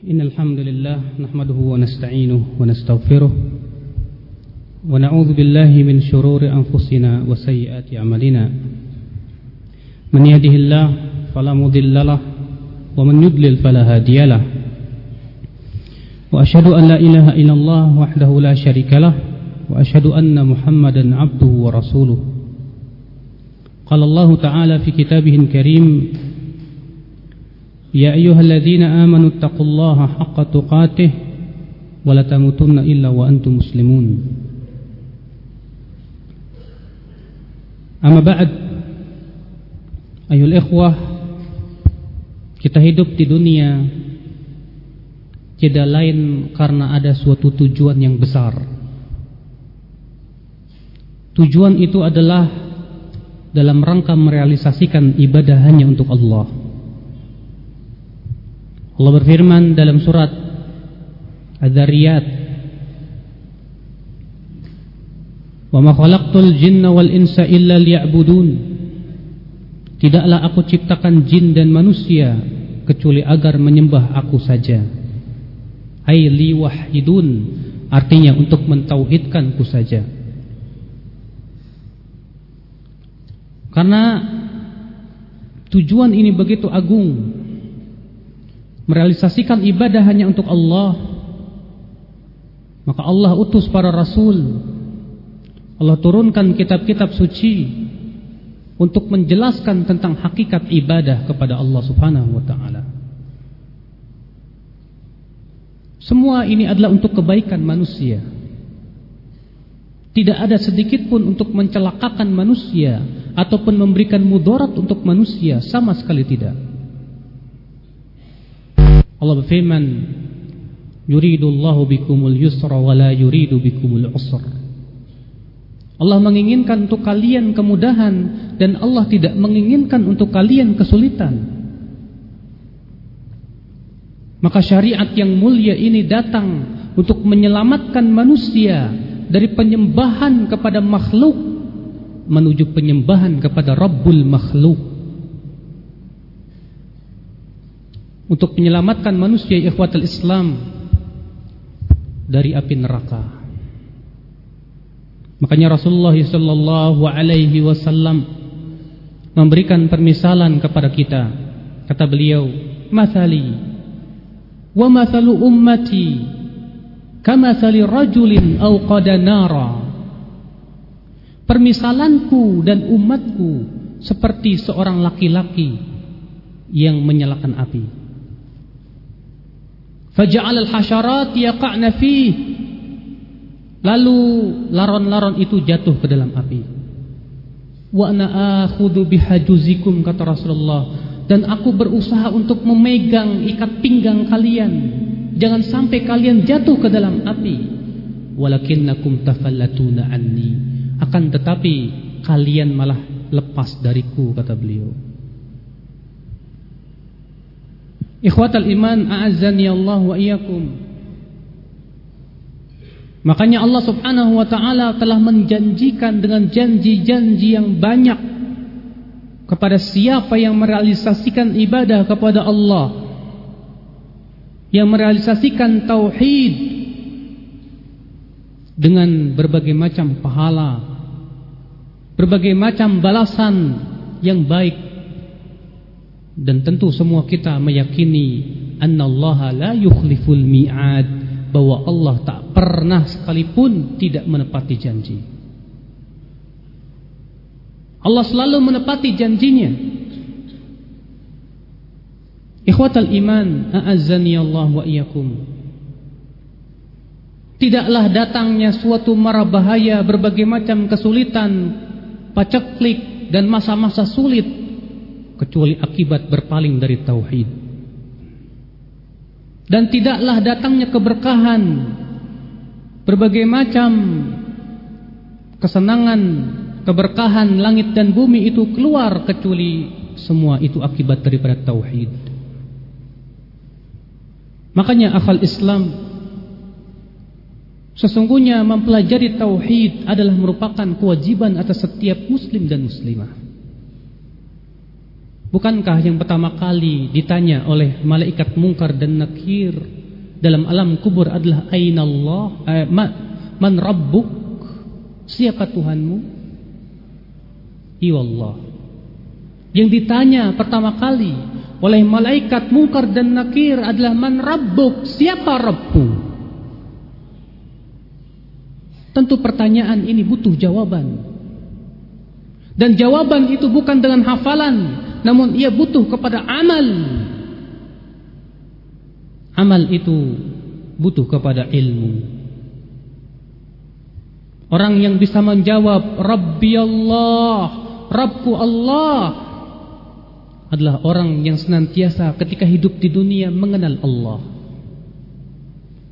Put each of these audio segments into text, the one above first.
إن الحمد لله نحمده ونستعينه ونستغفره ونعوذ بالله من شرور أنفسنا وسيئات أعمالنا. من يهده الله فلا مضل له ومن يضلل فلا هادي له. وأشهد أن لا إله إلا الله وحده لا شريك له وأشهد أن محمدا عبده ورسوله. قال الله تعالى في كتابه الكريم يا أيها الذين آمنوا اتقوا الله حق تقاته ولا تموتن إلا وأنتم مسلمون أما بعد أيها الإخوة kita hidup di dunia tidak lain karena ada suatu tujuan yang besar tujuan itu adalah dalam rangka merealisasikan ibadah hanya untuk Allah Allah berfirman dalam surat ma khalaqtul jinna wal insa Tidaklah aku ciptakan jin dan manusia kecuali agar menyembah aku saja. Ai liwahidun artinya untuk mentauhidkanku saja. Karena tujuan ini begitu agung merealisasikan ibadah hanya untuk Allah maka Allah utus para rasul. Allah turunkan kitab-kitab suci untuk menjelaskan tentang hakikat ibadah kepada Allah Subhanahu wa taala. Semua ini adalah untuk kebaikan manusia. Tidak ada sedikit pun untuk mencelakakan manusia ataupun memberikan mudarat untuk manusia sama sekali tidak Allah berfirman yuridullahu bikumul yusra wa la yuridu bikumul usra. Allah menginginkan untuk kalian kemudahan dan Allah tidak menginginkan untuk kalian kesulitan. Maka syariat yang mulia ini datang untuk menyelamatkan manusia dari penyembahan kepada makhluk menuju penyembahan kepada Rabbul makhluk untuk menyelamatkan manusia ikhwatul Islam dari api neraka. Makanya Rasulullah sallallahu alaihi wasallam memberikan permisalan kepada kita. Kata beliau, "Mathali wa mathalu ummati kamathali rajulin awqada nara." Permisalanku dan umatku seperti seorang laki-laki yang menyalakan api. Faja'al al-hasyarat yaqa'na fih. Lalu laron-laron itu jatuh ke dalam api. Wa ana akhudhu bihajuzikum kata Rasulullah dan aku berusaha untuk memegang ikat pinggang kalian. Jangan sampai kalian jatuh ke dalam api. Walakinnakum tafallatuna anni. Akan tetapi kalian malah lepas dariku kata beliau. Ikhwatal iman a'azzani Allah wa iyyakum. Makanya Allah Subhanahu wa taala telah menjanjikan dengan janji-janji yang banyak kepada siapa yang merealisasikan ibadah kepada Allah yang merealisasikan tauhid dengan berbagai macam pahala berbagai macam balasan yang baik dan tentu semua kita meyakini annallaha la yukhliful mi'ad bahwa Allah tak pernah sekalipun tidak menepati janji. Allah selalu menepati janjinya. Ikhwatal iman, a'azzani Allah wa iyyakum. Tidaklah datangnya suatu mara bahaya berbagai macam kesulitan, paceklik dan masa-masa sulit kecuali akibat berpaling dari tauhid. Dan tidaklah datangnya keberkahan berbagai macam kesenangan, keberkahan langit dan bumi itu keluar kecuali semua itu akibat daripada tauhid. Makanya akal Islam sesungguhnya mempelajari tauhid adalah merupakan kewajiban atas setiap muslim dan muslimah. Bukankah yang pertama kali ditanya oleh malaikat mungkar dan nakir dalam alam kubur adalah aina Allah eh, man rabbuk? Siapa Tuhanmu? Allah yang ditanya pertama kali oleh malaikat mungkar dan nakir adalah man rabbuk? Siapa Rabbu tentu pertanyaan ini butuh jawaban. Dan jawaban itu bukan dengan hafalan namun ia butuh kepada amal. Amal itu butuh kepada ilmu. Orang yang bisa menjawab Rabbi Allah, Rabbu Allah adalah orang yang senantiasa ketika hidup di dunia mengenal Allah.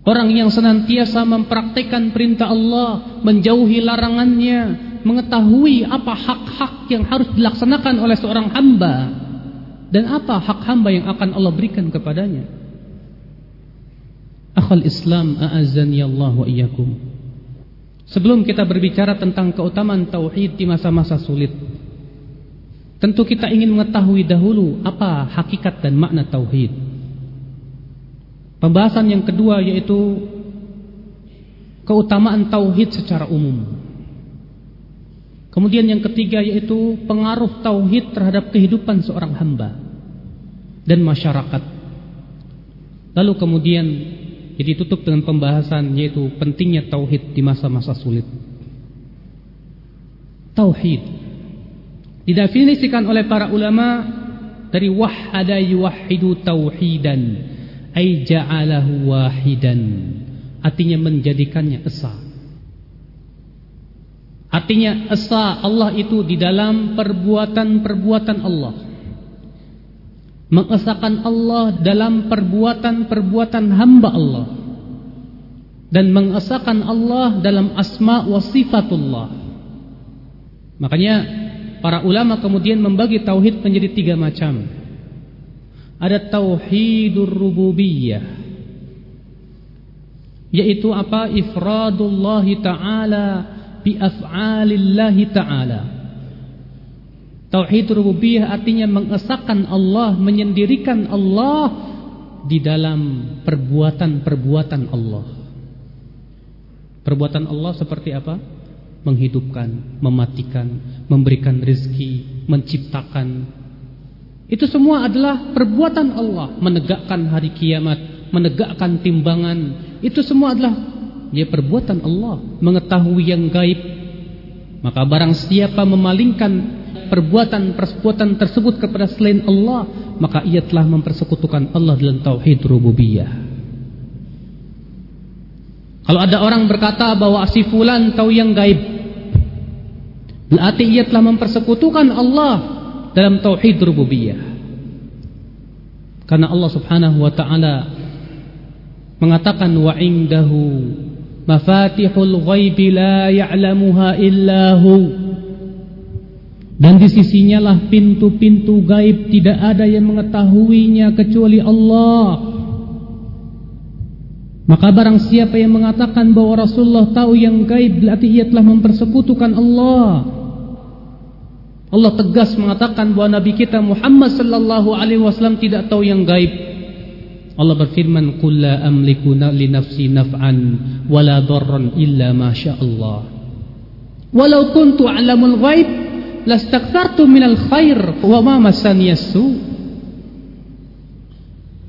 Orang yang senantiasa mempraktikkan perintah Allah, menjauhi larangannya, mengetahui apa hak-hak yang harus dilaksanakan oleh seorang hamba dan apa hak hamba yang akan Allah berikan kepadanya. Akhul Islam a'azzani Allah wa iyyakum. Sebelum kita berbicara tentang keutamaan tauhid di masa-masa sulit, tentu kita ingin mengetahui dahulu apa hakikat dan makna tauhid. Pembahasan yang kedua yaitu keutamaan tauhid secara umum. Kemudian yang ketiga yaitu pengaruh tauhid terhadap kehidupan seorang hamba dan masyarakat. Lalu kemudian jadi tutup dengan pembahasan yaitu pentingnya tauhid di masa-masa sulit. Tauhid didefinisikan oleh para ulama dari wahada yuwahhidu tauhidan ay ja'alahu wahidan artinya menjadikannya esa Artinya esa Allah itu di dalam perbuatan-perbuatan Allah. Mengesahkan Allah dalam perbuatan-perbuatan hamba Allah. Dan mengesahkan Allah dalam asma wa sifatullah. Makanya para ulama kemudian membagi tauhid menjadi tiga macam. Ada tauhidur rububiyah. Yaitu apa? Ifradullah ta'ala bi af'alillahi ta'ala. Tauhid rububiyah artinya mengesahkan Allah, menyendirikan Allah di dalam perbuatan-perbuatan Allah. Perbuatan Allah seperti apa? Menghidupkan, mematikan, memberikan rezeki, menciptakan. Itu semua adalah perbuatan Allah, menegakkan hari kiamat, menegakkan timbangan. Itu semua adalah dia perbuatan Allah mengetahui yang gaib. Maka barang siapa memalingkan perbuatan-perbuatan tersebut kepada selain Allah maka ia telah mempersekutukan Allah dalam tauhid rububiyah. Kalau ada orang berkata bahwa si fulan tahu yang gaib berarti ia telah mempersekutukan Allah dalam tauhid rububiyah. Karena Allah Subhanahu wa taala mengatakan wa indahu mafatihul ghaibi la ya'lamuha illahu dan di sisinya lah pintu-pintu gaib tidak ada yang mengetahuinya kecuali Allah. Maka barang siapa yang mengatakan bahwa Rasulullah tahu yang gaib berarti ia telah mempersekutukan Allah. Allah tegas mengatakan bahwa Nabi kita Muhammad sallallahu alaihi wasallam tidak tahu yang gaib Allah berfirman qul la amliku li nafsi naf'an wala darran illa ma Allah. Walau kuntu a'lamul ghaib lastakthartu minal khair wa ma masani su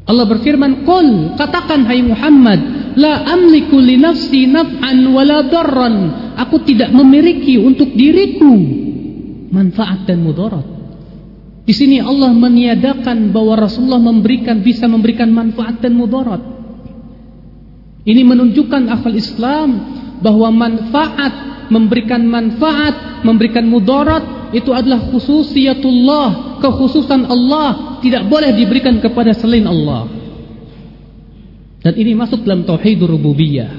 Allah berfirman qul katakan hai Muhammad la amliku li nafsi naf'an wala darran aku tidak memiliki untuk diriku manfaat dan mudarat di sini Allah meniadakan bahwa Rasulullah memberikan bisa memberikan manfaat dan mudarat. Ini menunjukkan akal Islam bahwa manfaat memberikan manfaat, memberikan mudarat itu adalah khususiyatullah, kekhususan Allah, tidak boleh diberikan kepada selain Allah. Dan ini masuk dalam tauhid rububiyah.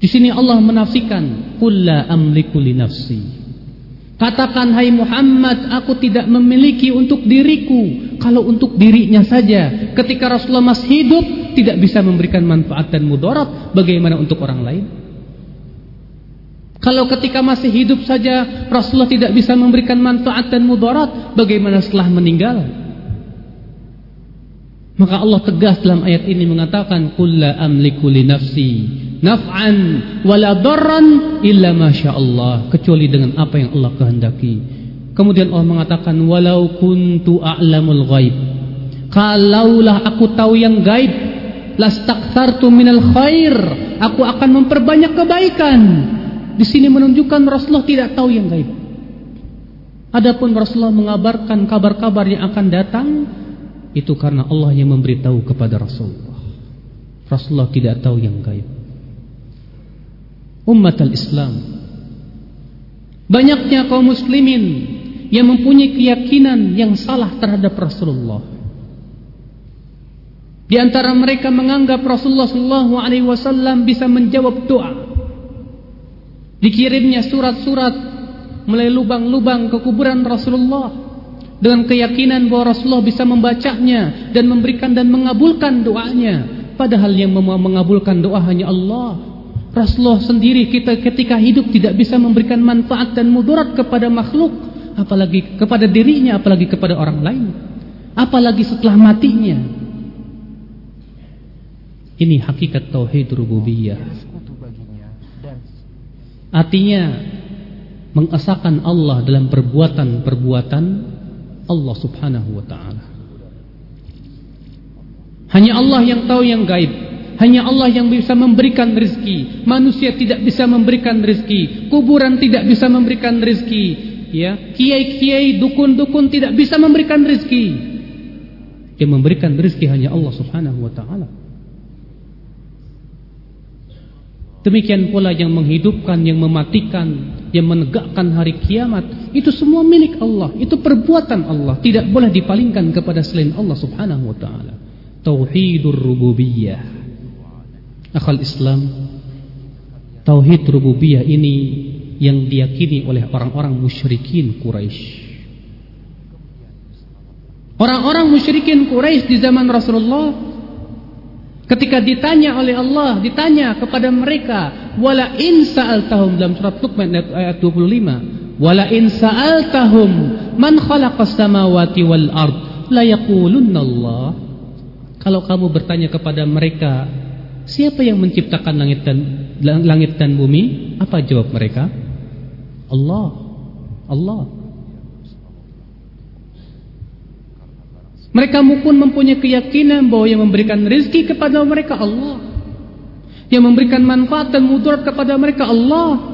Di sini Allah menafsirkan, "Qul la amliku li nafsi." Katakan hai Muhammad aku tidak memiliki untuk diriku Kalau untuk dirinya saja Ketika Rasulullah masih hidup Tidak bisa memberikan manfaat dan mudarat Bagaimana untuk orang lain Kalau ketika masih hidup saja Rasulullah tidak bisa memberikan manfaat dan mudarat, bagaimana setelah meninggal? Maka Allah tegas dalam ayat ini mengatakan, "Kulla amliku li nafsi naf'an wala darran illa masya Allah," kecuali dengan apa yang Allah kehendaki. Kemudian Allah mengatakan, "Walau kuntu a'lamul ghaib." Kalaulah aku tahu yang gaib, lastakthartu minal khair, aku akan memperbanyak kebaikan. Di sini menunjukkan Rasulullah tidak tahu yang gaib. Adapun Rasulullah mengabarkan kabar-kabar yang akan datang itu karena Allah yang memberitahu kepada Rasulullah. Rasulullah tidak tahu yang gaib. Umat al-Islam Banyaknya kaum muslimin yang mempunyai keyakinan yang salah terhadap Rasulullah. Di antara mereka menganggap Rasulullah sallallahu alaihi wasallam bisa menjawab doa. Dikirimnya surat-surat melalui lubang-lubang ke kuburan Rasulullah dengan keyakinan bahwa Rasulullah bisa membacanya dan memberikan dan mengabulkan doanya. Padahal yang mengabulkan doa hanya Allah. Rasulullah sendiri kita ketika hidup tidak bisa memberikan manfaat dan mudarat kepada makhluk, apalagi kepada dirinya, apalagi kepada orang lain. Apalagi setelah matinya. Ini hakikat tauhid rububiyah. Artinya mengesahkan Allah dalam perbuatan-perbuatan Allah Subhanahu wa taala. Hanya Allah yang tahu yang gaib. Hanya Allah yang bisa memberikan rezeki. Manusia tidak bisa memberikan rezeki. Kuburan tidak bisa memberikan rezeki. Ya, kiai-kiai, dukun-dukun tidak bisa memberikan rezeki. Yang memberikan rezeki hanya Allah Subhanahu wa taala. Demikian pula yang menghidupkan, yang mematikan, yang menegakkan hari kiamat, itu semua milik Allah. Itu perbuatan Allah, tidak boleh dipalingkan kepada selain Allah Subhanahu wa taala. Tauhidur rububiyah. Akal Islam, tauhid rububiyah ini yang diyakini oleh orang-orang musyrikin Quraisy. Orang-orang musyrikin Quraisy di zaman Rasulullah Ketika ditanya oleh Allah, ditanya kepada mereka, wala in sa'altahum dalam surat Luqman ayat 25, wala in sa'altahum man khalaqas samawati wal ard la yaqulunna Allah. Kalau kamu bertanya kepada mereka, siapa yang menciptakan langit dan langit dan bumi? Apa jawab mereka? Allah. Allah. Mereka pun mempunyai keyakinan bahwa yang memberikan rezeki kepada mereka Allah. Yang memberikan manfaat dan mudarat kepada mereka Allah.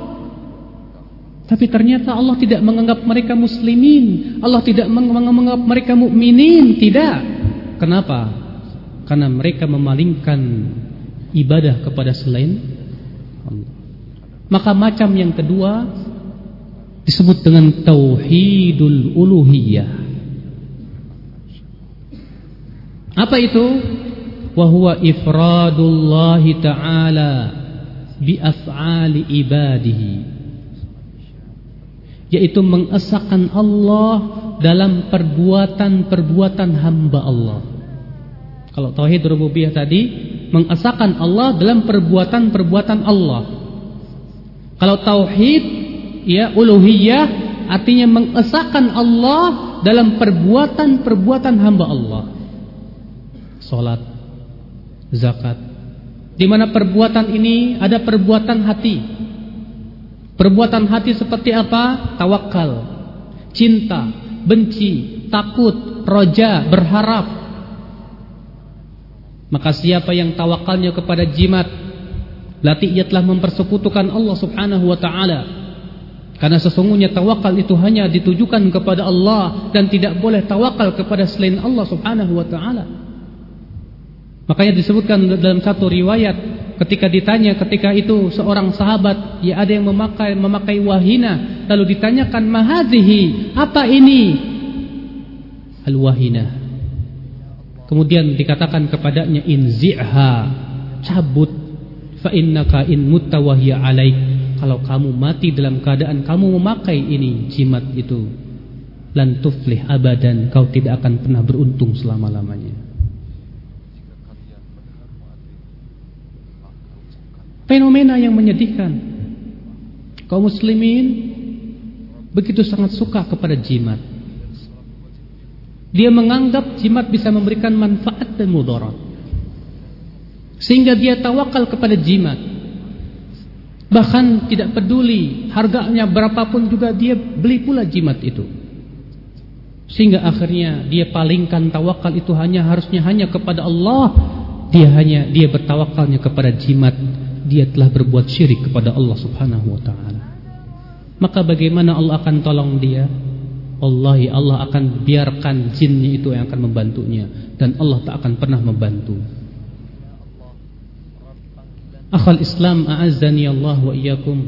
Tapi ternyata Allah tidak menganggap mereka muslimin. Allah tidak menganggap mereka mukminin, tidak. Kenapa? Karena mereka memalingkan ibadah kepada selain Allah. Maka macam yang kedua disebut dengan tauhidul uluhiyah. Apa itu? Wahuwa ifradullah ta'ala bi af'ali ibadihi. Yaitu mengesahkan Allah dalam perbuatan-perbuatan hamba Allah. Kalau tauhid rububiyah tadi mengesahkan Allah dalam perbuatan-perbuatan Allah. Kalau tauhid ya uluhiyah artinya mengesahkan Allah dalam perbuatan-perbuatan hamba Allah sholat, zakat. Di mana perbuatan ini ada perbuatan hati. Perbuatan hati seperti apa? Tawakal, cinta, benci, takut, roja, berharap. Maka siapa yang tawakalnya kepada jimat, berarti ia telah mempersekutukan Allah Subhanahu wa taala. Karena sesungguhnya tawakal itu hanya ditujukan kepada Allah dan tidak boleh tawakal kepada selain Allah Subhanahu wa taala. Makanya disebutkan dalam satu riwayat ketika ditanya ketika itu seorang sahabat ya ada yang memakai memakai wahina lalu ditanyakan mahadhihi apa ini al wahina kemudian dikatakan kepadanya inzi'ha cabut fa innaka in mutta alaik kalau kamu mati dalam keadaan kamu memakai ini jimat itu lan tuflih abadan kau tidak akan pernah beruntung selama-lamanya Fenomena yang menyedihkan. kaum muslimin begitu sangat suka kepada jimat. Dia menganggap jimat bisa memberikan manfaat dan mudarat. Sehingga dia tawakal kepada jimat. Bahkan tidak peduli harganya berapapun juga dia beli pula jimat itu. Sehingga akhirnya dia palingkan tawakal itu hanya harusnya hanya kepada Allah. Dia hanya dia bertawakalnya kepada jimat. Dia telah berbuat syirik kepada Allah Subhanahu wa taala. Maka bagaimana Allah akan tolong dia? Wallahi Allah akan biarkan jinnya itu yang akan membantunya dan Allah tak akan pernah membantu. Akhal Islam a'azzani Allah wa iyyakum.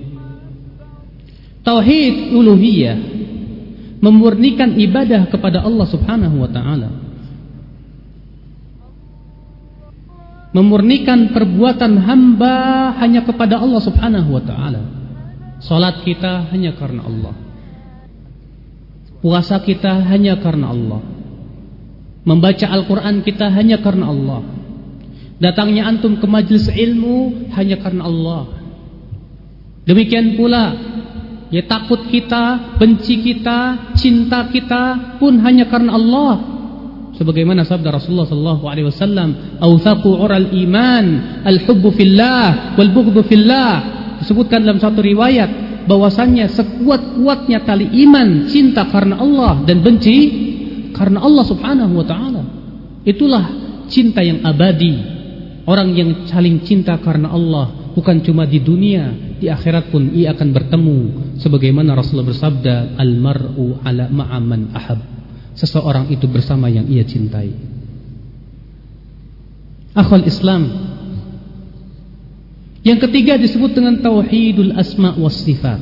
Tauhid uluhiyah memurnikan ibadah kepada Allah Subhanahu wa taala. Memurnikan perbuatan hamba hanya kepada Allah Subhanahu wa taala. Salat kita hanya karena Allah. Puasa kita hanya karena Allah. Membaca Al-Quran kita hanya karena Allah. Datangnya antum ke majlis ilmu hanya karena Allah. Demikian pula, ya takut kita, benci kita, cinta kita pun hanya karena Allah. Sebagaimana sabda Rasulullah sallallahu alaihi wasallam, "Awthaqu ural iman, al-hubbu fillah wal bughdhu fillah." Disebutkan dalam satu riwayat, bahwasannya sekuat-kuatnya tali iman cinta karena Allah dan benci karena Allah Subhanahu wa taala. Itulah cinta yang abadi. Orang yang saling cinta karena Allah bukan cuma di dunia, di akhirat pun ia akan bertemu sebagaimana Rasulullah bersabda, "Al-mar'u ala ma'aman ahab." Seseorang itu bersama yang ia cintai. Akhul Islam yang ketiga disebut dengan tauhidul asma was sifat.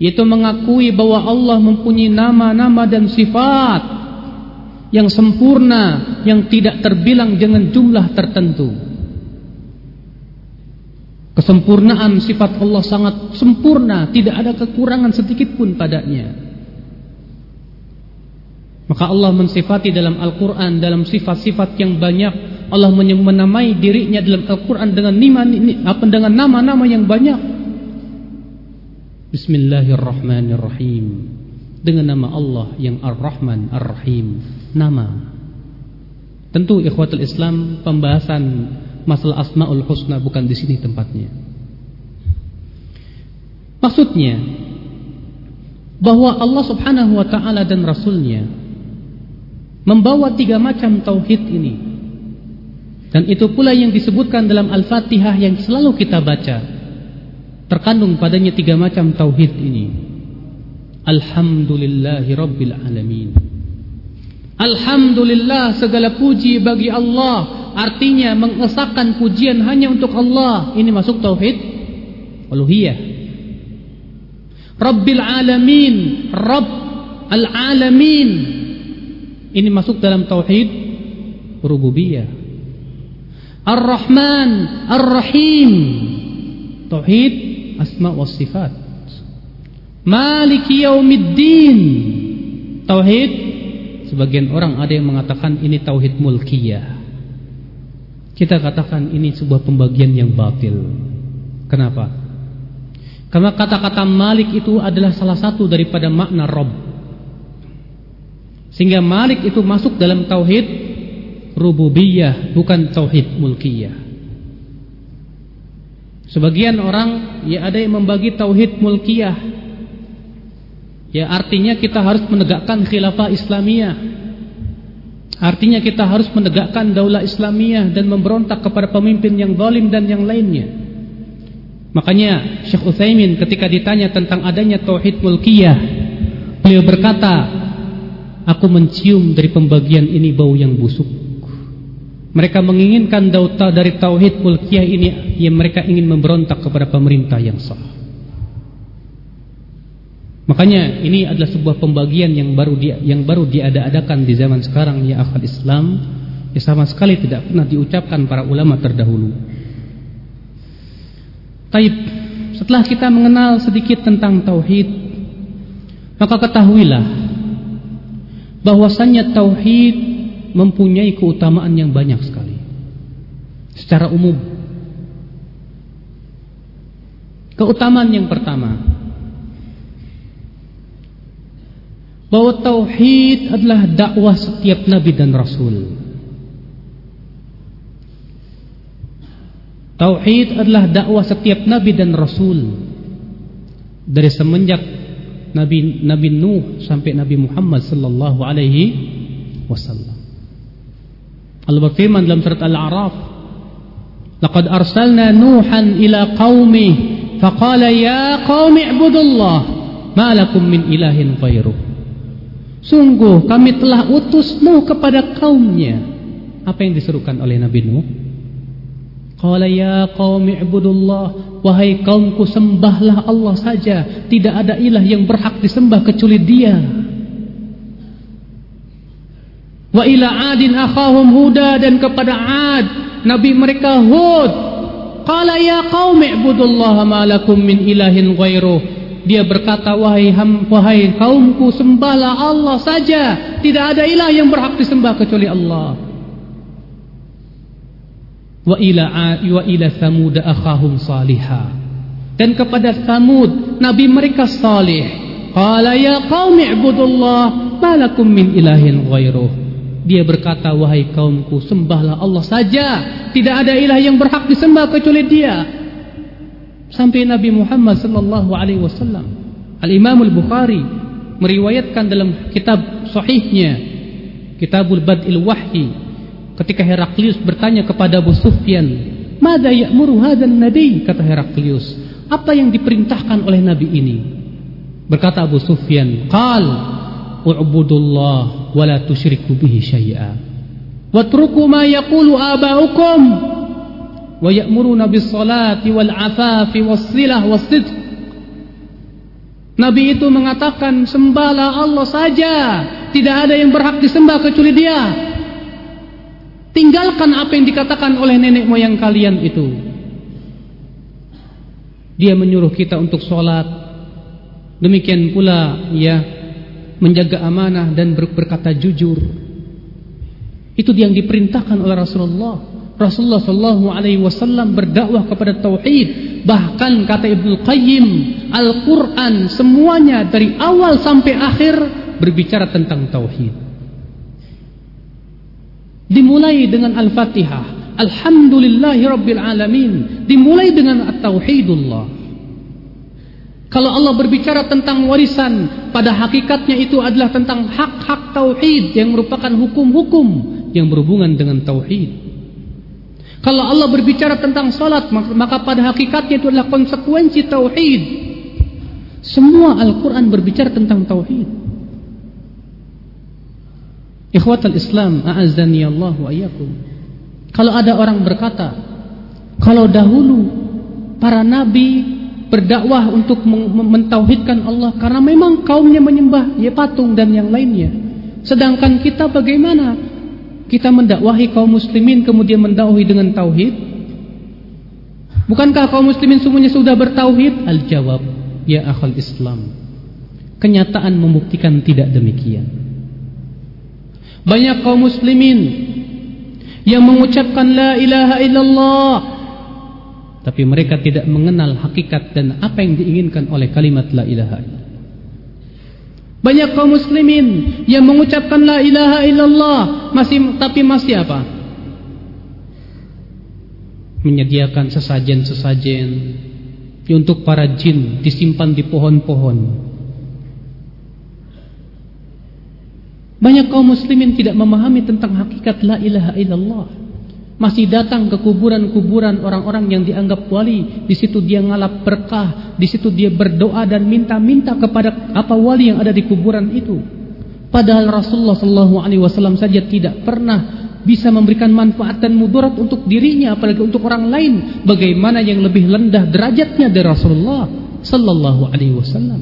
Yaitu mengakui bahwa Allah mempunyai nama-nama dan sifat yang sempurna yang tidak terbilang dengan jumlah tertentu. Kesempurnaan sifat Allah sangat sempurna, tidak ada kekurangan sedikit pun padanya. Maka Allah mensifati dalam Al-Quran dalam sifat-sifat yang banyak Allah menamai dirinya dalam Al-Quran dengan lima, apa dengan nama-nama yang banyak. Bismillahirrahmanirrahim. Dengan nama Allah yang Ar-Rahman Ar-Rahim. Nama. Tentu ikhwatul Islam pembahasan masalah Asmaul Husna bukan di sini tempatnya. Maksudnya bahwa Allah Subhanahu wa taala dan rasulnya membawa tiga macam tauhid ini dan itu pula yang disebutkan dalam Al-Fatihah yang selalu kita baca. Terkandung padanya tiga macam tauhid ini. Alhamdulillahi Rabbil Alamin. Alhamdulillah segala puji bagi Allah. Artinya mengesahkan pujian hanya untuk Allah. Ini masuk tauhid uluhiyah. Rabbil Alamin. Rabb Al-Alamin. Ini masuk dalam tauhid rububiyah. Ar-Rahman, Ar-Rahim. Tauhid asma wa sifat. Maliki yaumiddin. Tauhid sebagian orang ada yang mengatakan ini tauhid mulkiyah. Kita katakan ini sebuah pembagian yang batil. Kenapa? Karena kata-kata Malik itu adalah salah satu daripada makna Rob. Sehingga Malik itu masuk dalam tauhid rububiyah bukan tauhid mulkiyah. Sebagian orang ya ada yang membagi tauhid mulkiyah. Ya artinya kita harus menegakkan khilafah Islamiyah. Artinya kita harus menegakkan daulah Islamiyah dan memberontak kepada pemimpin yang zalim dan yang lainnya. Makanya Syekh Utsaimin ketika ditanya tentang adanya tauhid mulkiyah, beliau berkata, "Aku mencium dari pembagian ini bau yang busuk." Mereka menginginkan dauta dari tauhid mulkiyah ini yang mereka ingin memberontak kepada pemerintah yang sah. Makanya ini adalah sebuah pembagian yang baru dia yang baru diada-adakan di zaman sekarang ya akal Islam yang sama sekali tidak pernah diucapkan para ulama terdahulu. Taib, setelah kita mengenal sedikit tentang tauhid, maka ketahuilah bahwasannya tauhid mempunyai keutamaan yang banyak sekali. Secara umum. Keutamaan yang pertama bahwa tauhid adalah dakwah setiap nabi dan rasul. Tauhid adalah dakwah setiap nabi dan rasul. Dari semenjak Nabi Nabi Nuh sampai Nabi Muhammad sallallahu alaihi wasallam. Allah berfirman dalam surat Al-A'raf, "Laqad arsalna Nuhan ila qaumi faqala ya qaumi ibudullah ma lakum min ilahin ghairuh." Sungguh kami telah utus Nuh kepada kaumnya. Apa yang diserukan oleh Nabi Nuh? Qala ya qaumi ibudullah Wahai kaumku sembahlah Allah saja Tidak ada ilah yang berhak disembah kecuali dia Wa ila adin akhahum huda Dan kepada ad Nabi mereka Hud. Qala ya qaumi ibudullah Ma lakum min ilahin ghairuh. Dia berkata wahai, ham, wahai kaumku sembahlah Allah saja. Tidak ada ilah yang berhak disembah kecuali Allah. Wa ila wa ila samud akhahum salihah dan kepada samud nabi mereka salih. Qala ya qaumi ibudullah malakum min ilahin ghairuh dia berkata wahai kaumku sembahlah Allah saja tidak ada ilah yang berhak disembah kecuali dia sampai Nabi Muhammad sallallahu alaihi wasallam Al Imam Al Bukhari meriwayatkan dalam kitab sahihnya Kitabul Badil Wahyi ketika Heraklius bertanya kepada Abu Sufyan, "Mada ya'muru hadzal nabi?" kata Heraklius. Apa yang diperintahkan oleh nabi ini? Berkata Abu Sufyan, "Qal u'budullah wa la tusyriku bihi syai'a. Watruku ma yaqulu aba'ukum wa ya'muruna bis salati wal afafi was silah was sidq." Nabi itu mengatakan sembahlah Allah saja Tidak ada yang berhak disembah kecuali dia Tinggalkan apa yang dikatakan oleh nenek moyang kalian itu. Dia menyuruh kita untuk sholat. Demikian pula ya menjaga amanah dan berkata jujur. Itu yang diperintahkan oleh Rasulullah. Rasulullah Shallallahu Alaihi Wasallam berdakwah kepada tauhid. Bahkan kata Ibnu Qayyim, Al-Quran semuanya dari awal sampai akhir berbicara tentang tauhid. Dimulai dengan Al-Fatihah. Alhamdulillahi Alamin. Dimulai dengan At-Tauhidullah. Kalau Allah berbicara tentang warisan, pada hakikatnya itu adalah tentang hak-hak tauhid yang merupakan hukum-hukum yang berhubungan dengan tauhid. Kalau Allah berbicara tentang salat, maka pada hakikatnya itu adalah konsekuensi tauhid. Semua Al-Quran berbicara tentang tauhid. Ikhwatal Islam, a'azzani Allah wa iyyakum. Kalau ada orang berkata, kalau dahulu para nabi berdakwah untuk mentauhidkan Allah karena memang kaumnya menyembah ya patung dan yang lainnya. Sedangkan kita bagaimana? Kita mendakwahi kaum muslimin kemudian mendakwahi dengan tauhid? Bukankah kaum muslimin semuanya sudah bertauhid? Al-jawab, ya akhal Islam. Kenyataan membuktikan tidak demikian. Banyak kaum muslimin yang mengucapkan la ilaha illallah tapi mereka tidak mengenal hakikat dan apa yang diinginkan oleh kalimat la ilaha illallah. Banyak kaum muslimin yang mengucapkan la ilaha illallah masih tapi masih apa? Menyediakan sesajen-sesajen untuk para jin disimpan di pohon-pohon Banyak kaum muslimin tidak memahami tentang hakikat la ilaha illallah. Masih datang ke kuburan-kuburan orang-orang yang dianggap wali. Di situ dia ngalap berkah, di situ dia berdoa dan minta-minta kepada apa wali yang ada di kuburan itu. Padahal Rasulullah sallallahu alaihi wasallam saja tidak pernah bisa memberikan manfaat dan mudarat untuk dirinya apalagi untuk orang lain. Bagaimana yang lebih rendah derajatnya dari Rasulullah sallallahu alaihi wasallam.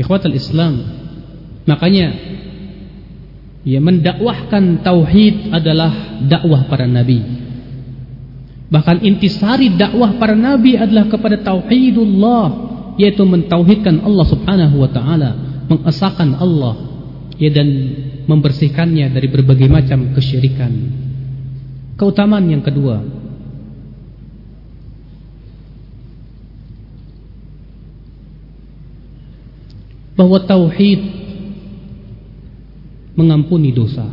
Ikhwatul Islam, Makanya Ya mendakwahkan tauhid adalah dakwah para nabi. Bahkan intisari dakwah para nabi adalah kepada tauhidullah, yaitu mentauhidkan Allah Subhanahu wa taala, mengesahkan Allah, ya dan membersihkannya dari berbagai macam kesyirikan. Keutamaan yang kedua, bahwa tauhid mengampuni dosa.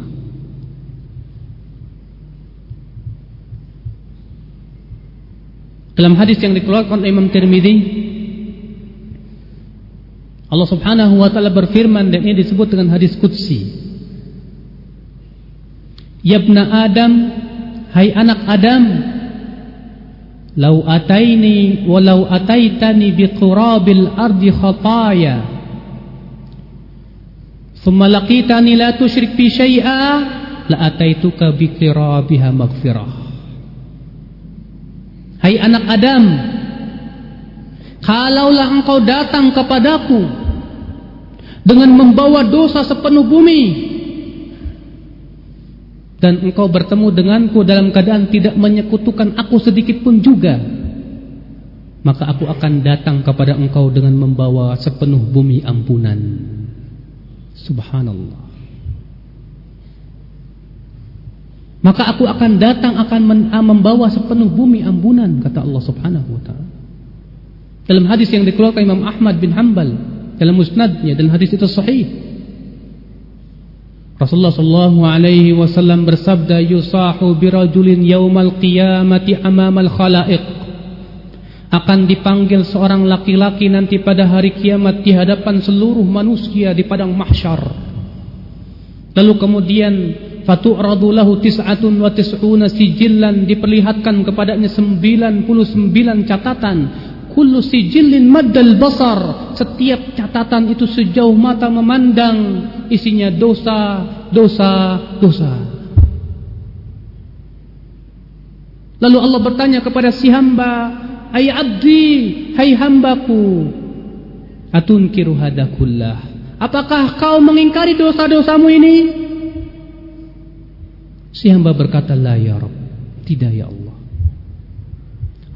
Dalam hadis yang dikeluarkan Imam Tirmidzi Allah Subhanahu wa taala berfirman dan ini disebut dengan hadis qudsi. Ya Adam, hai anak Adam, lau ataini walau ataitani biqurabil ardi khataya laqitani la tusyrik bi syai'a la ataituka biqirabiha maghfirah. Hai anak Adam kalaulah engkau datang kepadaku dengan membawa dosa sepenuh bumi dan engkau bertemu denganku dalam keadaan tidak menyekutukan aku sedikit pun juga maka aku akan datang kepada engkau dengan membawa sepenuh bumi ampunan subhanallah. Maka aku akan datang akan membawa sepenuh bumi ampunan kata Allah subhanahu wa ta'ala. Dalam hadis yang dikeluarkan Imam Ahmad bin Hanbal dalam musnadnya dan hadis itu sahih. Rasulullah sallallahu alaihi wasallam bersabda yusahu birajulin yaumal qiyamati amamal khalaiq akan dipanggil seorang laki-laki nanti pada hari kiamat di hadapan seluruh manusia di padang mahsyar. Lalu kemudian fatu'radu lahu tis'atun wa tis'una sijillan diperlihatkan kepadanya 99 catatan. Kullu sijillin maddal basar setiap catatan itu sejauh mata memandang isinya dosa dosa dosa. Lalu Allah bertanya kepada si hamba ay abdi hai hambaku. Atunkiru hadakullah apakah kau mengingkari dosa-dosamu ini? Si hamba berkata la ya tidak ya Allah.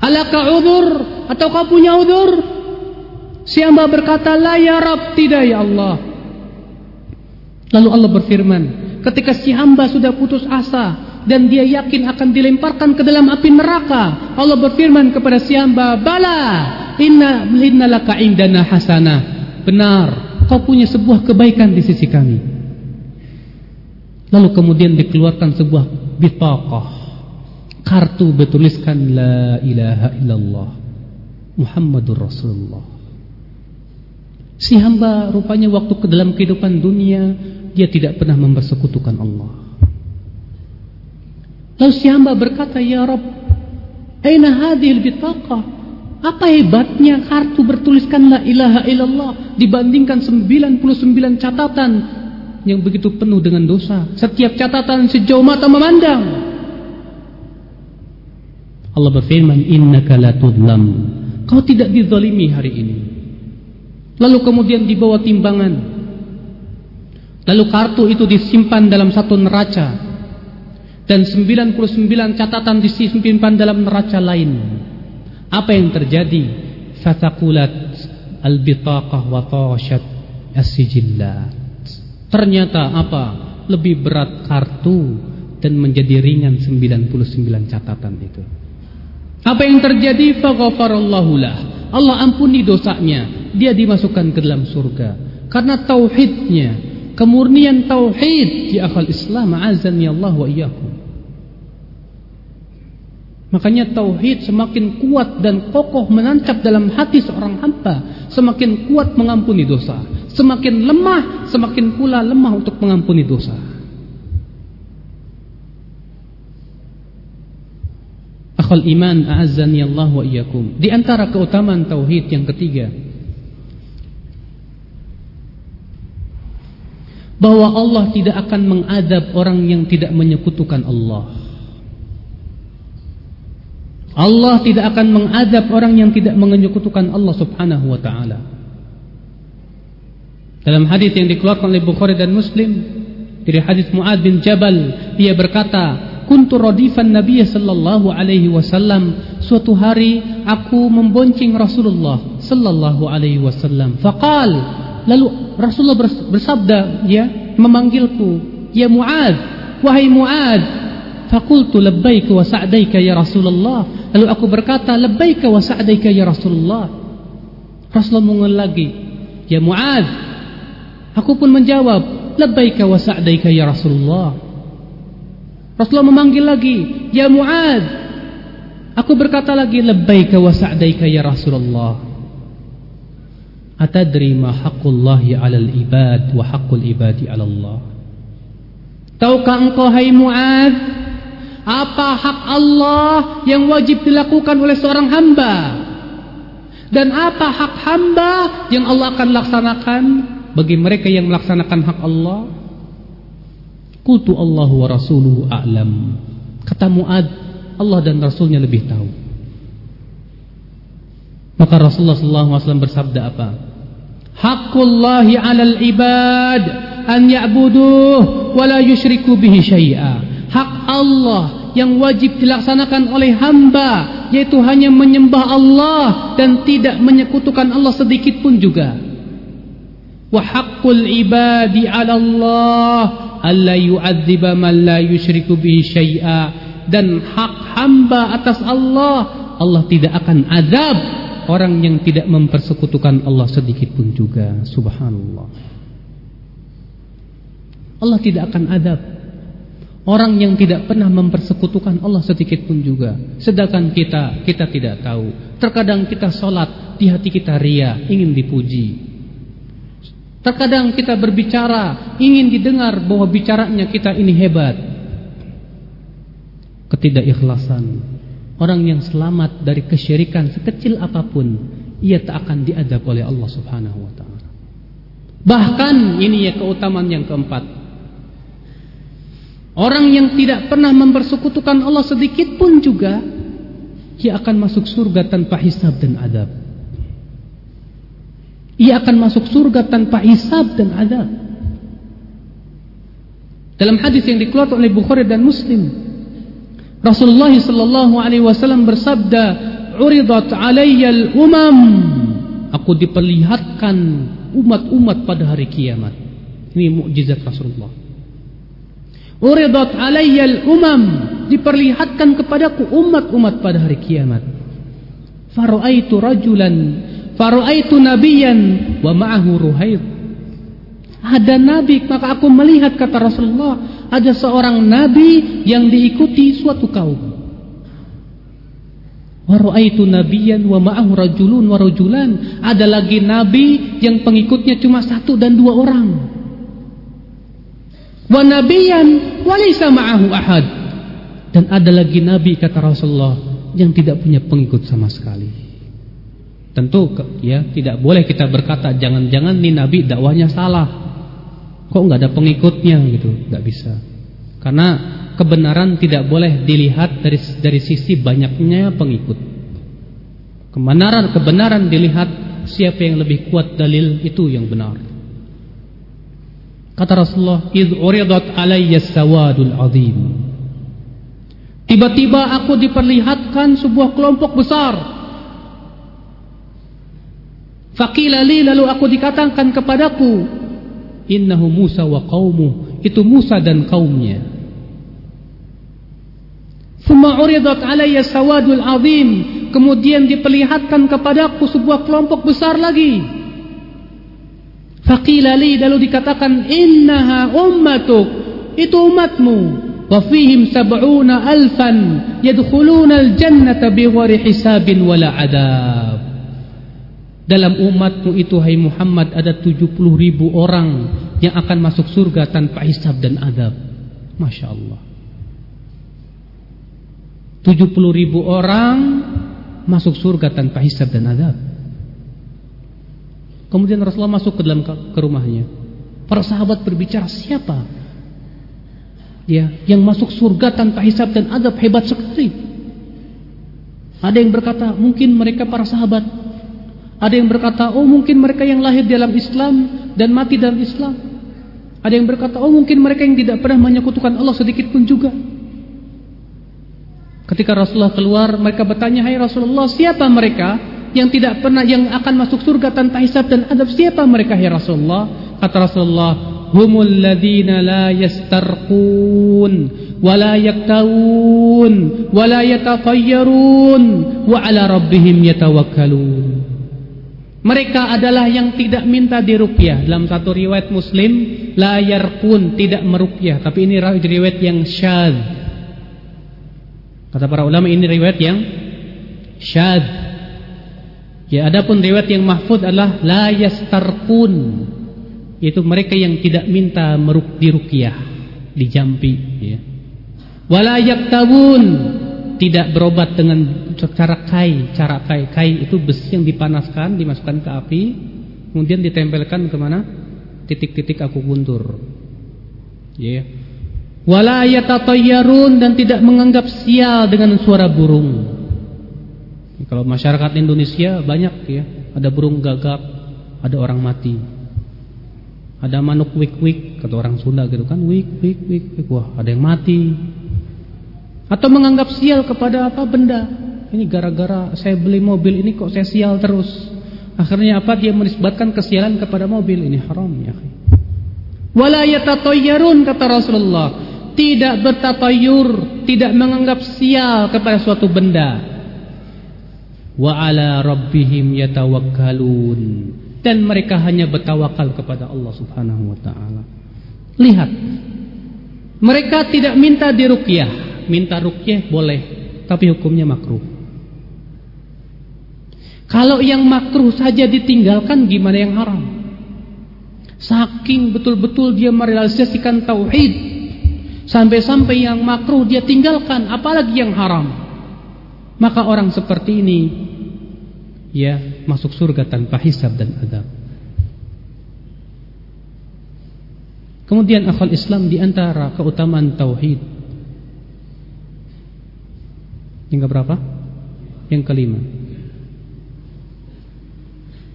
Alaka udur atau kau punya udur? Si hamba berkata, La ya tidak ya Allah. Lalu Allah berfirman, ketika si hamba sudah putus asa dan dia yakin akan dilemparkan ke dalam api neraka, Allah berfirman kepada si hamba, Bala, inna, inna laka indana hasanah. Benar, kau punya sebuah kebaikan di sisi kami. Lalu kemudian dikeluarkan sebuah bitaqah kartu bertuliskan la ilaha illallah Muhammadur Rasulullah si hamba rupanya waktu ke dalam kehidupan dunia dia tidak pernah mempersekutukan Allah lalu si hamba berkata ya Rabb aina hadhil bitaqah apa hebatnya kartu bertuliskan la ilaha illallah dibandingkan 99 catatan yang begitu penuh dengan dosa. Setiap catatan sejauh mata memandang. Allah berfirman innaka la kau tidak dizalimi hari ini. Lalu kemudian dibawa timbangan. Lalu kartu itu disimpan dalam satu neraca dan 99 catatan disimpan dalam neraca lain apa yang terjadi fataqulat albitaqah wa tashat as-sijillat ternyata apa lebih berat kartu dan menjadi ringan 99 catatan itu apa yang terjadi? Faghafarallahu lah. Allah ampuni dosanya. Dia dimasukkan ke dalam surga. Karena tauhidnya, kemurnian tauhid di akal Islam, azan ya Allah wa iyyakum. Makanya tauhid semakin kuat dan kokoh menancap dalam hati seorang hamba, semakin kuat mengampuni dosa. Semakin lemah, semakin pula lemah untuk mengampuni dosa. Akhul iman a'azzani Allah wa iyyakum. Di antara keutamaan tauhid yang ketiga bahwa Allah tidak akan mengadab orang yang tidak menyekutukan Allah. Allah tidak akan mengadab orang yang tidak menyekutukan Allah Subhanahu wa taala. Dalam hadis yang dikeluarkan oleh Bukhari dan Muslim dari hadis Muad bin Jabal dia berkata kuntu radifan Nabi sallallahu alaihi wasallam suatu hari aku membonceng Rasulullah sallallahu alaihi wasallam faqal lalu Rasulullah bersabda ya memanggilku ya Muad wahai Muad faqultu labbaik wa sa'daika ya Rasulullah lalu aku berkata labbaik wa sa'daika ya Rasulullah Rasulullah mengulang lagi ya Muad Aku pun menjawab, labbaika wa sa'daika ya Rasulullah. Rasulullah memanggil lagi, ya Muad. Aku berkata lagi, labbaika wa sa'daika ya Rasulullah. Atadri ma haqqullahi 'alal ibad wa haqqul ibadi 'ala Allah. Tahukah engkau hai Muad, apa hak Allah yang wajib dilakukan oleh seorang hamba? Dan apa hak hamba yang Allah akan laksanakan bagi mereka yang melaksanakan hak Allah Qultu Allah wa rasuluhu a'lam kata Muad Allah dan Rasulnya lebih tahu maka Rasulullah SAW bersabda apa? Hakkullahi alal ibad an ya'buduh wa la yushriku bihi syai'a. Hak Allah yang wajib dilaksanakan oleh hamba yaitu hanya menyembah Allah dan tidak menyekutukan Allah sedikit pun juga. Wa haqqul ibadi 'ala Allah alla yu'adziba man la yusyriku bihi syai'a. Dan hak hamba atas Allah Allah tidak akan azab orang yang tidak mempersekutukan Allah sedikit pun juga subhanallah Allah tidak akan azab orang yang tidak pernah mempersekutukan Allah sedikit pun juga sedangkan kita kita tidak tahu terkadang kita sholat di hati kita ria ingin dipuji Terkadang kita berbicara ingin didengar bahwa bicaranya kita ini hebat. Ketidakikhlasan. Orang yang selamat dari kesyirikan sekecil apa pun, ia tak akan diadab oleh Allah Subhanahu wa taala. Bahkan ini ya keutamaan yang keempat. Orang yang tidak pernah mempersekutukan Allah sedikit pun juga ia akan masuk surga tanpa hisab dan adab. Ia akan masuk surga tanpa hisab dan azab. Dalam hadis yang dikeluarkan oleh Bukhari dan Muslim, Rasulullah sallallahu alaihi wasallam bersabda, "Uridat 'alayya al-umam." Aku diperlihatkan umat-umat pada hari kiamat. Ini mukjizat Rasulullah. Uridat 'alayya al-umam, diperlihatkan kepadaku umat-umat pada hari kiamat. Faraitu rajulan Faru'aitu nabiyan wa ma'ahu ruhaid. Ada nabi, maka aku melihat kata Rasulullah, ada seorang nabi yang diikuti suatu kaum. Wa ra'aitu nabiyan wa ma'ahu rajulun wa rajulan. Ada lagi nabi yang pengikutnya cuma satu dan dua orang. Wa nabiyan wa laysa ma'ahu ahad. Dan ada lagi nabi kata Rasulullah yang tidak punya pengikut sama sekali. Tentu ya tidak boleh kita berkata jangan-jangan nih Nabi dakwahnya salah. Kok nggak ada pengikutnya gitu? nggak bisa. Karena kebenaran tidak boleh dilihat dari dari sisi banyaknya pengikut. Kebenaran kebenaran dilihat siapa yang lebih kuat dalil itu yang benar. Kata Rasulullah, "Id uridat alayya sawadul azim." Tiba-tiba aku diperlihatkan sebuah kelompok besar Faqila li lalu aku dikatakan kepadaku innahu Musa wa qaumuh itu Musa dan kaumnya. Thumma uridat alayya sawadul azim kemudian diperlihatkan kepadaku sebuah kelompok besar lagi. Faqila li lalu dikatakan innaha ummatuk itu umatmu wa fihim sab'una alfan yadkhuluna al-jannata bighairi hisabin wala adab. Dalam umatmu itu hai Muhammad ada 70 ribu orang yang akan masuk surga tanpa hisab dan adab. Masya Allah. 70 ribu orang masuk surga tanpa hisab dan adab. Kemudian Rasulullah masuk ke dalam ke rumahnya. Para sahabat berbicara siapa? Ya, yang masuk surga tanpa hisab dan adab hebat sekali. Ada yang berkata mungkin mereka para sahabat ada yang berkata, oh mungkin mereka yang lahir dalam Islam dan mati dalam Islam. Ada yang berkata, oh mungkin mereka yang tidak pernah menyekutukan Allah sedikit pun juga. Ketika Rasulullah keluar, mereka bertanya, Hai Rasulullah, siapa mereka yang tidak pernah yang akan masuk surga tanpa hisab dan adab? Siapa mereka, Hai Rasulullah? Kata Rasulullah, humul ladina la yastarqun wa la yaktawun wa la yatafayyarun wa ala rabbihim Mereka adalah yang tidak minta diruqyah. Dalam satu riwayat Muslim, la yarqun, tidak meruqyah. Tapi ini riwayat yang syadz. Kata para ulama ini riwayat yang syadz. Ya, adapun riwayat yang mahfud adalah la yastarqun. Itu mereka yang tidak minta meruk diruqyah, dijampi, ya. Wala yaktabun, tidak berobat dengan cara kai, cara kai. Kai itu besi yang dipanaskan, dimasukkan ke api, kemudian ditempelkan ke mana? Titik-titik akupuntur. Ya. Yeah. Wala dan tidak menganggap sial dengan suara burung. Kalau masyarakat Indonesia banyak ya, ada burung gagak, ada orang mati. Ada manuk wik-wik, kata orang Sunda gitu kan, wik wik wik, wik. wah ada yang mati. Atau menganggap sial kepada apa benda ini gara-gara saya beli mobil ini kok saya sial terus. Akhirnya apa? Dia menisbatkan kesialan kepada mobil. Ini haram ya. Wala kata Rasulullah. Tidak bertatayur, tidak menganggap sial kepada suatu benda. Wa ala rabbihim yatawakkalun. Dan mereka hanya bertawakal kepada Allah Subhanahu wa taala. Lihat. Mereka tidak minta diruqyah. Minta ruqyah boleh, tapi hukumnya makruh. Kalau yang makruh saja ditinggalkan gimana yang haram? Saking betul-betul dia merealisasikan tauhid sampai-sampai yang makruh dia tinggalkan, apalagi yang haram. Maka orang seperti ini ya masuk surga tanpa hisab dan adab. Kemudian akal Islam di antara keutamaan tauhid. Yang berapa? Yang kelima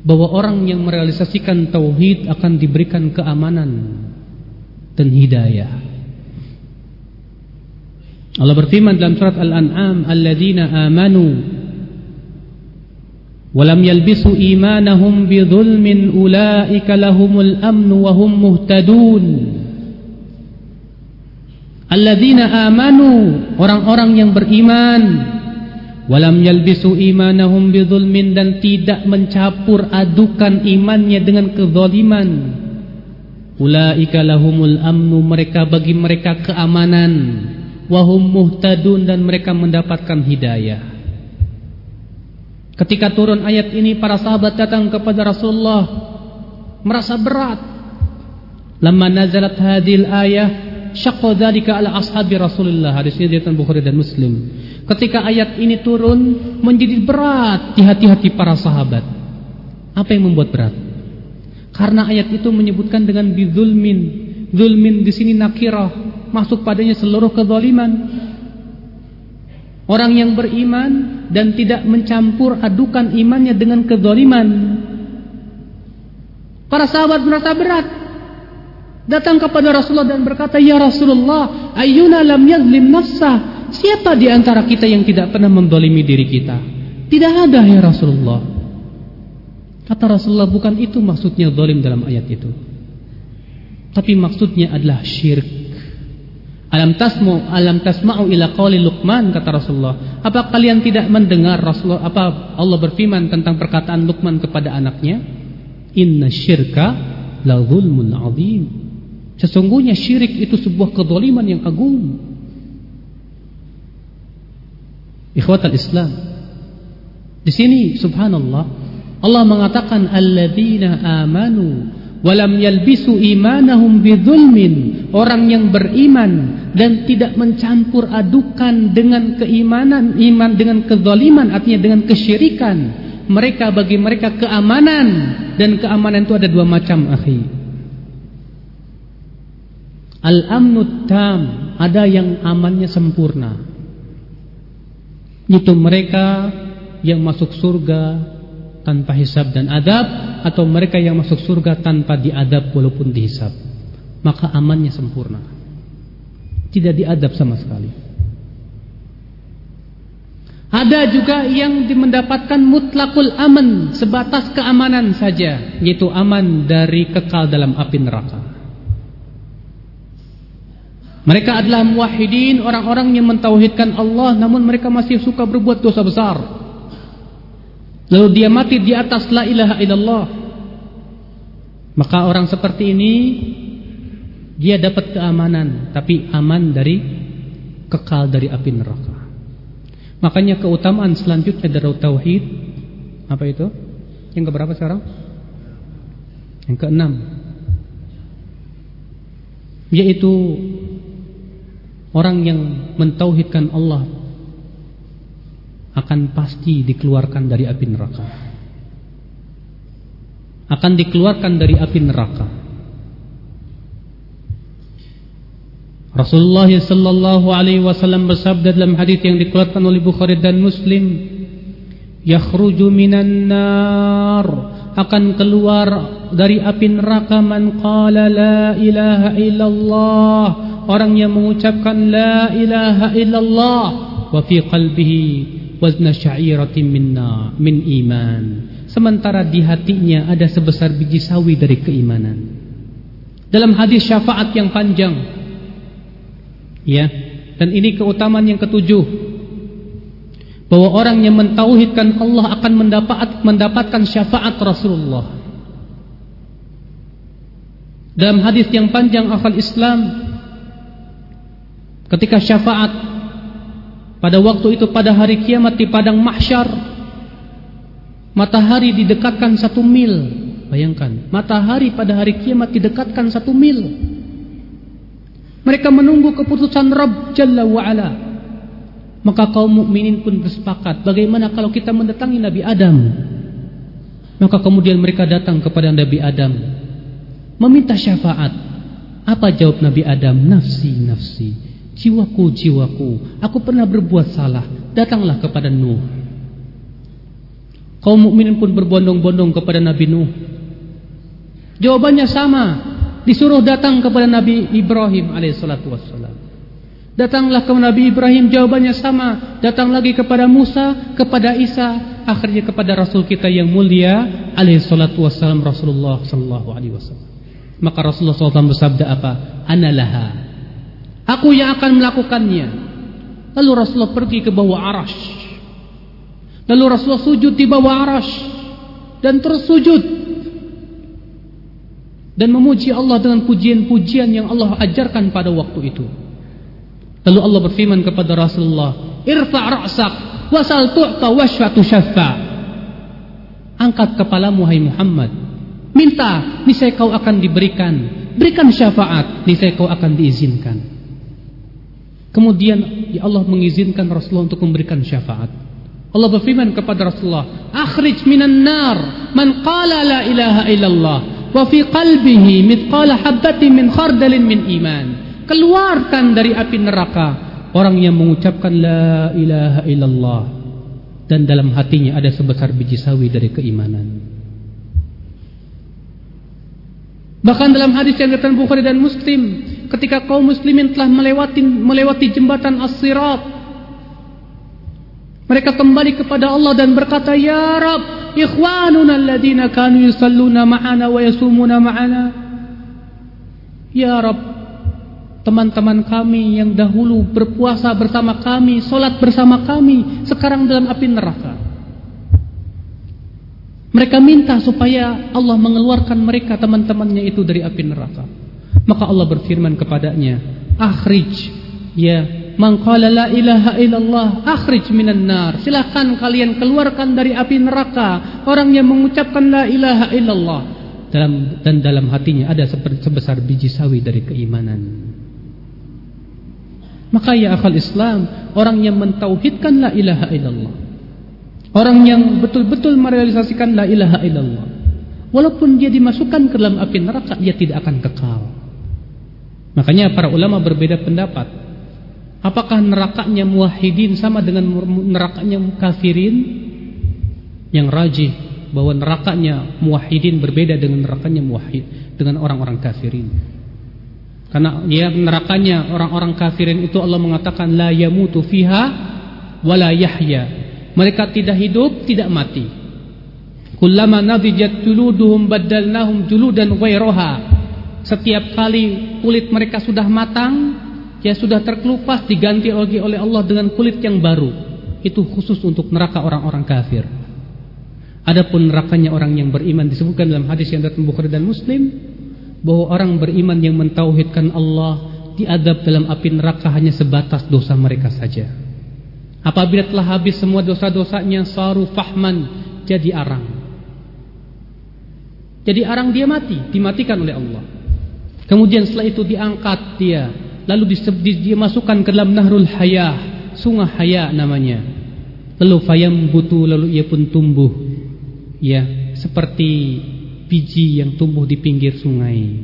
bahwa orang yang merealisasikan tauhid akan diberikan keamanan dan hidayah. Allah berfirman dalam surat Al-An'am, "Alladzina amanu wa lam yalbisu imanahum bidzulmin ulaika lahumul amnu wa hum muhtadun." Alladzina amanu, orang-orang yang beriman. Walam yalbisu imanahum bidzulmin dan tidak mencampur adukan imannya dengan kezaliman. Ulaika lahumul amnu mereka bagi mereka keamanan. Wahum muhtadun dan mereka mendapatkan hidayah. Ketika turun ayat ini para sahabat datang kepada Rasulullah merasa berat. Lama nazalat hadil ayah syaqqa dzalika ala ashabi Rasulullah hadis ini dari Bukhari dan Muslim ketika ayat ini turun menjadi berat di hati-hati para sahabat. Apa yang membuat berat? Karena ayat itu menyebutkan dengan bizulmin. Zulmin di sini nakirah, masuk padanya seluruh kezaliman. Orang yang beriman dan tidak mencampur adukan imannya dengan kezaliman. Para sahabat merasa berat. Datang kepada Rasulullah dan berkata, "Ya Rasulullah, ayyuna lam yazlim nafsah?" Siapa di antara kita yang tidak pernah mendolimi diri kita? Tidak ada ya Rasulullah. Kata Rasulullah bukan itu maksudnya dolim dalam ayat itu. Tapi maksudnya adalah syirik. Alam tasmu alam tasma'u ila qawli Luqman kata Rasulullah. Apa kalian tidak mendengar Rasulullah apa Allah berfirman tentang perkataan Luqman kepada anaknya? Inna syirka la zulmun azim. Sesungguhnya syirik itu sebuah kedoliman yang agung. Ikhwatal Islam. Di sini subhanallah Allah mengatakan alladzina amanu walam yalbisu imanahum bidzulmin orang yang beriman dan tidak mencampur adukan dengan keimanan iman dengan kezaliman artinya dengan kesyirikan mereka bagi mereka keamanan dan keamanan itu ada dua macam akhi al-amnu tam ada yang amannya sempurna. Itu mereka yang masuk surga tanpa hisab dan adab atau mereka yang masuk surga tanpa diadab walaupun dihisab. Maka amannya sempurna. Tidak diadab sama sekali. Ada juga yang mendapatkan mutlakul aman sebatas keamanan saja yaitu aman dari kekal dalam api neraka mereka adalah muwahhidin, orang-orang yang mentauhidkan Allah namun mereka masih suka berbuat dosa besar. lalu dia mati di atas la ilaha illallah. Maka orang seperti ini dia dapat keamanan tapi aman dari kekal dari api neraka. Makanya keutamaan selanjutnya dari tauhid apa itu? Yang keberapa sekarang? Yang keenam. Yaitu orang yang mentauhidkan Allah akan pasti dikeluarkan dari api neraka. Akan dikeluarkan dari api neraka. Rasulullah sallallahu alaihi wasallam bersabda dalam hadis yang dikeluarkan oleh Bukhari dan Muslim, "Yakhruju minan nar" akan keluar dari api neraka man qala la ilaha illallah orang yang mengucapkan la ilaha illallah wa fi qalbihi wazna sya'iratin minna min iman. Sementara di hatinya ada sebesar biji sawi dari keimanan. Dalam hadis syafaat yang panjang. Ya dan ini keutamaan yang ketujuh bahwa orang yang mentauhidkan Allah akan mendapat mendapatkan syafaat Rasulullah. Dalam hadis yang panjang akal Islam ketika syafaat pada waktu itu pada hari kiamat di padang mahsyar Matahari didekatkan satu mil. Bayangkan Matahari pada hari kiamat didekatkan satu mil. Mereka menunggu keputusan Rabb Jalla wa'ala Maka kaum mukminin pun bersepakat Bagaimana kalau kita mendatangi Nabi Adam Maka kemudian mereka datang kepada Nabi Adam Meminta syafaat Apa jawab Nabi Adam Nafsi, nafsi Jiwaku, jiwaku, aku pernah berbuat salah. Datanglah kepada Nuh. Kaum mukminin pun berbondong-bondong kepada Nabi Nuh. Jawabannya sama. Disuruh datang kepada Nabi Ibrahim alaihissalatu wassalam. Datanglah ke Nabi Ibrahim jawabannya sama. Datang lagi kepada Musa, kepada Isa, akhirnya kepada Rasul kita yang mulia alaihissalatu wassalam Rasulullah sallallahu alaihi wasallam. Maka Rasulullah SAW bersabda apa? Analaha Aku yang akan melakukannya. Lalu Rasulullah pergi ke bawah arash. Lalu Rasulullah sujud di bawah arash. Dan terus sujud. Dan memuji Allah dengan pujian-pujian yang Allah ajarkan pada waktu itu. Lalu Allah berfirman kepada Rasulullah. Irfa' ra'sak. Wasal tu'ta washfatu syaffa. Angkat kepalamu hai Muhammad. Minta, niscaya kau akan diberikan. Berikan syafaat, niscaya kau akan diizinkan. Kemudian ya Allah mengizinkan Rasulullah untuk memberikan syafaat. Allah berfirman kepada Rasulullah, "Akhrij minan nar man qala la ilaha illallah wa fi qalbihi mithqala habatin min khardalin min iman." Keluarkan dari api neraka orang yang mengucapkan la ilaha illallah dan dalam hatinya ada sebesar biji sawi dari keimanan. Bahkan dalam hadis yang diriwayatkan Bukhari dan Muslim, ketika kaum muslimin telah melewati melewati jembatan As-Sirat mereka kembali kepada Allah dan berkata ya rab ikhwanuna alladhina kanu yusalluna ma'ana wa yasumuna ma'ana ya rab teman-teman kami yang dahulu berpuasa bersama kami salat bersama kami sekarang dalam api neraka mereka minta supaya Allah mengeluarkan mereka teman-temannya itu dari api neraka maka Allah berfirman kepadanya, "Akhrij ya man qala la ilaha illallah akhrij minan nar." Silakan kalian keluarkan dari api neraka orang yang mengucapkan la ilaha illallah dan dalam hatinya ada sebesar biji sawi dari keimanan. Maka ya akal Islam, orang yang mentauhidkan la ilaha illallah. Orang yang betul-betul merealisasikan la ilaha illallah. Walaupun dia dimasukkan ke dalam api neraka, dia tidak akan kekal. Makanya para ulama berbeda pendapat. Apakah nerakanya muwahhidin sama dengan nerakanya kafirin? Yang rajih bahwa nerakanya muwahhidin berbeda dengan nerakanya muwahhid dengan orang-orang kafirin. Karena ya nerakanya orang-orang kafirin itu Allah mengatakan la yamutu fiha wala yahya. Mereka tidak hidup, tidak mati. Kullama nadijat juluduhum baddalnahum juludan ghairaha setiap kali kulit mereka sudah matang, ya sudah terkelupas diganti oleh Allah dengan kulit yang baru. Itu khusus untuk neraka orang-orang kafir. Adapun nerakanya orang yang beriman disebutkan dalam hadis yang datang Bukhari dan Muslim bahwa orang beriman yang mentauhidkan Allah diadab dalam api neraka hanya sebatas dosa mereka saja. Apabila telah habis semua dosa-dosanya saru fahman jadi arang. Jadi arang dia mati, dimatikan oleh Allah. Kemudian setelah itu diangkat dia, lalu dimasukkan ke dalam nahrul hayah, sungai haya namanya. Lalu fayam butu, lalu ia pun tumbuh ya seperti biji yang tumbuh di pinggir sungai.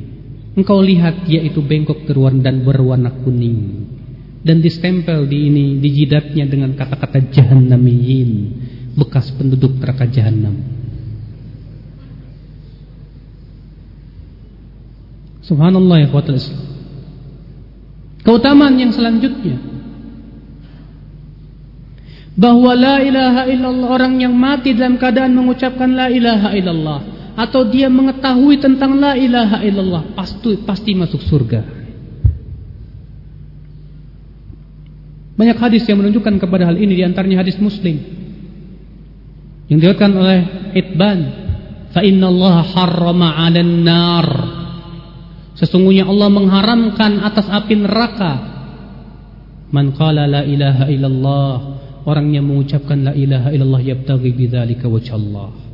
Engkau lihat dia itu bengkok keruan dan berwarna kuning dan distempel di ini di jidatnya dengan kata-kata jahannamiyin, bekas penduduk neraka jahanam. Subhanallah ya Keutamaan yang selanjutnya bahwa la ilaha illallah orang yang mati dalam keadaan mengucapkan la ilaha illallah atau dia mengetahui tentang la ilaha illallah pasti pasti masuk surga. Banyak hadis yang menunjukkan kepada hal ini di antaranya hadis Muslim. Yang diriwayatkan oleh Itban fa innallaha harrama 'alan nar. Sesungguhnya Allah mengharamkan atas api neraka. Man qala la ilaha illallah orang yang mengucapkan la ilaha illallah yabtaghi bidzalika wajhallah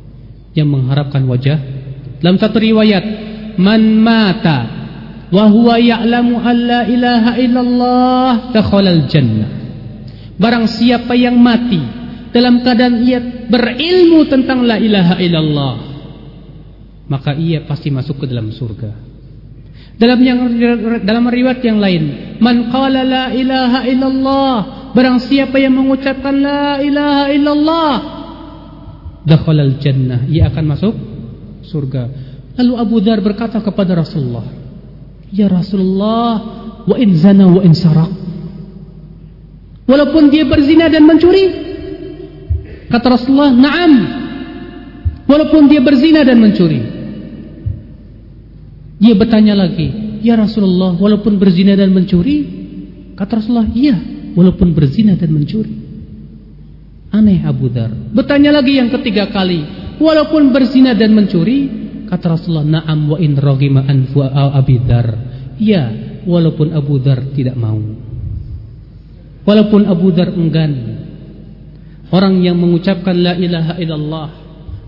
yang mengharapkan wajah. Dalam satu riwayat man mata wa huwa ya'lamu an la ilaha illallah dakhala jannah. Barang siapa yang mati dalam keadaan ia berilmu tentang la ilaha illallah maka ia pasti masuk ke dalam surga. Dalam yang dalam riwayat yang lain man qala la ilaha illallah Barang siapa yang mengucapkan la ilaha illallah dakhalal jannah, ia akan masuk surga. Lalu Abu Dhar berkata kepada Rasulullah, "Ya Rasulullah, wa in zana wa in sarak." Walaupun dia berzina dan mencuri. Kata Rasulullah, "Na'am." Walaupun dia berzina dan mencuri. Dia bertanya lagi, "Ya Rasulullah, walaupun berzina dan mencuri?" Kata Rasulullah, "Iya." walaupun berzina dan mencuri. Aneh Abu Dhar. Bertanya lagi yang ketiga kali, walaupun berzina dan mencuri, kata Rasulullah, "Na'am wa in raghima anfu Abi Dhar." Ya, walaupun Abu Dhar tidak mau. Walaupun Abu Dhar enggan. Orang yang mengucapkan la ilaha illallah,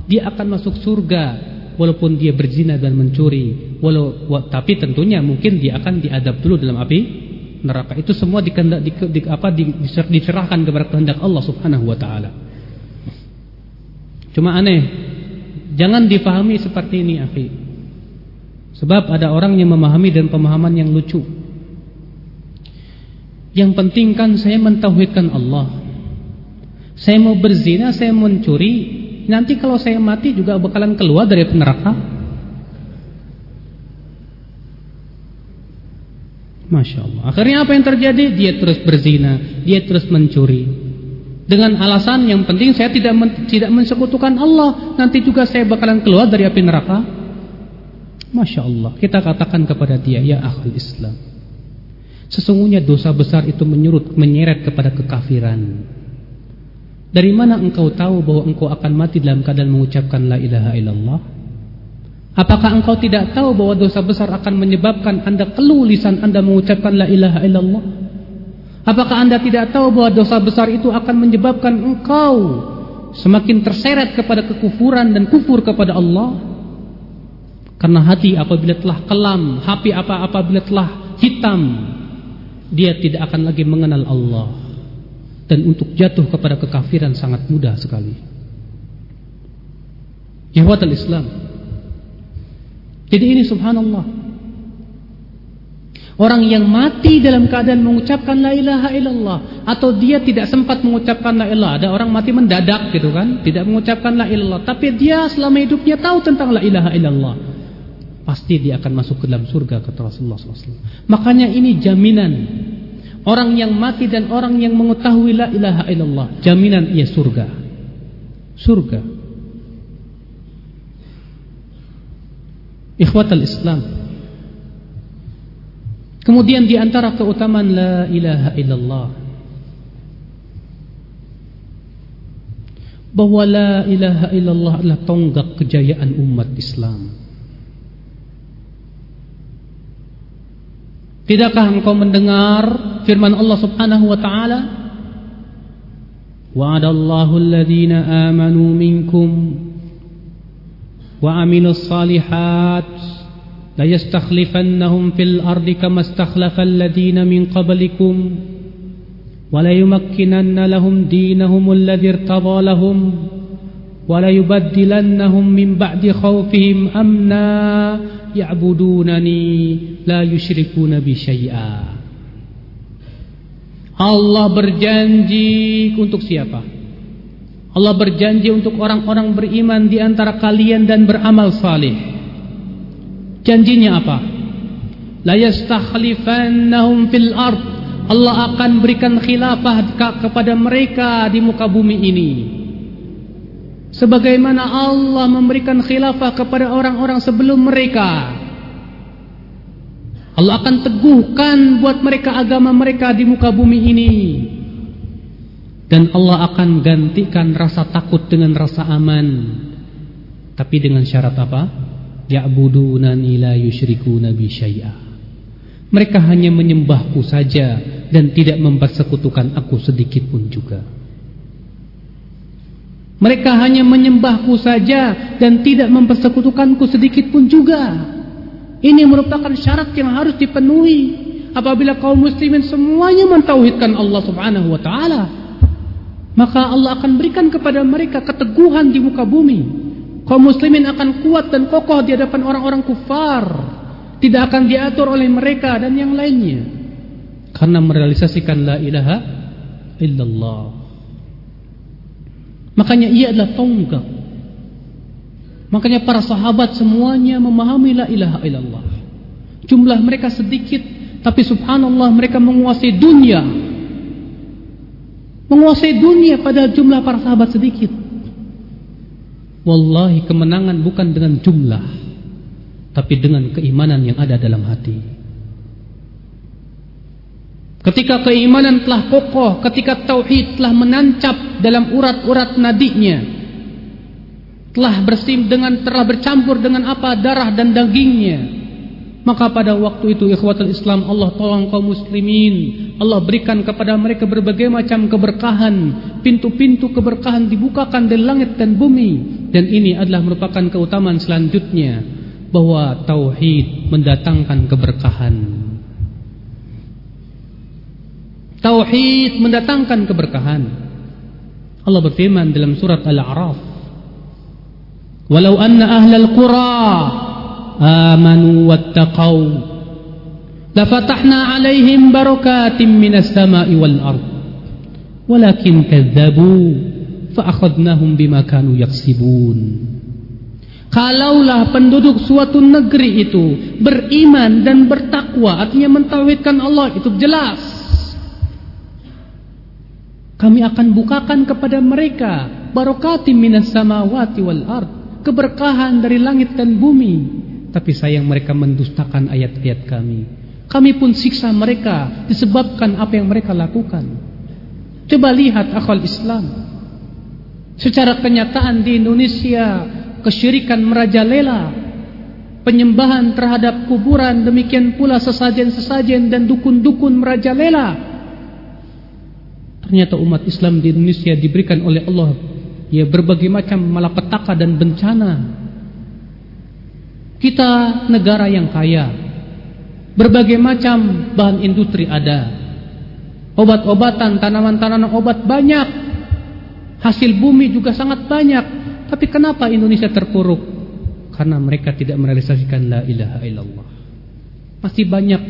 dia akan masuk surga walaupun dia berzina dan mencuri. Walau tapi tentunya mungkin dia akan diadab dulu dalam api neraka itu semua dikendak di, di, apa di, diserahkan kepada kehendak Allah Subhanahu wa taala. Cuma aneh, jangan dipahami seperti ini, akhi. Sebab ada orang yang memahami dan pemahaman yang lucu. Yang penting kan saya mentauhidkan Allah. Saya mau berzina, saya mencuri, nanti kalau saya mati juga bakalan keluar dari neraka. Masya Allah. Akhirnya apa yang terjadi? Dia terus berzina, dia terus mencuri. Dengan alasan yang penting saya tidak men, tidak mensekutukan Allah. Nanti juga saya bakalan keluar dari api neraka. Masya Allah. Kita katakan kepada dia, ya akhul Islam. Sesungguhnya dosa besar itu menyurut, menyeret kepada kekafiran. Dari mana engkau tahu bahwa engkau akan mati dalam keadaan mengucapkan la ilaha illallah? Apakah engkau tidak tahu bahwa dosa besar akan menyebabkan anda keluh lisan anda mengucapkan la ilaha illallah? Apakah anda tidak tahu bahwa dosa besar itu akan menyebabkan engkau semakin terseret kepada kekufuran dan kufur kepada Allah? Karena hati apabila telah kelam, hati apa apabila telah hitam, dia tidak akan lagi mengenal Allah. Dan untuk jatuh kepada kekafiran sangat mudah sekali. Ihwatul Islam. Jadi ini subhanallah. Orang yang mati dalam keadaan mengucapkan la ilaha illallah atau dia tidak sempat mengucapkan la ilaha. Ada orang mati mendadak gitu kan, tidak mengucapkan la ilallah, tapi dia selama hidupnya tahu tentang la ilaha illallah. Pasti dia akan masuk ke dalam surga kata Rasulullah SAW. Makanya ini jaminan orang yang mati dan orang yang mengetahui la ilaha illallah, jaminan ia surga. Surga. Ikhwatal Islam. Kemudian di antara keutamaan la ilaha illallah bahwa la ilaha illallah adalah tonggak kejayaan umat Islam. Tidakkah engkau mendengar firman Allah Subhanahu wa taala? Wa'adallahu alladhina amanu minkum wa 'amilus salihat la yastakhlifannahum fil ardi kama istakhlafa alladhina min qablikum wa la yumakkinanna lahum dinahum alladhi irtadha lahum wa la yubaddilannahum min ba'di khawfihim amna ya'budunani la yusyrikuna bi syai'a Allah berjanji untuk siapa? Allah berjanji untuk orang-orang beriman di antara kalian dan beramal saleh. Janjinya apa? La yastakhlifannahum fil ard. Allah akan berikan khilafah kepada mereka di muka bumi ini. Sebagaimana Allah memberikan khilafah kepada orang-orang sebelum mereka. Allah akan teguhkan buat mereka agama mereka di muka bumi ini. Dan Allah akan gantikan rasa takut dengan rasa aman. Tapi dengan syarat apa? Ya'budunani la yusyrikuna bi syai'a. Mereka hanya menyembahku saja dan tidak mempersekutukan aku sedikit pun juga. Mereka hanya menyembahku saja dan tidak mempersekutukanku sedikit pun juga. Ini merupakan syarat yang harus dipenuhi apabila kaum muslimin semuanya mentauhidkan Allah Subhanahu wa taala. Maka Allah akan berikan kepada mereka keteguhan di muka bumi. Kaum muslimin akan kuat dan kokoh di hadapan orang-orang kufar. Tidak akan diatur oleh mereka dan yang lainnya. Karena merealisasikan la ilaha illallah. Makanya ia adalah tonggak Makanya para sahabat semuanya memahami la ilaha illallah. Jumlah mereka sedikit, tapi subhanallah mereka menguasai dunia. Menguasai dunia pada jumlah para sahabat sedikit. Wallahi kemenangan bukan dengan jumlah, tapi dengan keimanan yang ada dalam hati. Ketika keimanan telah kokoh, ketika tauhid telah menancap dalam urat-urat nadinya, telah bersim dengan telah bercampur dengan apa darah dan dagingnya maka pada waktu itu ikhwatul Islam Allah tolong kaum muslimin. Allah berikan kepada mereka berbagai macam keberkahan. Pintu-pintu keberkahan dibukakan di langit dan bumi. Dan ini adalah merupakan keutamaan selanjutnya. Bahwa tauhid mendatangkan keberkahan. Tauhid mendatangkan keberkahan. Allah berfirman dalam surat Al-A'raf. Walau anna ahlal qura amanu wattaqau. Lafatahna alaihim barakatim minas sama'i wal ard. Walakin kadzabu fa'akhadnahum bima kanu yaksibun. Kalaulah penduduk suatu negeri itu beriman dan bertakwa artinya mentauhidkan Allah itu jelas. Kami akan bukakan kepada mereka barakatim minas samawati wal ard keberkahan dari langit dan bumi. Tapi sayang mereka mendustakan ayat-ayat kami. Kami pun siksa mereka disebabkan apa yang mereka lakukan. Coba lihat akal Islam. Secara kenyataan di Indonesia kesyirikan merajalela. Penyembahan terhadap kuburan demikian pula sesajen-sesajen dan dukun-dukun merajalela. Ternyata umat Islam di Indonesia diberikan oleh Allah ya berbagai macam malapetaka dan bencana. Kita negara yang kaya, berbagai macam bahan industri ada, obat-obatan, tanaman-tanaman obat banyak, hasil bumi juga sangat banyak. Tapi kenapa Indonesia terpuruk? Karena mereka tidak merealisasikan la ilaha illallah. Masih banyak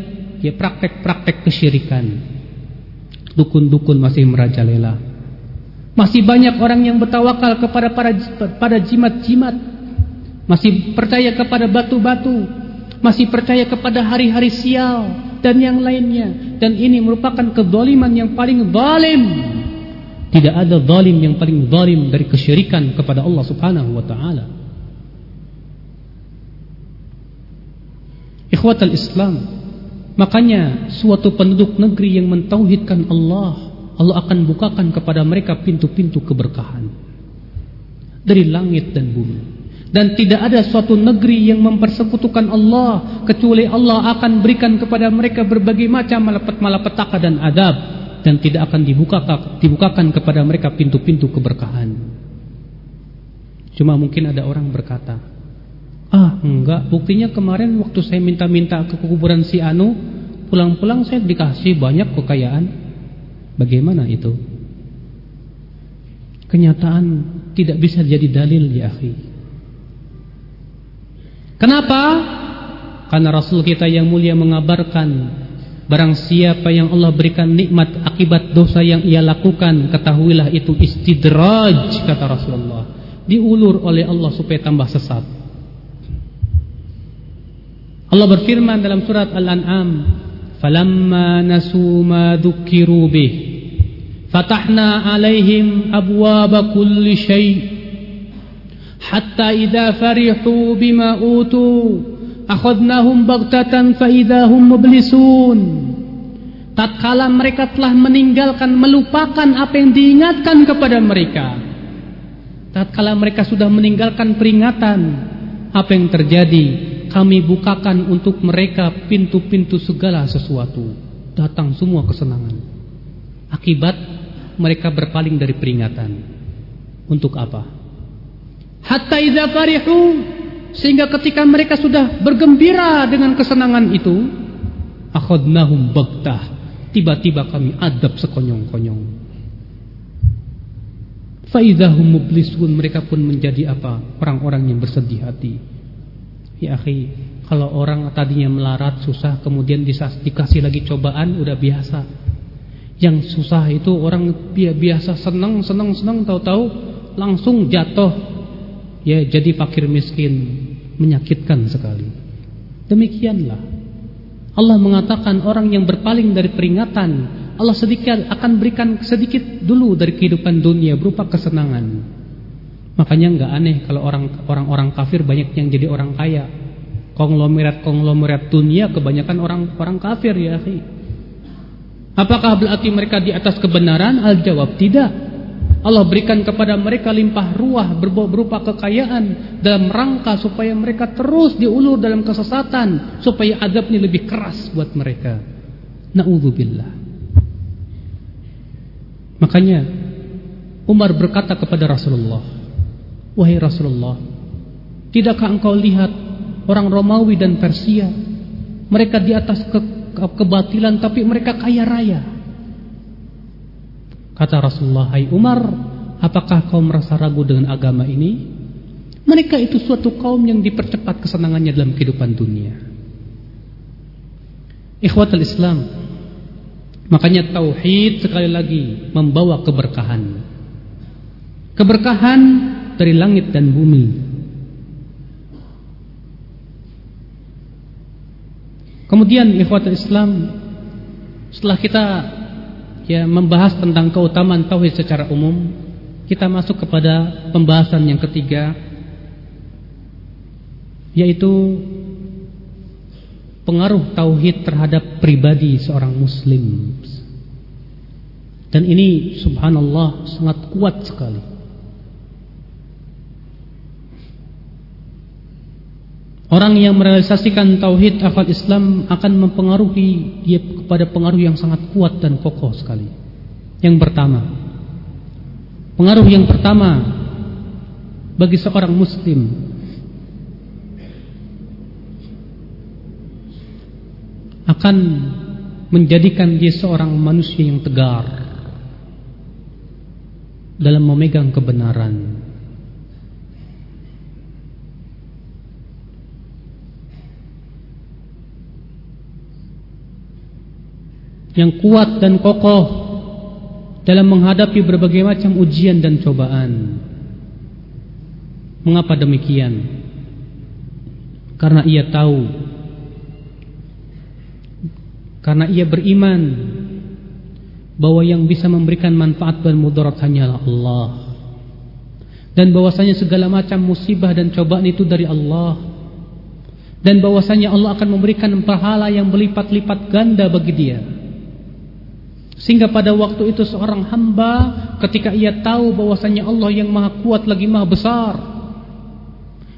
ya praktek-praktek kesyirikan. Dukun-dukun masih merajalela. Masih banyak orang yang bertawakal kepada para pada jimat-jimat. Masih percaya kepada batu-batu. Masih percaya kepada hari-hari sial dan yang lainnya. Dan ini merupakan kezaliman yang paling zalim. Tidak ada zalim yang paling zalim dari kesyirikan kepada Allah Subhanahu wa taala. Ikhwatal Islam, makanya suatu penduduk negeri yang mentauhidkan Allah Allah akan bukakan kepada mereka pintu-pintu keberkahan. dari langit dan bumi. Dan tidak ada suatu negeri yang mempersekutukan Allah kecuali Allah akan berikan kepada mereka berbagai macam malapetaka dan adab dan tidak akan dibukakan, dibukakan kepada mereka pintu-pintu keberkahan. Cuma mungkin ada orang berkata, ah enggak, buktinya kemarin waktu saya minta-minta ke kuburan si Anu, pulang-pulang saya dikasih banyak kekayaan. Bagaimana itu? Kenyataan tidak bisa jadi dalil ya akhi. Kenapa? Karena Rasul kita yang mulia mengabarkan Barang siapa yang Allah berikan nikmat akibat dosa yang ia lakukan Ketahuilah itu istidraj kata Rasulullah. Diulur oleh Allah supaya tambah sesat. Allah berfirman dalam surat Al-An'am Falamma nasu ma dhukiru bih Fatahna alaihim abwaba kulli syai' idza farihu bima utu akhadnahum baghtatan fa idza hum mublisun. Tatkala mereka telah meninggalkan melupakan apa yang diingatkan kepada mereka. Tatkala mereka sudah meninggalkan peringatan apa yang terjadi? Kami bukakan untuk mereka pintu-pintu segala sesuatu. Datang semua kesenangan. Akibat mereka berpaling dari peringatan. Untuk apa hatta idza farihu sehingga ketika mereka sudah bergembira dengan kesenangan itu akhadnahum baghtah tiba-tiba kami adab sekonyong-konyong. Faidahum mublisun mereka pun menjadi apa? Orang-orang yang bersedih hati. Ya akhi kalau orang tadinya melarat susah kemudian dikasih lagi cobaan udah biasa. Yang susah itu orang biasa senang senang senang tahu-tahu langsung jatuh ya jadi fakir miskin menyakitkan sekali. Demikianlah Allah mengatakan orang yang berpaling dari peringatan Allah sedikit akan berikan sedikit dulu dari kehidupan dunia berupa kesenangan. Makanya nggak aneh kalau orang orang-orang kafir banyak yang jadi orang kaya. Konglomerat konglomerat dunia kebanyakan orang orang kafir ya. Apakah berarti mereka di atas kebenaran? Al jawab tidak. Allah berikan kepada mereka limpah ruah berupa kekayaan dalam rangka supaya mereka terus diulur dalam kesesatan supaya adabnya lebih keras buat mereka. Nauzubillah. Makanya Umar berkata kepada Rasulullah, "Wahai Rasulullah, tidakkah engkau lihat orang Romawi dan Persia mereka di atas ke kebatilan tapi mereka kaya raya?" Kata Rasulullah, Hai Umar, apakah kau merasa ragu dengan agama ini? Mereka itu suatu kaum yang dipercepat kesenangannya dalam kehidupan dunia. Ikhwatul Islam. Makanya tauhid sekali lagi membawa keberkahan. Keberkahan dari langit dan bumi. Kemudian ikhwatul Islam setelah kita ya membahas tentang keutamaan tauhid secara umum, kita masuk kepada pembahasan yang ketiga yaitu pengaruh tauhid terhadap pribadi seorang muslim. Dan ini subhanallah sangat kuat sekali. Orang yang merealisasikan tauhid akal Islam akan mempengaruhi dia kepada pengaruh yang sangat kuat dan kokoh sekali. Yang pertama, pengaruh yang pertama bagi seorang muslim akan menjadikan dia seorang manusia yang tegar dalam memegang kebenaran. Yang kuat dan kokoh dalam menghadapi berbagai macam ujian dan cobaan. Mengapa demikian? Karena ia tahu karena ia beriman bahwa yang bisa memberikan manfaat dan mudarat hanyalah Allah. Dan bahwasanya segala macam musibah dan cobaan itu dari Allah. Dan bahwasanya Allah akan memberikan pahala yang berlipat-lipat ganda bagi dia. Sehingga pada waktu itu seorang hamba ketika ia tahu bahwasanya Allah yang maha kuat lagi maha besar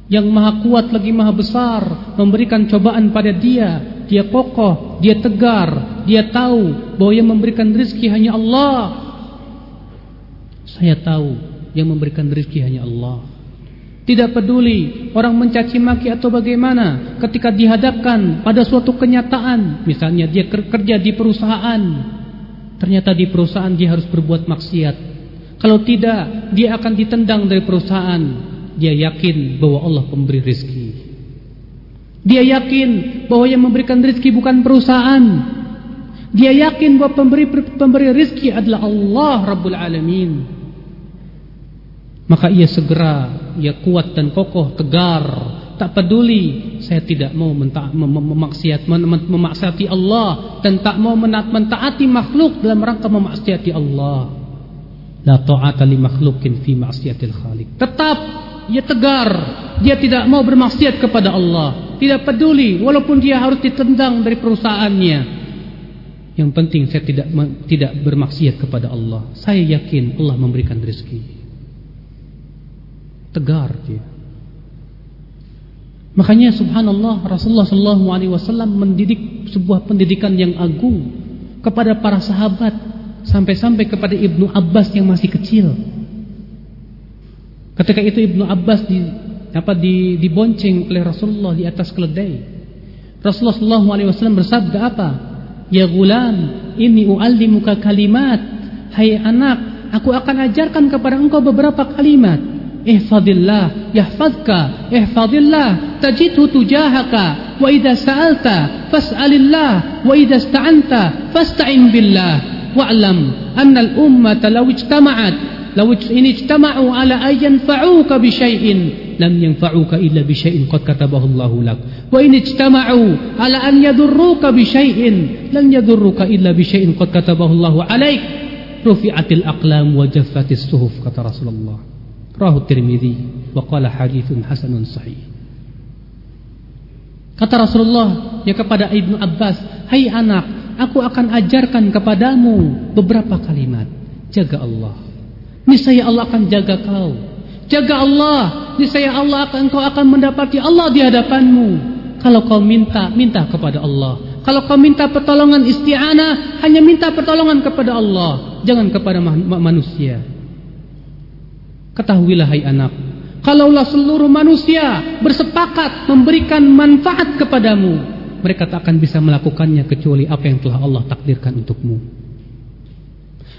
yang maha kuat lagi maha besar memberikan cobaan pada dia dia kokoh, dia tegar dia tahu bahwa yang memberikan rezeki hanya Allah. Saya tahu yang memberikan rezeki hanya Allah. Tidak peduli orang mencaci maki atau bagaimana ketika dihadapkan pada suatu kenyataan misalnya dia kerja di perusahaan ternyata di perusahaan dia harus berbuat maksiat. Kalau tidak dia akan ditendang dari perusahaan. Dia yakin bahwa Allah pemberi rezeki. Dia yakin bahwa yang memberikan rezeki bukan perusahaan. Dia yakin bahwa pemberi pemberi rezeki adalah Allah Rabbul Alamin. Maka ia segera ia kuat dan kokoh, tegar, tak peduli saya tidak mau memaksiat memaksiati Allah dan tak mau mentaati makhluk dalam rangka memaksiati Allah. La ta'ata li makhlukin fi ma'siyatil khaliq. Tetap ia tegar, dia tidak mau bermaksiat kepada Allah, tidak peduli walaupun dia harus ditendang dari perusahaannya. Yang penting saya tidak tidak bermaksiat kepada Allah. Saya yakin Allah memberikan rezeki tegar dia. Makanya subhanallah Rasulullah sallallahu alaihi wasallam mendidik sebuah pendidikan yang agung kepada para sahabat sampai-sampai kepada Ibnu Abbas yang masih kecil. Ketika itu Ibnu Abbas di apa di dibonceng oleh Rasulullah di atas keledai. Rasulullah sallallahu alaihi wasallam bersabda apa? Ya gulam, ini uallimuka kalimat. Hai anak, aku akan ajarkan kepada engkau beberapa kalimat. Ihfadillah yahfadka ihfadillah tajidhu tujahaka wa idza sa'alta fas'alillah wa idza ista'anta fasta'in billah wa'lam anna al-ummata law ijtama'at law in ijtama'u ala an yanfa'uka bi syai'in lam yanfa'uka illa bi syai'in qad katabahu Allah lak wa in ijtama'u ala an yadurruka bi syai'in lan yadurruka illa bi syai'in qad katabahu Allah alaik rufi'atil aqlam wa Rahu Tirmidzi wa qala hadithun hasanun sahih. Kata Rasulullah ya kepada Ibnu Abbas, "Hai anak, aku akan ajarkan kepadamu beberapa kalimat. Jaga Allah. Niscaya Allah akan jaga kau. Jaga Allah, niscaya Allah akan kau akan mendapati Allah di hadapanmu. Kalau kau minta, minta kepada Allah. Kalau kau minta pertolongan isti'anah, hanya minta pertolongan kepada Allah, jangan kepada manusia." Ketahuilah hai anak, kalaulah seluruh manusia bersepakat memberikan manfaat kepadamu, mereka tak akan bisa melakukannya kecuali apa yang telah Allah takdirkan untukmu.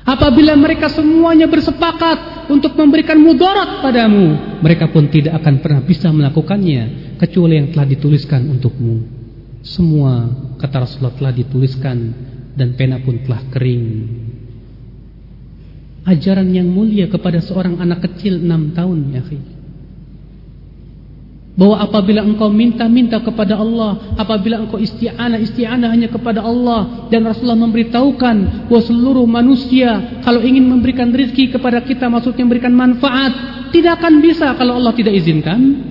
Apabila mereka semuanya bersepakat untuk memberikan mudarat padamu, mereka pun tidak akan pernah bisa melakukannya kecuali yang telah dituliskan untukmu. Semua kata Rasulullah telah dituliskan dan pena pun telah kering ajaran yang mulia kepada seorang anak kecil enam tahun ya akhi. Bahwa apabila engkau minta-minta kepada Allah, apabila engkau isti'anah, isti'anah hanya kepada Allah dan Rasulullah memberitahukan bahwa seluruh manusia kalau ingin memberikan rezeki kepada kita maksudnya memberikan manfaat, tidak akan bisa kalau Allah tidak izinkan.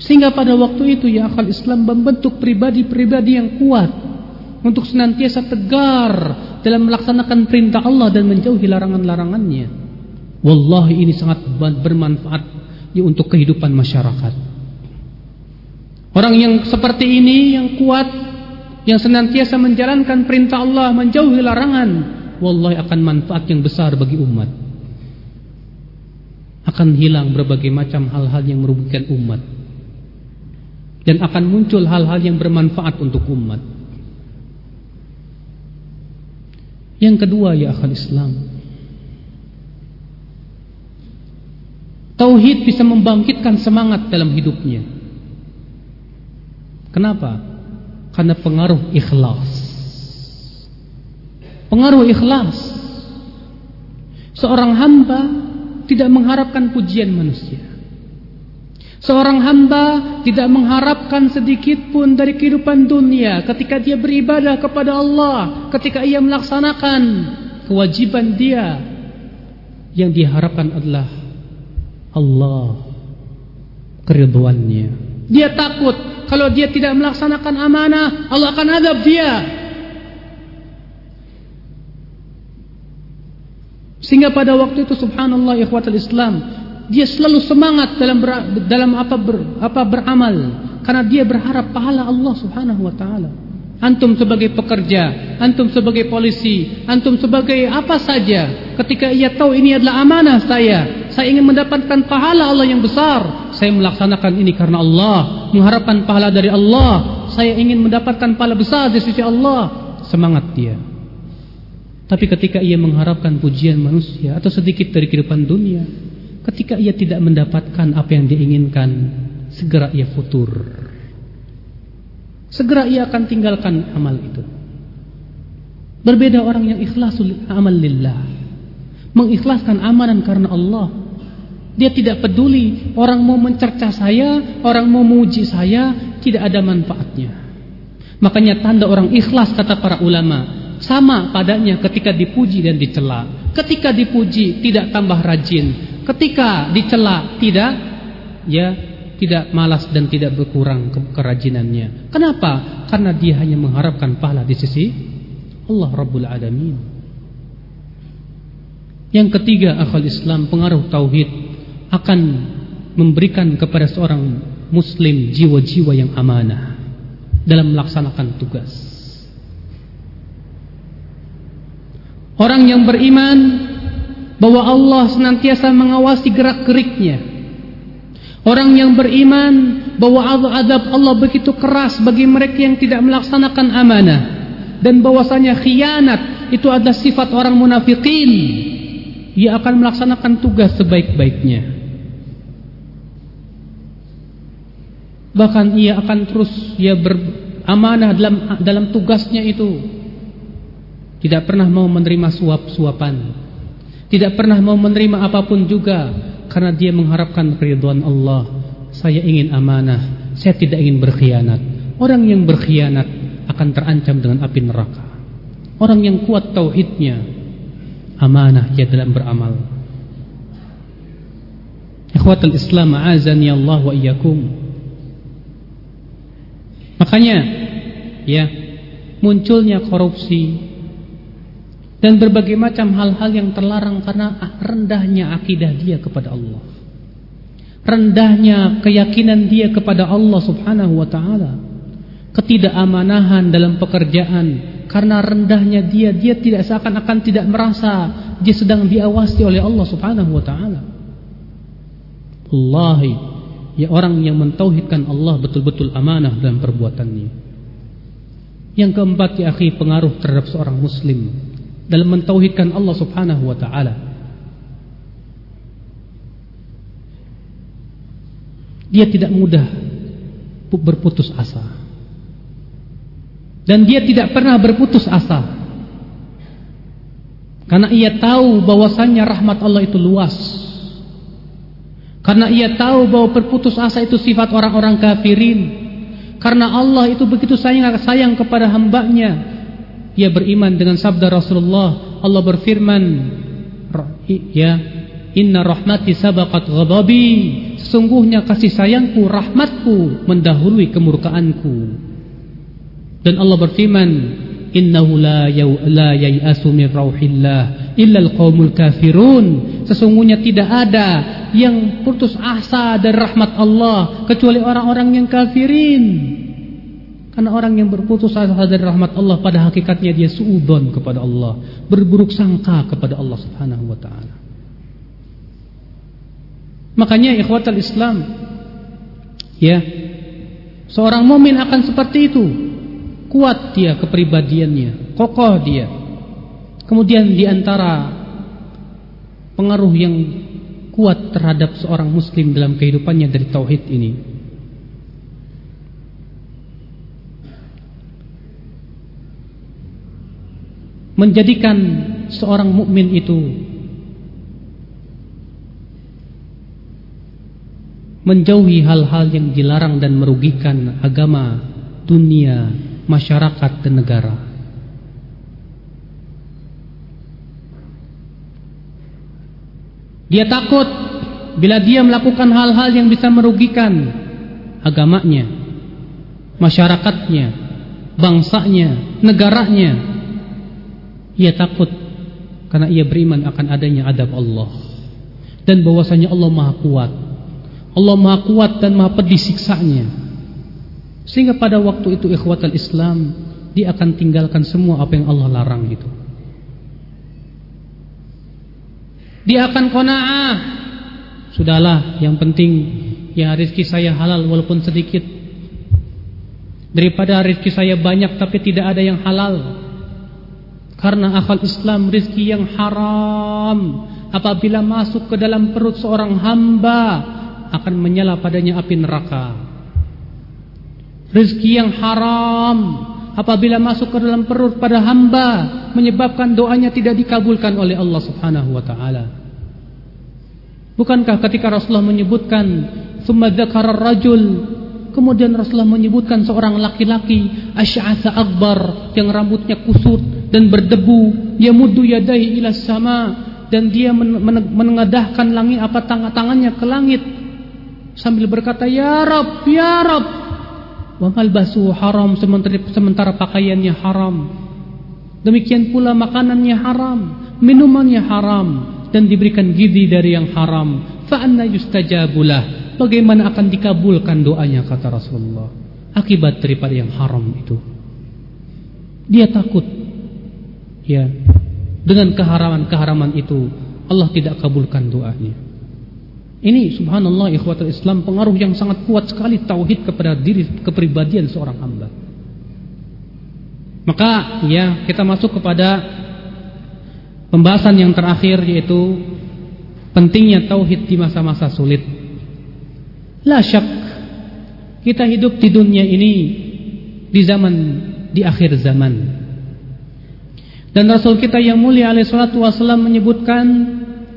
Sehingga pada waktu itu ya akal Islam membentuk pribadi-pribadi yang kuat untuk senantiasa tegar dalam melaksanakan perintah Allah dan menjauhi larangan-larangannya. Wallahi ini sangat bermanfaat untuk kehidupan masyarakat. Orang yang seperti ini yang kuat yang senantiasa menjalankan perintah Allah menjauhi larangan wallahi akan manfaat yang besar bagi umat akan hilang berbagai macam hal-hal yang merugikan umat dan akan muncul hal-hal yang bermanfaat untuk umat Yang kedua ya akal Islam. Tauhid bisa membangkitkan semangat dalam hidupnya. Kenapa? Karena pengaruh ikhlas. Pengaruh ikhlas. Seorang hamba tidak mengharapkan pujian manusia Seorang hamba tidak mengharapkan sedikit pun dari kehidupan dunia ketika dia beribadah kepada Allah, ketika ia melaksanakan kewajiban dia. Yang diharapkan adalah Allah keriduannya. Dia takut kalau dia tidak melaksanakan amanah, Allah akan adab dia. Sehingga pada waktu itu subhanallah ikhwatul Islam dia selalu semangat dalam ber, dalam apa ber, apa beramal karena dia berharap pahala Allah Subhanahu wa taala. Antum sebagai pekerja, antum sebagai polisi, antum sebagai apa saja, ketika ia tahu ini adalah amanah saya, saya ingin mendapatkan pahala Allah yang besar, saya melaksanakan ini karena Allah, mengharapkan pahala dari Allah, saya ingin mendapatkan pahala besar di sisi Allah, semangat dia. Tapi ketika ia mengharapkan pujian manusia atau sedikit dari kehidupan dunia, ketika ia tidak mendapatkan apa yang diinginkan, segera ia futur. Segera ia akan tinggalkan amal itu. Berbeda orang yang ikhlasul amal lillah. Mengikhlaskan amalan karena Allah. Dia tidak peduli orang mau mencerca saya, orang mau memuji saya, tidak ada manfaatnya. Makanya tanda orang ikhlas kata para ulama, sama padanya ketika dipuji dan dicela. Ketika dipuji tidak tambah rajin, ketika dicela tidak ya tidak malas dan tidak berkurang kerajinannya. Kenapa? Karena dia hanya mengharapkan pahala di sisi Allah Rabbul Alamin. Yang ketiga, akal Islam pengaruh tauhid akan memberikan kepada seorang muslim jiwa-jiwa yang amanah dalam melaksanakan tugas. Orang yang beriman bahwa Allah senantiasa mengawasi gerak-geriknya. Orang yang beriman bahwa azab Allah begitu keras bagi mereka yang tidak melaksanakan amanah dan bahwasanya khianat itu adalah sifat orang munafikin. Ia akan melaksanakan tugas sebaik-baiknya. Bahkan ia akan terus ia beramanah dalam dalam tugasnya itu tidak pernah mau menerima suap-suapan. Tidak pernah mau menerima apa pun juga karena dia mengharapkan keridhaan Allah. Saya ingin amanah, saya tidak ingin berkhianat. Orang yang berkhianat akan terancam dengan api neraka. Orang yang kuat tauhidnya amanah dia dalam beramal. Ikhwatul Islam azani Allah wa iyyakum. Makanya ya munculnya korupsi dan berbagai macam hal-hal yang terlarang karena rendahnya akidah dia kepada Allah. Rendahnya keyakinan dia kepada Allah Subhanahu wa taala. Ketidakamaнаhan dalam pekerjaan karena rendahnya dia dia tidak seakan-akan tidak merasa dia sedang diawasi oleh Allah Subhanahu wa taala. Wallahi, ya orang yang mentauhidkan Allah betul-betul amanah dalam perbuatannya. Yang keempat ya akhi pengaruh terhadap seorang muslim dalam mentauhidkan Allah Subhanahu wa taala. Dia tidak mudah berputus asa. Dan dia tidak pernah berputus asa. Karena ia tahu bahwasannya rahmat Allah itu luas. Karena ia tahu bahwa berputus asa itu sifat orang-orang kafirin. Karena Allah itu begitu sayang sayang kepada hambanya ia beriman dengan sabda Rasulullah. Allah berfirman ya inna rahmati sabaqat ghadabi. Sesungguhnya kasih sayangku rahmatku mendahului kemurkaanku. Dan Allah berfirman innahu la yaw la yayasu min rauhillah illa alqaumul kafirun. Sesungguhnya tidak ada yang putus asa dari rahmat Allah kecuali orang-orang yang kafirin karena orang yang berputus asa dari rahmat Allah pada hakikatnya dia suudon kepada Allah, berburuk sangka kepada Allah Subhanahu wa taala. Makanya ikhwatal Islam ya, seorang mukmin akan seperti itu. Kuat dia kepribadiannya, kokoh dia. Kemudian di antara pengaruh yang kuat terhadap seorang muslim dalam kehidupannya dari tauhid ini menjadikan seorang mukmin itu menjauhi hal-hal yang dilarang dan merugikan agama, dunia, masyarakat dan negara. Dia takut bila dia melakukan hal-hal yang bisa merugikan agamanya, masyarakatnya, bangsanya, negaranya, ia takut Karena ia beriman akan adanya adab Allah dan bahwasanya Allah Maha Kuat. Allah Maha Kuat dan Maha pedih siksanya. Sehingga pada waktu itu ikhwatal Islam dia akan tinggalkan semua apa yang Allah larang itu. Dia akan kona'ah. Sudahlah, yang penting ya rezeki saya halal walaupun sedikit. Daripada rezeki saya banyak tapi tidak ada yang halal. Karena akal Islam rizki yang haram apabila masuk ke dalam perut seorang hamba akan menyala padanya api neraka. Rizki yang haram apabila masuk ke dalam perut pada hamba menyebabkan doanya tidak dikabulkan oleh Allah Subhanahu wa taala. Bukankah ketika Rasulullah menyebutkan thumma dzakara rajul kemudian Rasulullah menyebutkan seorang laki-laki asy'atsa akbar yang rambutnya kusut dan berdebu yamuddu yadayhi ila sama dan dia menengadahkan langit apa tangan-tangannya ke langit. Sambil berkata ya rab ya rab wa haram sementara, sementara pakaiannya haram. Demikian pula makanannya haram minumannya haram dan diberikan gizi dari yang haram. Fa anna yustajabulah bagaimana akan dikabulkan doanya kata Rasulullah akibat daripada yang haram itu dia takut ya dengan keharaman-keharaman itu Allah tidak kabulkan doanya. Ini subhanallah ikhwatul Islam pengaruh yang sangat kuat sekali tauhid kepada diri kepribadian seorang hamba. Maka ya kita masuk kepada pembahasan yang terakhir yaitu pentingnya tauhid di masa-masa sulit. La syak kita hidup di dunia ini di zaman di akhir zaman dan Rasul kita yang mulia alaihi salatu wasallam menyebutkan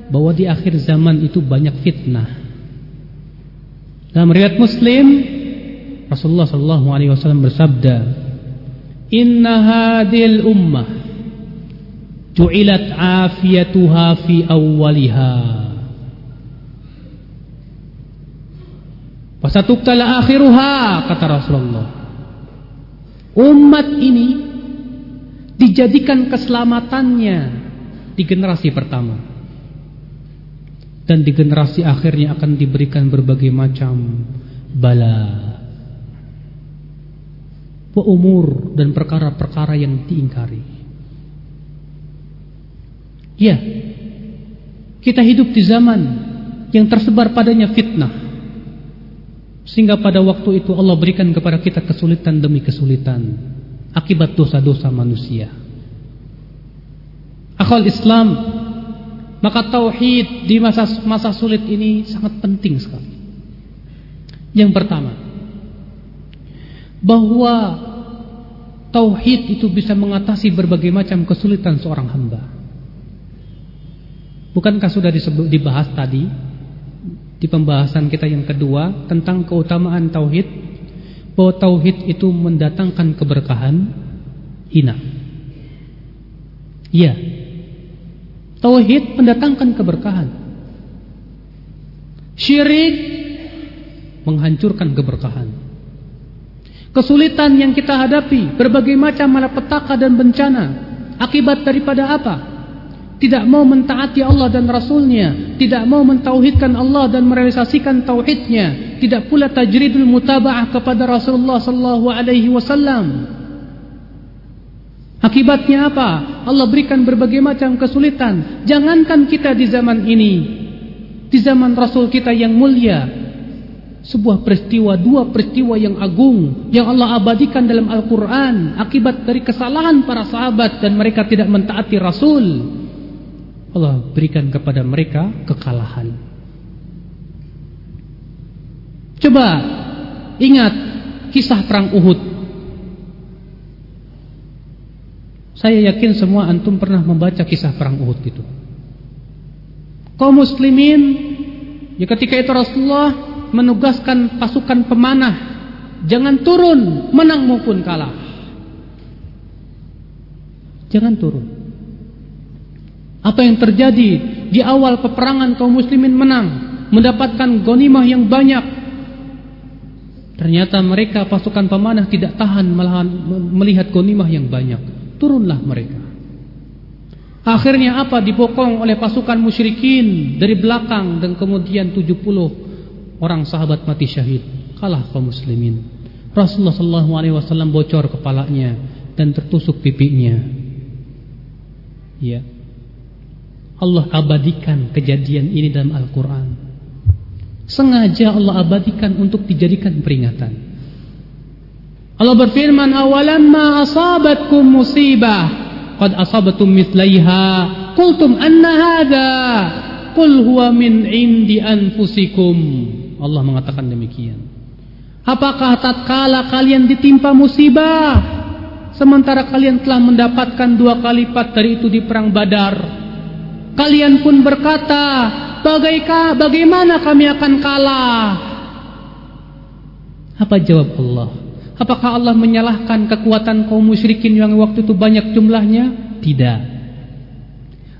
bahwa di akhir zaman itu banyak fitnah. Dalam riwayat Muslim Rasulullah sallallahu alaihi wasallam bersabda, "Inna hadhil ummah ju'ilat afiyatuha fi awwaliha." Wasatuktala akhiruha kata Rasulullah. Umat ini dijadikan keselamatannya di generasi pertama. Dan di generasi akhirnya akan diberikan berbagai macam bala umur dan perkara-perkara yang diingkari. Ya kita hidup di zaman yang tersebar padanya fitnah sehingga pada waktu itu Allah berikan kepada kita kesulitan demi kesulitan akibat dosa-dosa manusia. Akal Islam, maka tauhid di masa masa sulit ini sangat penting sekali. Yang pertama, bahwa tauhid itu bisa mengatasi berbagai macam kesulitan seorang hamba. Bukankah sudah dibahas tadi di pembahasan kita yang kedua tentang keutamaan tauhid bahwa tauhid itu mendatangkan keberkahan hina. Iya. Tauhid mendatangkan keberkahan. Syirik menghancurkan keberkahan. Kesulitan yang kita hadapi, berbagai macam malapetaka dan bencana, akibat daripada apa? Tidak mau mentaati Allah dan Rasulnya, tidak mau mentauhidkan Allah dan merealisasikan tauhidnya, tidak pula tajridul mutaba'ah kepada Rasulullah sallallahu alaihi wasallam. Akibatnya apa? Allah berikan berbagai macam kesulitan. Jangankan kita di zaman ini, di zaman Rasul kita yang mulia, sebuah peristiwa, dua peristiwa yang agung yang Allah abadikan dalam Al-Quran akibat dari kesalahan para sahabat dan mereka tidak mentaati Rasul Allah berikan kepada mereka kekalahan. Coba ingat kisah perang Uhud. Saya yakin semua antum pernah membaca kisah perang Uhud itu. Kaum muslimin ya ketika itu Rasulullah menugaskan pasukan pemanah jangan turun menang maupun kalah. Jangan turun. Apa yang terjadi di awal peperangan kaum muslimin menang, mendapatkan gonimah yang banyak. Ternyata mereka pasukan pemanah tidak tahan malahan melihat gonimah yang banyak. Turunlah mereka. Akhirnya apa? Dibokong oleh pasukan musyrikin dari belakang dan kemudian 70 orang sahabat mati syahid. Kalah kaum muslimin. Rasulullah wasallam bocor kepalanya dan tertusuk pipinya. Ya. Allah abadikan kejadian ini dalam Al-Qur'an. Sengaja Allah abadikan untuk dijadikan peringatan. Allah berfirman, "Awalamma asabatkum musibah" qad asabatum mithlaiha qultum anna hadha qul huwa min indi anfusikum Allah mengatakan demikian apakah tatkala kalian ditimpa musibah sementara kalian telah mendapatkan dua kali lipat dari itu di perang Badar kalian pun berkata bagaimana bagaimana kami akan kalah apa jawab Allah Apakah Allah menyalahkan kekuatan kaum musyrikin yang waktu itu banyak jumlahnya? Tidak.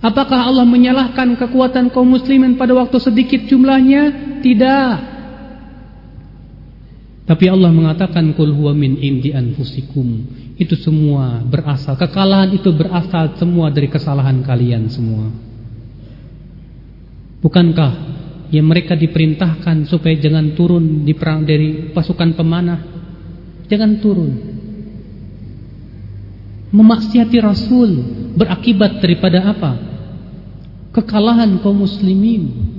Apakah Allah menyalahkan kekuatan kaum muslimin pada waktu sedikit jumlahnya? Tidak. Tapi Allah mengatakan kul huwa min indi anfusikum. Itu semua berasal kekalahan itu berasal semua dari kesalahan kalian semua. Bukankah yang mereka diperintahkan supaya jangan turun di perang dari pasukan pemanah Jangan turun. Memaksiati Rasul berakibat daripada apa? Kekalahan kaum muslimin.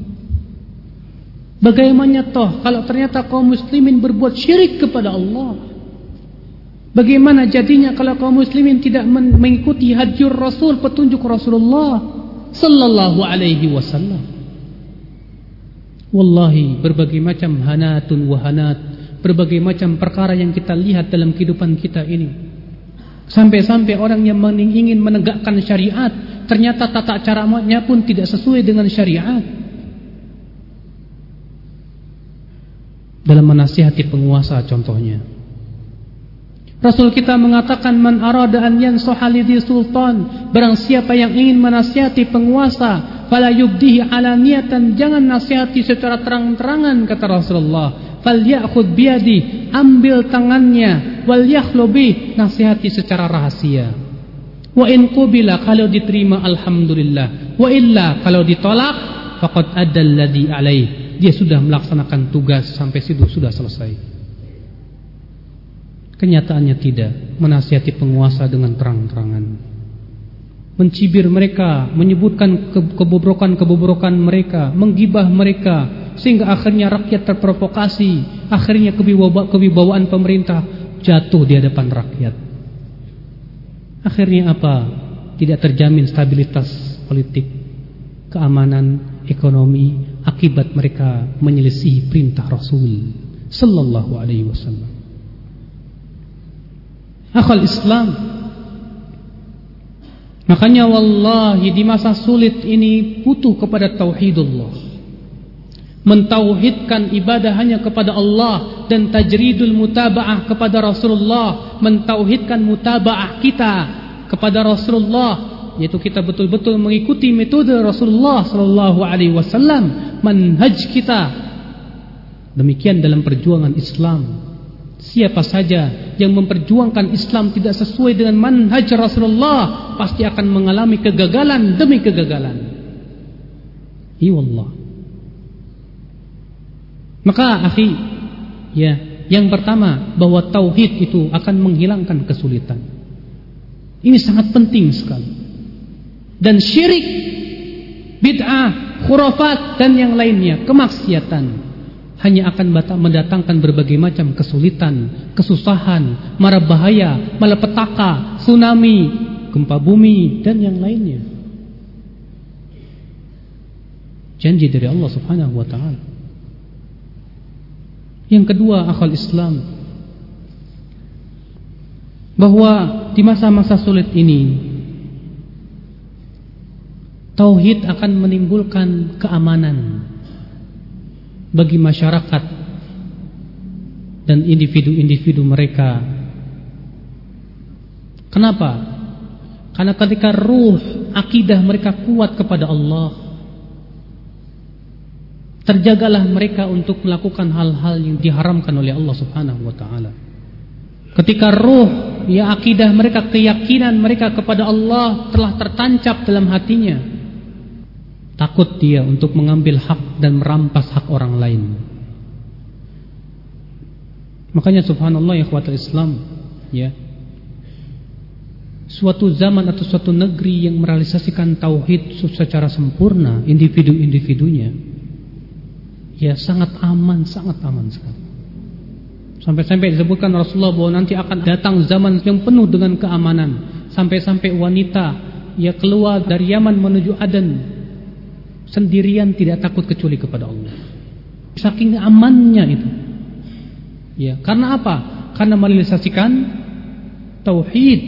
Bagaimana toh kalau ternyata kaum muslimin berbuat syirik kepada Allah? Bagaimana jadinya kalau kaum muslimin tidak mengikuti hajur Rasul petunjuk Rasulullah sallallahu alaihi wasallam? Wallahi berbagai macam hanatun wahanat berbagai macam perkara yang kita lihat dalam kehidupan kita ini. Sampai-sampai orang yang ingin menegakkan syariat, ternyata tata caranya pun tidak sesuai dengan syariat. Dalam menasihati penguasa contohnya. Rasul kita mengatakan man arada an yansaha sultan, barang siapa yang ingin menasihati penguasa, fala yubdihi alaniyatan, jangan nasihati secara terang-terangan kata Rasulullah. Falyakhud biadi ambil tangannya. Wal yakhlubi nasihati secara rahasia. Wa in qubila kalau diterima alhamdulillah. Wa illa kalau ditolak faqad adal ladzi alaih. Dia sudah melaksanakan tugas sampai situ sudah selesai. Kenyataannya tidak. Menasihati penguasa dengan terang-terangan mencibir mereka menyebutkan kebobrokan-kebobrokan mereka menggibah mereka sehingga akhirnya rakyat terprovokasi, akhirnya kewibawaan pemerintah jatuh di hadapan rakyat. Akhirnya apa? Tidak terjamin stabilitas politik, keamanan, ekonomi akibat mereka menyelisihi perintah Rasul sallallahu alaihi wasallam. Akal Islam Makanya wallahi di masa sulit ini butuh kepada tauhidullah. Mentauhidkan ibadah hanya kepada Allah dan tajridul mutabaah kepada Rasulullah. Mentauhidkan mutabaah kita kepada Rasulullah yaitu kita betul-betul mengikuti metode Rasulullah sallallahu alaihi wasallam manhaj kita. Demikian dalam perjuangan Islam siapa saja yang memperjuangkan Islam tidak sesuai dengan manhaj Rasulullah pasti akan mengalami kegagalan demi kegagalan iya Allah maka akhi, ya, yang pertama bahwa tauhid itu akan menghilangkan kesulitan. Ini sangat penting sekali. Dan syirik, bid'ah, khurafat dan yang lainnya, kemaksiatan hanya akan mendatangkan berbagai macam kesulitan, kesusahan, mara bahaya, malapetaka, tsunami, gempa bumi dan yang lainnya. Janji dari Allah Subhanahu wa taala. Yang kedua akal Islam bahwa di masa-masa sulit ini tauhid akan menimbulkan keamanan bagi masyarakat dan individu-individu mereka. Kenapa? Karena ketika ruh akidah mereka kuat kepada Allah terjagalah mereka untuk melakukan hal-hal yang diharamkan oleh Allah Subhanahu wa taala. Ketika ruh ya akidah mereka, keyakinan mereka kepada Allah telah tertancap dalam hatinya. Takut dia untuk mengambil hak dan merampas hak orang lain. Makanya subhanallah ya khawatir Islam, ya. Suatu zaman atau suatu negeri yang merealisasikan tauhid secara sempurna individu-individunya, ya sangat aman, sangat aman sekali. Sampai-sampai disebutkan Rasulullah bahwa nanti akan datang zaman yang penuh dengan keamanan. Sampai-sampai wanita ia keluar dari Yaman menuju Aden sendirian tidak takut kecuali kepada Allah. Saking amannya itu. Ya, karena apa? Karena merealisasikan tauhid.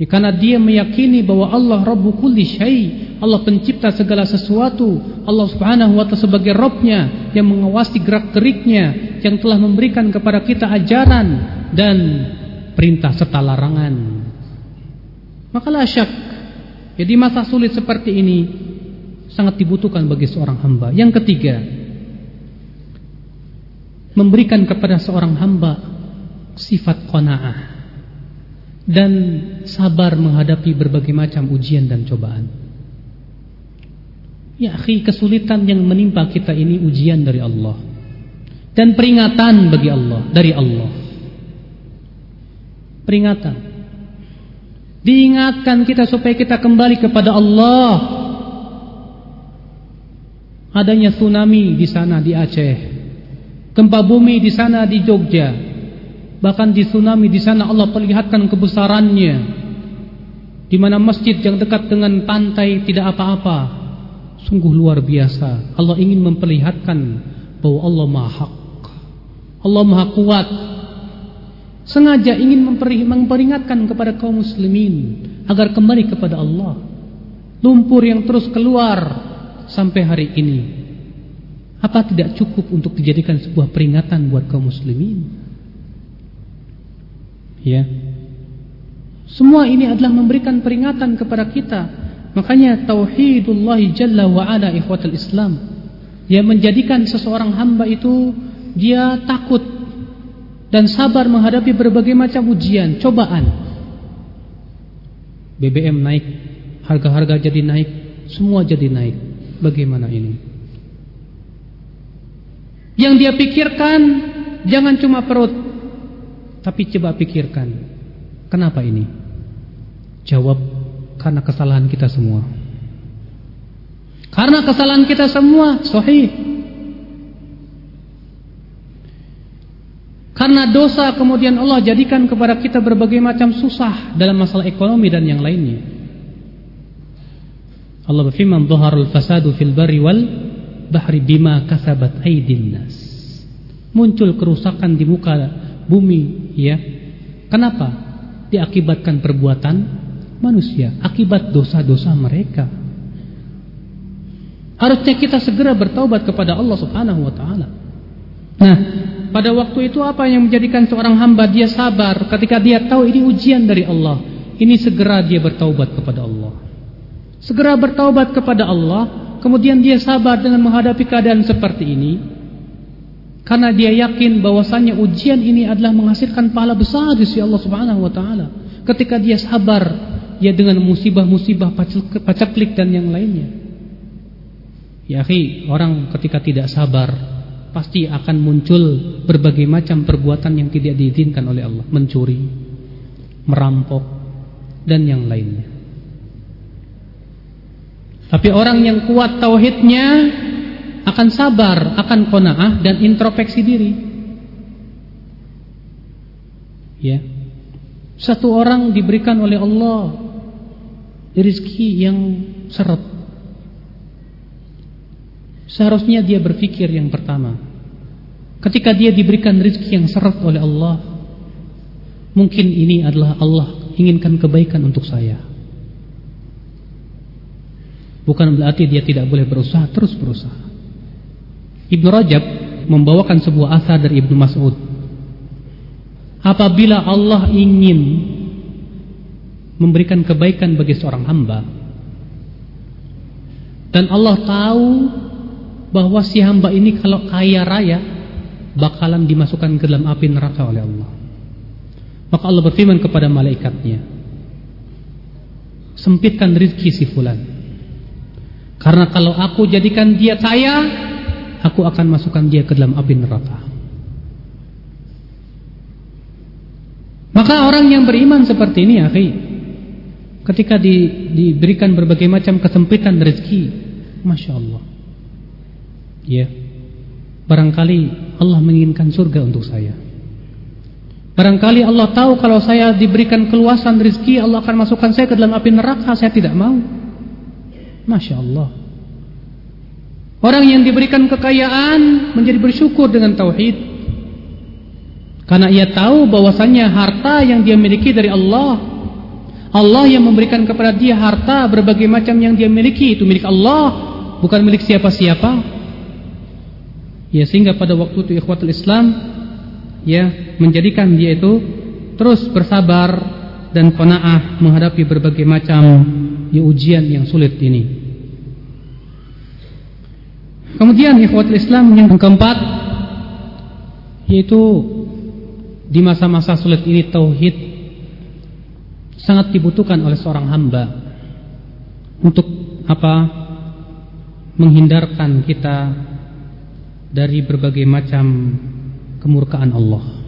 Ya, karena dia meyakini bahwa Allah Rabbu kulli syai Allah pencipta segala sesuatu Allah subhanahu wa ta'ala sebagai Robnya Yang mengawasi gerak geriknya Yang telah memberikan kepada kita ajaran Dan perintah serta larangan Makalah syak Jadi masa sulit seperti ini Sangat dibutuhkan bagi seorang hamba. Yang ketiga Memberikan kepada seorang hamba Sifat kona'ah Dan sabar menghadapi berbagai macam ujian dan cobaan. Ya akhi kesulitan yang menimpa kita ini ujian dari Allah Dan peringatan bagi Allah Dari Allah. Peringatan. Diingatkan kita supaya kita kembali kepada Allah Adanya tsunami di sana di Aceh Gempa bumi di sana di Jogja Bahkan di tsunami di sana Allah perlihatkan kebesarannya di mana masjid yang dekat dengan pantai tidak apa-apa Sungguh luar biasa. Allah ingin memperlihatkan bahwa Allah Maha Hak. Allah Maha Kuat. Sengaja ingin memperingatkan kepada kaum muslimin agar kembali kepada Allah. Lumpur yang terus keluar sampai hari ini. Apa tidak cukup untuk dijadikan sebuah peringatan buat kaum muslimin? Ya. Semua ini adalah memberikan peringatan kepada kita Makanya tauhidullah jalla wa ala ikhwatul Islam yang menjadikan seseorang hamba itu dia takut dan sabar menghadapi berbagai macam ujian, cobaan. BBM naik, harga-harga jadi naik, semua jadi naik. Bagaimana ini? Yang dia pikirkan jangan cuma perut, tapi coba pikirkan, kenapa ini? Jawab karena kesalahan kita semua. Karena kesalahan kita semua, sahih. Karena dosa kemudian Allah jadikan kepada kita berbagai macam susah dalam masalah ekonomi dan yang lainnya. Allah berfirman, "Dhaharul fasadu fil barri wal bahri bima kasabat aydin nas." Muncul kerusakan di muka bumi, ya. Kenapa? Diakibatkan perbuatan manusia akibat dosa-dosa mereka. Harusnya kita segera bertaubat kepada Allah Subhanahu wa taala. Nah, pada waktu itu apa yang menjadikan seorang hamba dia sabar ketika dia tahu ini ujian dari Allah. Ini segera dia bertaubat kepada Allah. Segera bertaubat kepada Allah, kemudian dia sabar dengan menghadapi keadaan seperti ini. Karena dia yakin bahwasanya ujian ini adalah menghasilkan pahala besar di sisi Allah Subhanahu wa taala. Ketika dia sabar ya dengan musibah-musibah pacaklik dan yang lainnya. Ya akhi, orang ketika tidak sabar pasti akan muncul berbagai macam perbuatan yang tidak diizinkan oleh Allah, mencuri, merampok dan yang lainnya. Tapi orang yang kuat tauhidnya akan sabar, akan qanaah dan introspeksi diri. Ya. Satu orang diberikan oleh Allah rezeki yang seret. Seharusnya dia berpikir yang pertama. Ketika dia diberikan rezeki yang seret oleh Allah, mungkin ini adalah Allah inginkan kebaikan untuk saya. Bukan berarti dia tidak boleh berusaha, terus berusaha. Ibnu Rajab membawakan sebuah asar dari Ibnu Mas'ud. Apabila Allah ingin memberikan kebaikan bagi seorang hamba dan Allah tahu bahwa si hamba ini kalau kaya raya bakalan dimasukkan ke dalam api neraka oleh Allah Maka Allah berfirman kepada malaikatnya, sempitkan rizki si fulan. Karena kalau aku jadikan dia kaya, aku akan masukkan dia ke dalam api neraka. Maka orang yang beriman seperti ini, akhi, ketika di, diberikan berbagai macam kesempitan rezeki, masya Allah, ya, barangkali Allah menginginkan surga untuk saya. Barangkali Allah tahu kalau saya diberikan keluasan rezeki Allah akan masukkan saya ke dalam api neraka Saya tidak mau Masya Allah Orang yang diberikan kekayaan Menjadi bersyukur dengan Tauhid. Karena ia tahu bahwasannya harta yang dia miliki dari Allah. Allah yang memberikan kepada dia harta Berbagai macam yang dia miliki. Itu milik Allah Bukan milik siapa-siapa. Ya sehingga pada waktu itu ikhwatul Islam ya menjadikan dia itu terus bersabar dan qanaah menghadapi berbagai macam ya, ujian yang sulit ini. Kemudian ikhwatul Islam yang keempat yaitu di masa-masa sulit ini tauhid sangat dibutuhkan oleh seorang hamba untuk apa? menghindarkan kita dari berbagai macam kemurkaan Allah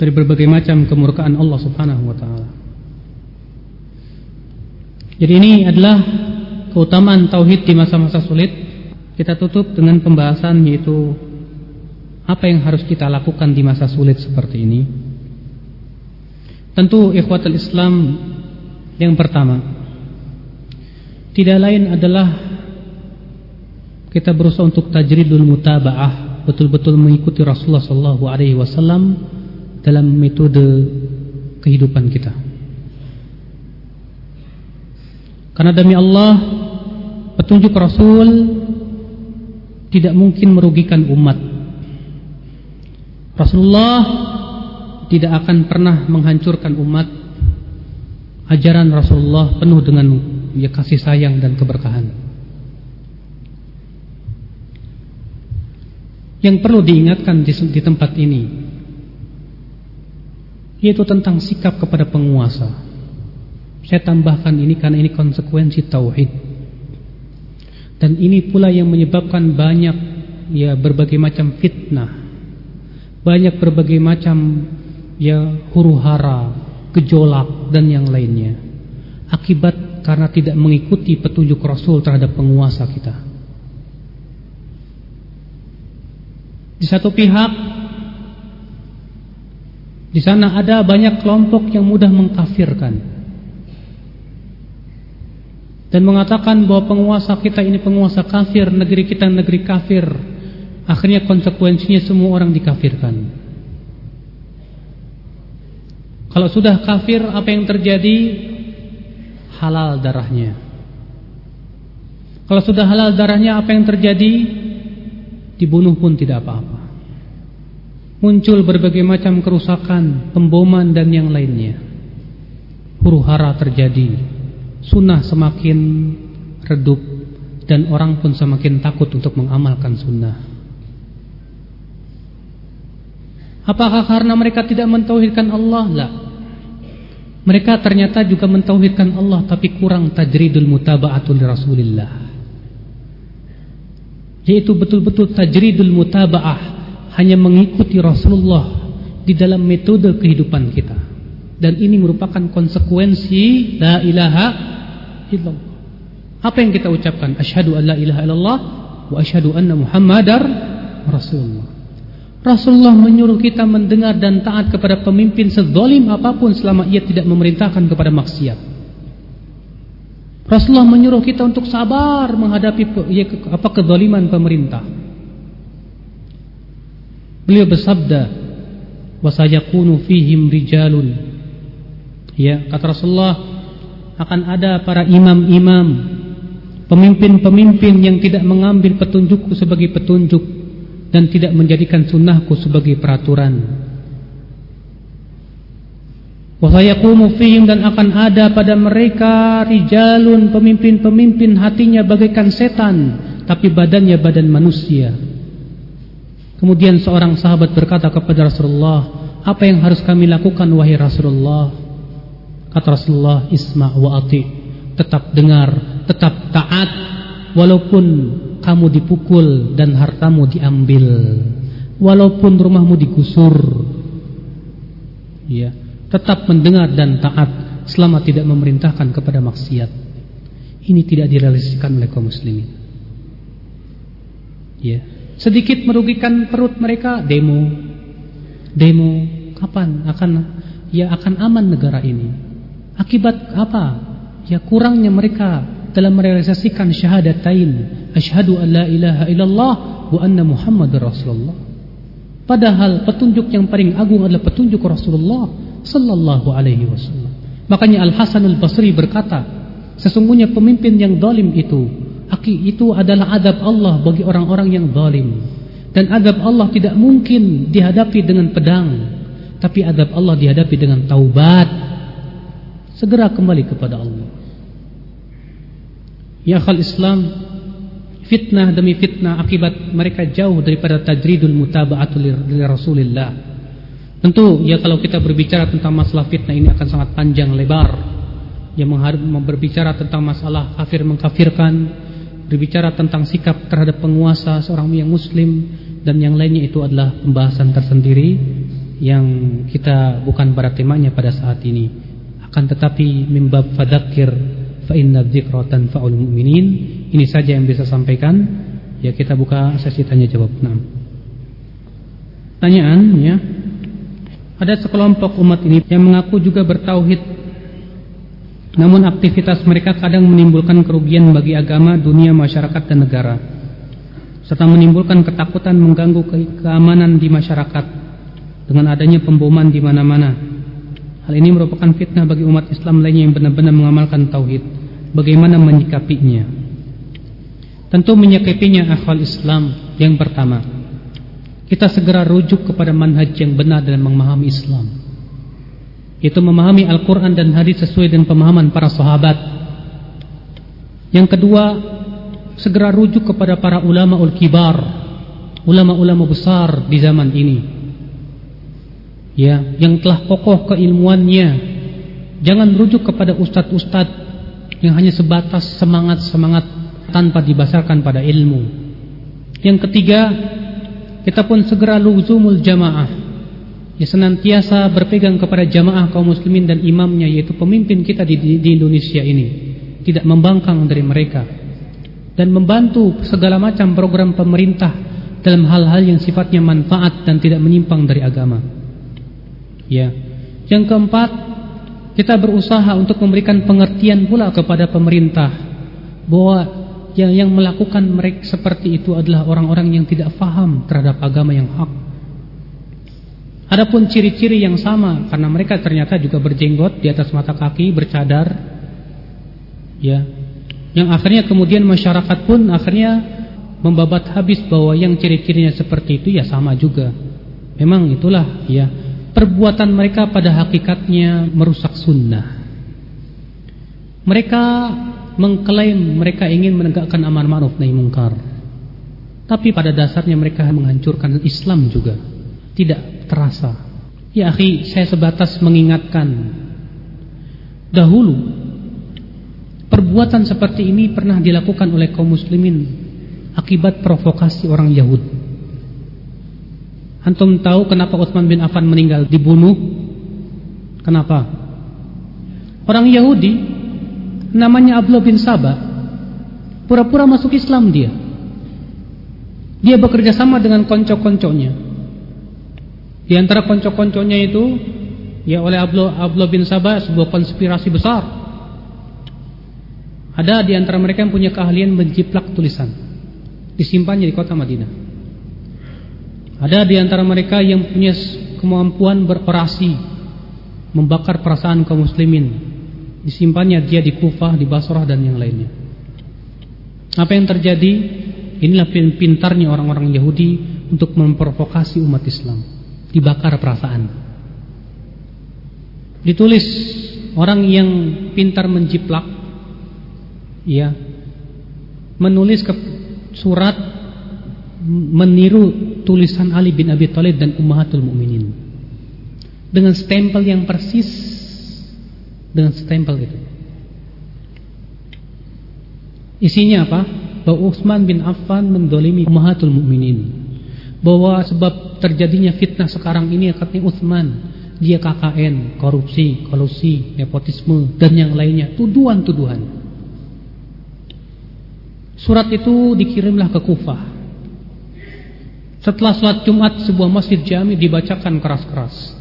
dari berbagai macam kemurkaan Allah Subhanahu wa taala. Jadi ini adalah keutamaan tauhid di masa-masa sulit. Kita tutup dengan pembahasan yaitu apa yang harus kita lakukan di masa sulit seperti ini. Tentu ikhwatul Islam yang pertama tidak lain adalah kita berusaha untuk tajridul mutaba'ah, betul-betul mengikuti Rasulullah wasallam dalam metode kehidupan kita. Karena demi Allah, petunjuk Rasul tidak mungkin merugikan umat. Rasulullah tidak akan pernah menghancurkan umat. Ajaran Rasulullah penuh dengan ya kasih sayang dan keberkahan. yang perlu diingatkan di, di tempat ini yaitu tentang sikap kepada penguasa. Saya tambahkan ini karena ini konsekuensi tauhid. Dan ini pula yang menyebabkan banyak ya berbagai macam fitnah. Banyak berbagai macam ya huru-hara, gejolak dan yang lainnya. Akibat karena tidak mengikuti petunjuk Rasul terhadap penguasa kita. Di satu pihak di sana ada banyak kelompok yang mudah mengkafirkan dan mengatakan bahwa penguasa kita ini penguasa kafir, negeri kita negeri kafir. Akhirnya konsekuensinya semua orang dikafirkan. Kalau sudah kafir apa yang terjadi? Halal darahnya. Kalau sudah halal darahnya apa yang terjadi? dibunuh pun tidak apa-apa. Muncul berbagai macam kerusakan, pemboman dan yang lainnya. Huru hara terjadi, sunnah semakin redup dan orang pun semakin takut untuk mengamalkan sunnah. Apakah karena mereka tidak mentauhidkan Allah? Lah. Mereka ternyata juga mentauhidkan Allah tapi kurang tajridul mutaba'atul Rasulillah yaitu betul-betul tajridul mutaba'ah hanya mengikuti Rasulullah di dalam metode kehidupan kita. Dan ini merupakan konsekuensi la ilaha illallah. Apa yang kita ucapkan? Asyhadu an la ilaha illallah wa asyhadu anna muhammadar rasulullah. Rasulullah menyuruh kita mendengar dan taat kepada pemimpin sezalim apa pun selama ia tidak memerintahkan kepada maksiat. Rasulullah menyuruh kita untuk sabar menghadapi ya, apa kezaliman pemerintah. Beliau bersabda, "Wasayakunu fihim rijalun." Ya, kata Rasulullah akan ada para imam-imam, pemimpin-pemimpin yang tidak mengambil petunjukku sebagai petunjuk dan tidak menjadikan sunnahku sebagai peraturan. Wasayakumu fihim dan akan ada pada mereka rijalun pemimpin-pemimpin hatinya bagaikan setan tapi badannya badan manusia. Kemudian seorang sahabat berkata kepada Rasulullah, "Apa yang harus kami lakukan wahai Rasulullah?" Kata Rasulullah, "Isma' wa ati." Tetap dengar, tetap taat walaupun kamu dipukul dan hartamu diambil. Walaupun rumahmu digusur. Ya, tetap mendengar dan taat selama tidak memerintahkan kepada maksiat. Ini tidak direalisasikan oleh kaum muslimin. Ya, sedikit merugikan perut mereka demo. Demo kapan akan ya akan aman negara ini? Akibat apa? Ya kurangnya mereka dalam merealisasikan syahadatain. Asyhadu an la ilaha illallah wa anna muhammadar rasulullah. Padahal petunjuk yang paling agung adalah petunjuk Rasulullah sallallahu alaihi wasallam. Makanya Al Hasan Al Basri berkata sesungguhnya pemimpin yang zalim itu Aki itu adalah adab Allah bagi orang-orang yang zalim. Dan adab Allah tidak mungkin dihadapi dengan pedang, tapi adab Allah dihadapi dengan taubat. Segera kembali kepada Allah. Ya khal Islam, fitnah demi fitnah akibat mereka jauh daripada tajridul mutaba'atu li Rasulillah. Tentu ya kalau kita berbicara tentang masalah fitnah ini akan sangat panjang lebar. Yang berbicara tentang masalah kafir mengkafirkan, berbicara tentang sikap terhadap penguasa seorang yang muslim dan yang lainnya itu adalah pembahasan tersendiri yang kita bukan pada temanya pada saat ini. Akan tetapi mimbab fadzakir fa inna dzikra mu'minin. Ini saja yang bisa sampaikan. Ya kita buka sesi tanya jawab. Nah. tanyaan ya. Ada sekelompok umat ini yang mengaku juga bertauhid namun aktivitas mereka kadang menimbulkan kerugian bagi agama, dunia, masyarakat dan negara serta menimbulkan ketakutan mengganggu ke keamanan di masyarakat dengan adanya pemboman di mana-mana. Hal ini merupakan fitnah bagi umat Islam lainnya yang benar-benar mengamalkan tauhid. Bagaimana menyikapinya? Tentu menyikapinya akhwal Islam yang pertama. Kita segera rujuk kepada manhaj yang benar dalam memahami Islam yaitu memahami Al-Quran dan hadis sesuai dengan pemahaman para sahabat. Yang kedua, segera rujuk kepada para ulama ul kibar, ulama-ulama besar di zaman ini. Ya, yang telah kokoh keilmuannya. Jangan rujuk kepada ustadz-ustadz yang hanya sebatas semangat-semangat tanpa dibasarkan pada ilmu. Yang ketiga, kita pun segera luzumul jamaah ya senantiasa berpegang kepada jamaah kaum muslimin dan imamnya yaitu pemimpin kita di, di Indonesia ini tidak membangkang dari mereka dan membantu segala macam program pemerintah dalam hal-hal yang sifatnya manfaat dan tidak menyimpang dari agama. Ya. Yang keempat kita berusaha untuk memberikan pengertian pula kepada pemerintah bahwa yang, yang melakukan mereka seperti itu adalah orang-orang yang tidak faham terhadap agama yang hak Adapun ciri-ciri yang sama karena mereka ternyata juga berjenggot di atas mata kaki, bercadar. Ya. Yang akhirnya kemudian masyarakat pun akhirnya membabat habis bahwa yang ciri-cirinya seperti itu ya sama juga. Memang itulah ya perbuatan mereka pada hakikatnya merusak sunnah. Mereka mengklaim mereka ingin menegakkan amar ma'ruf nahi mungkar. Tapi pada dasarnya mereka menghancurkan Islam juga. Tidak terasa. Ya akhi, saya sebatas mengingatkan. Dahulu perbuatan seperti ini pernah dilakukan oleh kaum muslimin akibat provokasi orang Yahudi. Antum tahu kenapa Utsman bin Affan meninggal dibunuh? Kenapa? Orang Yahudi namanya Abdullah bin Sabah pura-pura masuk Islam dia. Dia bekerja sama dengan konco-konconya di antara konco-konconya itu ya oleh Abdullah, Abdullah bin Sabah sebuah konspirasi besar. Ada di antara mereka yang punya keahlian menjiplak tulisan. Disimpannya di kota Madinah. Ada di antara mereka yang punya kemampuan berorasi membakar perasaan kaum muslimin. Disimpannya dia di Kufah, di Basrah dan yang lainnya. Apa yang terjadi? Inilah pintarnya orang-orang Yahudi untuk memprovokasi umat Islam dibakar perasaan. Ditulis orang yang pintar menjiplak ya menulis ke surat meniru tulisan Ali bin Abi Thalib dan Ummahatul Mukminin. Dengan stempel yang persis dengan stempel itu. Isinya apa? Bahwa Utsman bin Affan mendolimi Ummahatul Mukminin. Bahwa sebab terjadinya fitnah sekarang ini katanya Utsman dia KKN, korupsi, kolusi, nepotisme dan yang lainnya, tuduhan-tuduhan. Surat itu dikirimlah ke Kufah. Setelah sholat Jumat sebuah masjid jami dibacakan keras-keras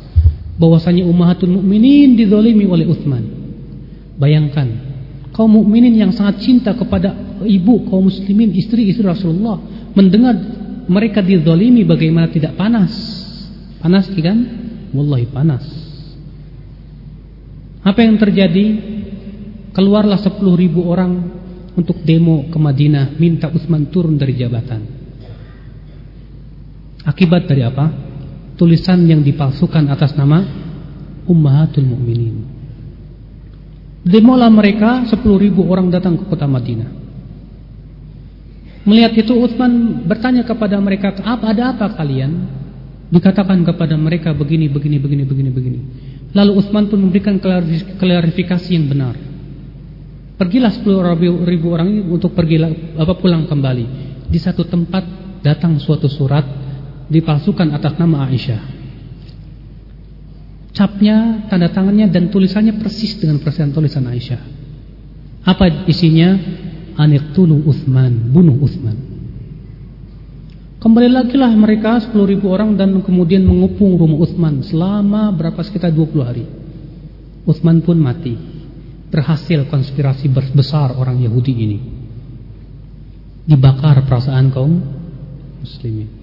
bahwasanya ummahatul mukminin dizalimi oleh Utsman. Bayangkan kaum mukminin yang sangat cinta kepada ibu kaum muslimin istri-istri Rasulullah mendengar mereka dizalimi bagaimana tidak panas. Panas kan? Wallahi panas. Apa yang terjadi? Keluarlah 10 ribu orang untuk demo ke Madinah minta Utsman turun dari jabatan. Akibat dari apa? Tulisan yang dipalsukan atas nama Ummahatul Mukminin. Demolah mereka 10 ribu orang datang ke kota Madinah. Melihat itu Utsman bertanya kepada mereka, "Apa ada apa kalian?" Dikatakan kepada mereka begini, begini, begini, begini, begini. Lalu Utsman pun memberikan klarifikasi yang benar. Pergilah 10 ribu orang ini untuk pergi apa pulang kembali. Di satu tempat datang suatu surat dipalsukan atas nama Aisyah. Capnya, tanda tangannya dan tulisannya persis dengan persen tulisan Aisyah. Apa isinya? Aniqtulu Utsman, bunuh Utsman. Kembali lagi lah mereka 10 ribu orang dan kemudian mengepung rumah Utsman selama berapa sekitar 20 hari. Utsman pun mati. Berhasil konspirasi besar orang Yahudi ini. Dibakar perasaan kaum muslimin.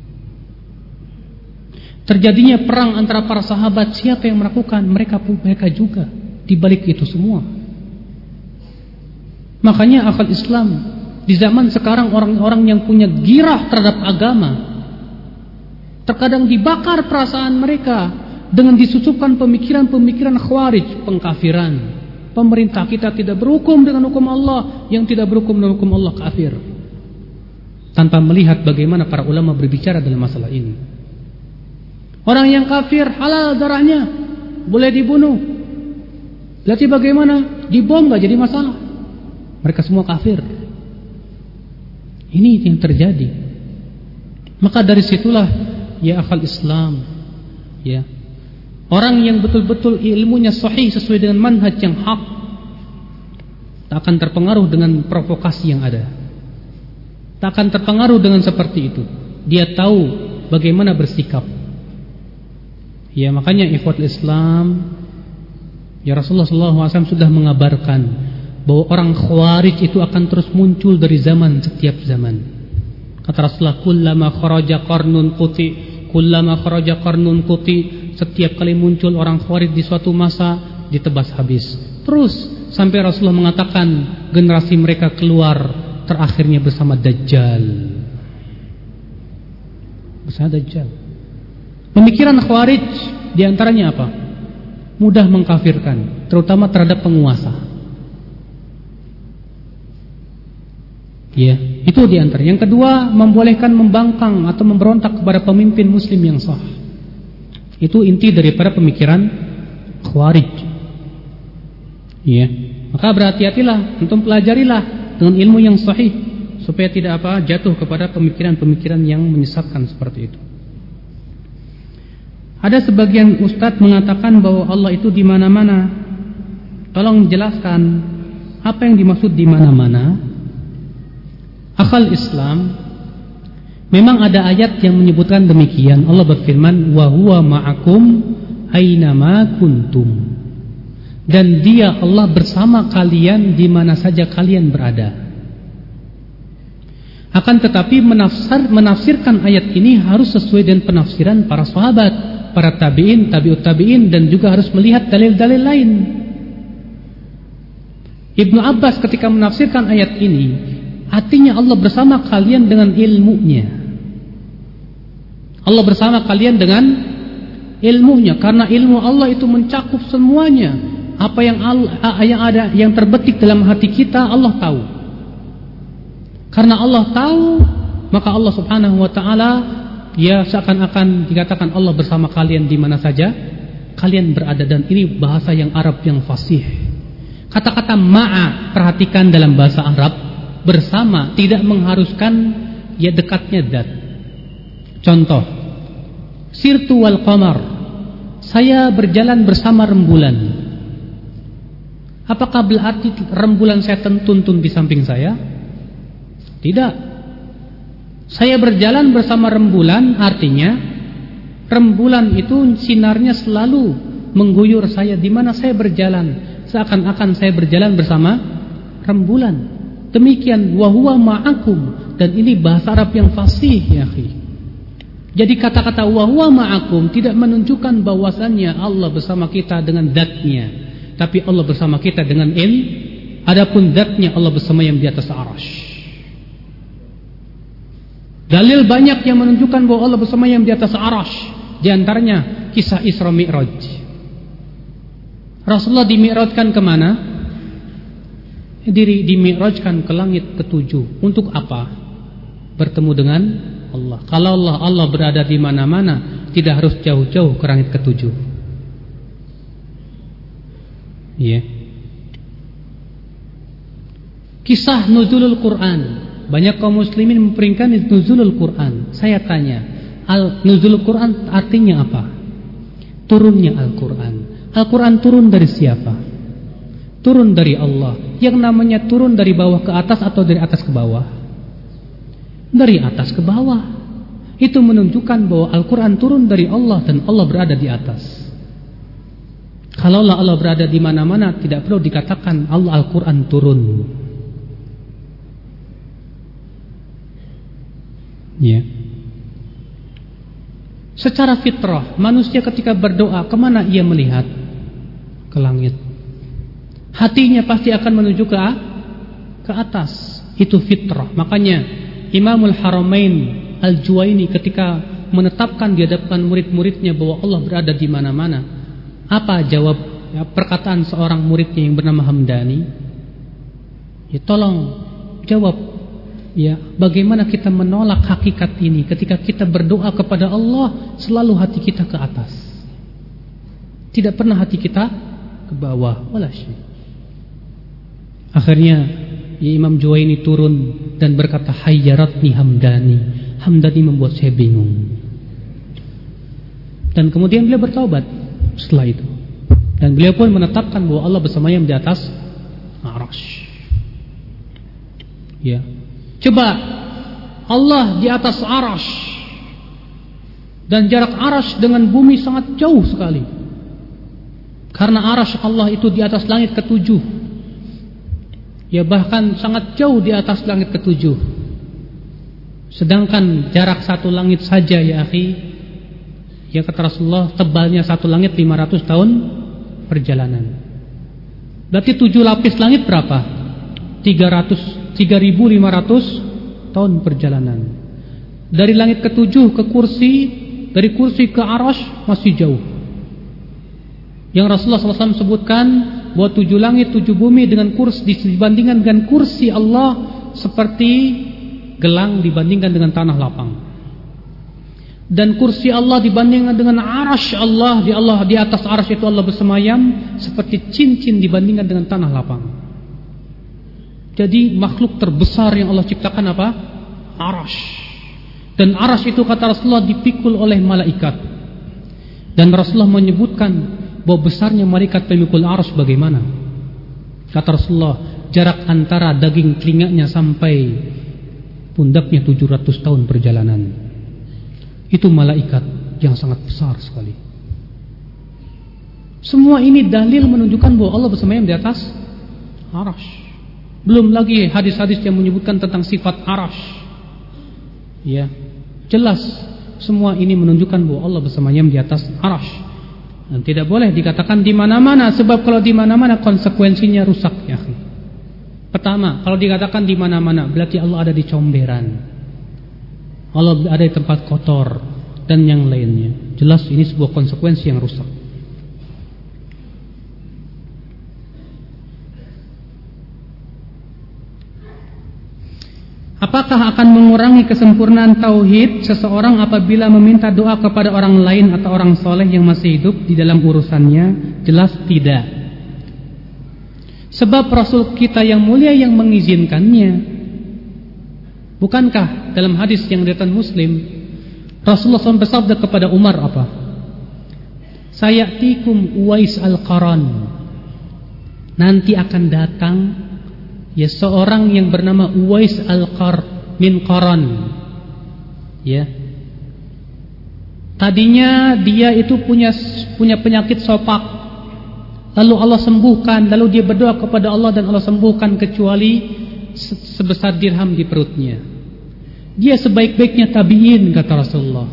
Terjadinya perang antara para sahabat, siapa yang melakukan? Mereka pun mereka juga di balik itu semua. Makanya akal Islam di zaman sekarang orang-orang yang punya girah terhadap agama terkadang dibakar perasaan mereka dengan disusupkan pemikiran-pemikiran khawarij, pengkafiran. Pemerintah kita tidak berhukum dengan hukum Allah, yang tidak berhukum dengan hukum Allah kafir. Tanpa melihat bagaimana para ulama berbicara dalam masalah ini. Orang yang kafir halal darahnya, boleh dibunuh. Lihat bagaimana, dibom gak jadi masalah. Mereka semua kafir. Ini yang terjadi. Maka dari situlah ya akal Islam ya. Orang yang betul-betul ilmunya sahih sesuai dengan manhaj yang hak tak akan terpengaruh dengan provokasi yang ada. Tak akan terpengaruh dengan seperti itu. Dia tahu bagaimana bersikap. Ya makanya ikhwat Islam Ya Rasulullah SAW sudah mengabarkan bahwa orang khawarij itu akan terus muncul dari zaman setiap zaman. Kata Rasulullah, "Kullama kharaja qarnun quti, kullama kharaja qarnun quti." Setiap kali muncul orang khawarij di suatu masa ditebas habis. Terus sampai Rasulullah mengatakan generasi mereka keluar terakhirnya bersama Dajjal. Bersama Dajjal. Pemikiran khawarij di antaranya apa? Mudah mengkafirkan, terutama terhadap penguasa. Ya, itu diantar. Yang kedua, membolehkan membangkang atau memberontak kepada pemimpin muslim yang sah. Itu inti daripada pemikiran khawarij. Ya. Maka berhati-hatilah, untuk pelajarilah dengan ilmu yang sahih supaya tidak apa jatuh kepada pemikiran-pemikiran yang menyesatkan seperti itu. Ada sebagian ustadz mengatakan bahwa Allah itu di mana-mana. Tolong jelaskan apa yang dimaksud di mana-mana akal Islam memang ada ayat yang menyebutkan demikian. Allah berfirman wa huwa ma'akum ainama kuntum. Dan dia Allah bersama kalian di mana saja kalian berada. Akan tetapi menafsir, menafsirkan ayat ini harus sesuai dengan penafsiran para sahabat para tabi'in, tabi'ut tabi'in dan juga harus melihat dalil-dalil lain. Ibnu Abbas ketika menafsirkan ayat ini Artinya Allah bersama kalian dengan ilmunya. Allah bersama kalian dengan ilmunya karena ilmu Allah itu mencakup semuanya. Apa yang Allah, yang ada yang terbetik dalam hati kita Allah tahu. Karena Allah tahu, maka Allah Subhanahu wa taala ya seakan-akan dikatakan Allah bersama kalian di mana saja kalian berada dan ini bahasa yang Arab yang fasih. Kata-kata ma'a perhatikan dalam bahasa Arab bersama tidak mengharuskan ya dekatnya dat. Contoh, sirtu wal qamar. Saya berjalan bersama rembulan. Apakah berarti rembulan saya tuntun di samping saya? Tidak. Saya berjalan bersama rembulan artinya rembulan itu sinarnya selalu mengguyur saya di mana saya berjalan. Seakan-akan saya berjalan bersama rembulan. Demikian wahwa ma'akum dan ini bahasa Arab yang fasih ya akhi. Jadi kata-kata wahwa ma'akum tidak menunjukkan bahwasannya Allah bersama kita dengan datnya, tapi Allah bersama kita dengan il. Adapun datnya Allah bersama yang di atas arash. Dalil banyak yang menunjukkan bahwa Allah bersama yang di atas arash. Di antaranya kisah Isra Mi'raj. Rasulullah dimi'rajkan ke mana? Diri dimi'rajkan ke langit ketujuh. Untuk apa? Bertemu dengan Allah. Kalau Allah Allah berada di mana-mana, tidak harus jauh-jauh ke langit ketujuh. Iya. Yeah. Kisah nuzulul Quran banyak kaum muslimin memperingkan nuzulul Quran. Saya tanya, al nuzulul Quran artinya apa? Turunnya Al-Quran. Al-Quran turun dari siapa? Turun dari Allah. Yang namanya turun dari bawah ke atas atau dari atas ke bawah? Dari atas ke bawah. Itu menunjukkan bahwa Al-Quran turun dari Allah dan Allah berada di atas. Kalau Allah berada di mana-mana, tidak perlu dikatakan Allah Al-Quran turun. Ya. Secara fitrah, manusia ketika berdoa ke mana ia melihat? Ke langit. Hatinya pasti akan menuju ke ke atas. Itu fitrah. Makanya Imamul Haramain Al-Juwaini ketika menetapkan di hadapan murid-muridnya bahwa Allah berada di mana-mana. Apa jawab ya, perkataan seorang muridnya yang bernama Hamdani? Ya tolong jawab ya bagaimana kita menolak hakikat ini ketika kita berdoa kepada Allah selalu hati kita ke atas tidak pernah hati kita ke bawah wala akhirnya ya Imam Juwaini turun dan berkata hayyaratni hamdani. Hamdani membuat saya bingung. Dan kemudian beliau bertobat setelah itu. Dan beliau pun menetapkan bahwa Allah bersamanya di atas arash ya. Coba Allah di atas arash dan jarak arash dengan bumi sangat jauh sekali. Karena arash Allah itu di atas langit ketujuh. Ya bahkan sangat jauh di atas langit ketujuh. Sedangkan jarak satu langit saja ya akhi Ya kata Rasulullah tebalnya satu langit 500 tahun perjalanan Berarti tujuh lapis langit berapa? 300 3500 tahun perjalanan. Dari langit ketujuh ke kursi, dari kursi ke arash masih jauh. Yang Rasulullah SAW sebutkan bahwa tujuh langit, tujuh bumi dengan kursi dibandingkan dengan kursi Allah seperti gelang dibandingkan dengan tanah lapang. Dan kursi Allah dibandingkan dengan arash Allah di Allah di atas arash itu Allah bersemayam seperti cincin dibandingkan dengan tanah lapang. Jadi makhluk terbesar yang Allah ciptakan apa? Arash. Dan arash itu kata Rasulullah dipikul oleh malaikat. Dan Rasulullah menyebutkan bahwa besarnya malaikat pemikul arash bagaimana? Kata Rasulullah, jarak antara daging telinganya sampai pundaknya 700 tahun perjalanan. Itu malaikat yang sangat besar sekali. Semua ini dalil menunjukkan bahwa Allah bersemayam di atas arash. Belum lagi hadis-hadis yang menyebutkan tentang sifat arash. Ya, jelas semua ini menunjukkan bahwa Allah bersamanya di atas arash. Dan tidak boleh dikatakan di mana-mana sebab kalau di mana-mana konsekuensinya rusak ya. Pertama, kalau dikatakan di mana-mana berarti Allah ada di comberan. Allah ada di tempat kotor dan yang lainnya. Jelas ini sebuah konsekuensi yang rusak. Apakah akan mengurangi kesempurnaan tauhid seseorang apabila meminta doa kepada orang lain atau orang soleh yang masih hidup di dalam urusannya? Jelas tidak. Sebab Rasul kita yang mulia yang mengizinkannya. Bukankah dalam hadis yang diriwayatkan Muslim Rasulullah SAW bersabda kepada Umar apa? Saya tikum Uwais al-Qaran. Nanti akan datang ya seorang yang bernama Uwais al-Qar min Qaran. Ya. Tadinya dia itu punya punya penyakit sopak. Lalu Allah sembuhkan lalu dia berdoa kepada Allah dan Allah sembuhkan kecuali sebesar dirham di perutnya. Dia sebaik-baiknya tabiin kata Rasulullah.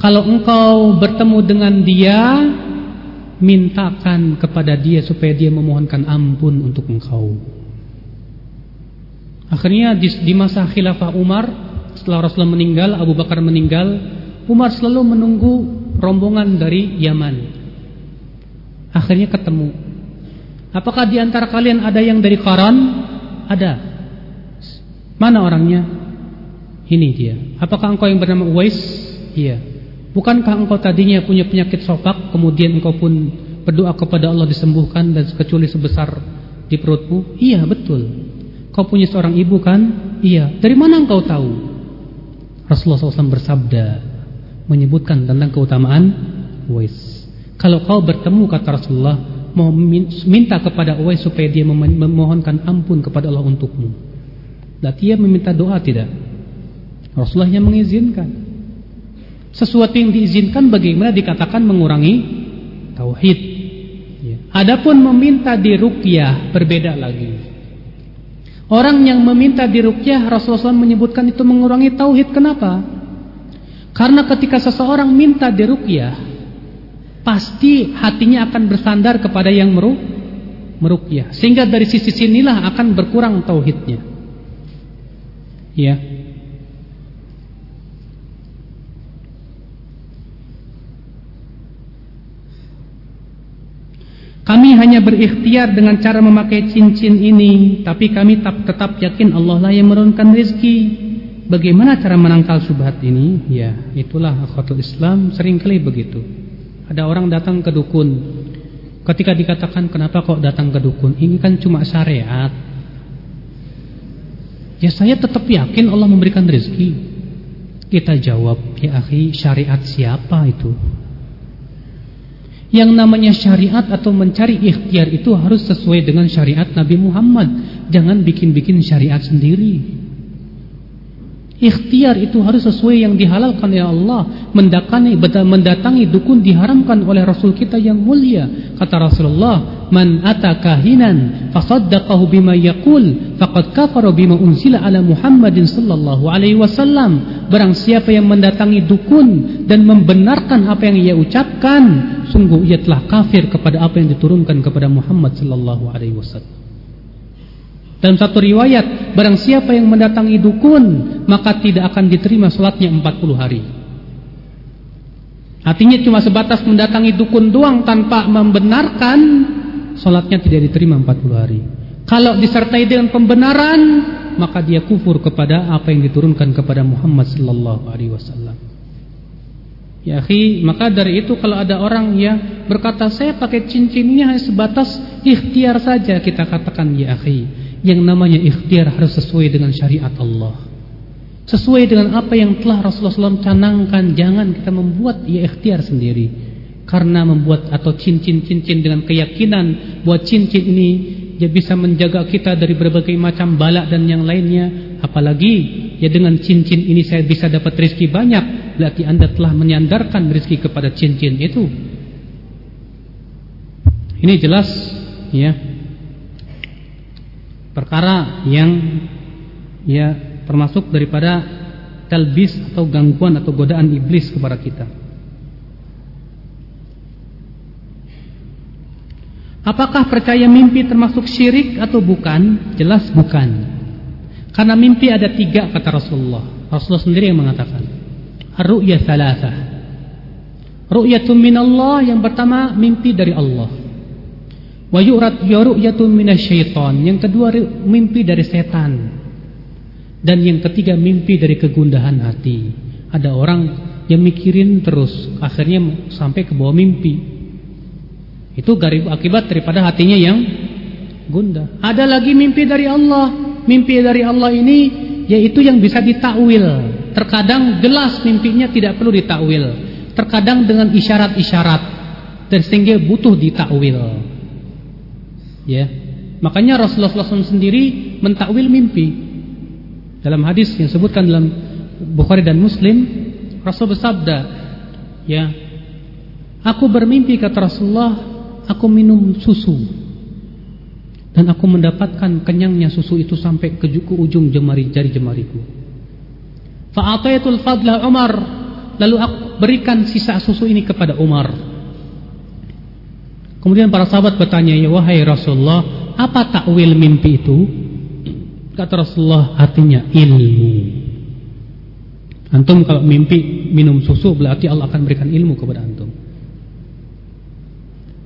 Kalau engkau bertemu dengan dia mintakan kepada dia supaya dia memohonkan ampun untuk engkau Akhirnya di, di masa khilafah Umar setelah Rasulullah meninggal, Abu Bakar meninggal, Umar selalu menunggu rombongan dari Yaman. Akhirnya ketemu. Apakah di antara kalian ada yang dari Qaran? Ada. Mana orangnya? Ini dia. Apakah engkau yang bernama Uwais? Iya. Bukankah engkau tadinya punya penyakit sopak, kemudian engkau pun berdoa kepada Allah disembuhkan dan kecuali sebesar di perutmu? Iya, betul. Kau punya seorang ibu kan? Iya. Dari mana engkau tahu? Rasulullah SAW bersabda menyebutkan tentang keutamaan Uwais. Kalau kau bertemu kata Rasulullah mau minta kepada Uwais supaya dia memohonkan ampun kepada Allah untukmu. Dan dia meminta doa tidak? Rasulullah yang mengizinkan. Sesuatu yang diizinkan bagaimana dikatakan mengurangi tauhid. Ya. Adapun meminta di ruqyah berbeda lagi. Orang yang meminta dirukyah Rasulullah SAW menyebutkan itu mengurangi tauhid. Kenapa? Karena ketika seseorang minta dirukyah, pasti hatinya akan bersandar kepada yang meru merukyah. Sehingga dari sisi sinilah akan berkurang tauhidnya. Ya. Kami hanya berikhtiar dengan cara memakai cincin ini, tapi kami tetap, tetap yakin Allah lah yang menurunkan rezeki. Bagaimana cara menangkal subhat ini? Ya, itulah akhatul Islam sering kali begitu. Ada orang datang ke dukun. Ketika dikatakan kenapa kok datang ke dukun? Ini kan cuma syariat. Ya saya tetap yakin Allah memberikan rezeki. Kita jawab, ya akhi, syariat siapa itu? Yang namanya syariat atau mencari ikhtiar itu harus sesuai dengan syariat Nabi Muhammad. Jangan bikin-bikin syariat sendiri. Ikhtiar itu harus sesuai yang dihalalkan oleh Allah. Mendatangi, mendatangi dukun diharamkan oleh Rasul kita yang mulia. Kata Rasulullah, "Man ata kahinan fasaddaqahu bima yaqul faqad kafara bima unzila ala Muhammadin sallallahu alaihi wasallam." Barang siapa yang mendatangi dukun dan membenarkan apa yang ia ucapkan, sungguh ia telah kafir kepada apa yang diturunkan kepada Muhammad sallallahu alaihi wasallam. Dalam satu riwayat, barang siapa yang mendatangi dukun, maka tidak akan diterima sholatnya 40 hari. Artinya cuma sebatas mendatangi dukun doang tanpa membenarkan, sholatnya tidak diterima 40 hari. Kalau disertai dengan pembenaran, maka dia kufur kepada apa yang diturunkan kepada Muhammad sallallahu alaihi wasallam. Ya akhi, maka dari itu kalau ada orang yang berkata saya pakai cincinnya hanya sebatas ikhtiar saja kita katakan ya akhi yang namanya ikhtiar harus sesuai dengan syariat Allah. Sesuai dengan apa yang telah Rasulullah SAW canangkan, jangan kita membuat ya ikhtiar sendiri. Karena membuat atau cincin-cincin dengan keyakinan buat cincin ini dia bisa menjaga kita dari berbagai macam balak dan yang lainnya. Apalagi ya dengan cincin ini saya bisa dapat rezeki banyak, berarti anda telah menyandarkan rezeki kepada cincin itu. Ini jelas ya perkara yang ya termasuk daripada talbis atau gangguan atau godaan iblis kepada kita. Apakah percaya mimpi termasuk syirik atau bukan? Jelas bukan. Karena mimpi ada tiga kata Rasulullah. Rasulullah sendiri yang mengatakan. Ar-ru'ya thalathah. Ru'yatun minallah yang pertama mimpi dari Allah. Wa yu'rat ru'yatun minasyaiton. Yang kedua mimpi dari setan. Dan yang ketiga mimpi dari kegundahan hati. Ada orang yang mikirin terus, akhirnya sampai ke bawah mimpi. Itu akibat daripada hatinya yang gundah. Ada lagi mimpi dari Allah. Mimpi dari Allah ini yaitu yang bisa ditakwil. Terkadang jelas mimpinya tidak perlu ditakwil. Terkadang dengan isyarat-isyarat dan butuh ditakwil. Ya. Makanya Rasulullah SAW sendiri mentakwil mimpi. Dalam hadis yang disebutkan dalam Bukhari dan Muslim, Rasul bersabda, ya, aku bermimpi kata Rasulullah, aku minum susu dan aku mendapatkan kenyangnya susu itu sampai ke ujung jemari jari jemariku. Fa'ataitul fadla Umar, lalu aku berikan sisa susu ini kepada Umar. Kemudian para sahabat bertanya, "Ya wahai Rasulullah, apa takwil mimpi itu?" Kata Rasulullah, artinya ilmu. Antum kalau mimpi minum susu berarti Allah akan berikan ilmu kepada antum.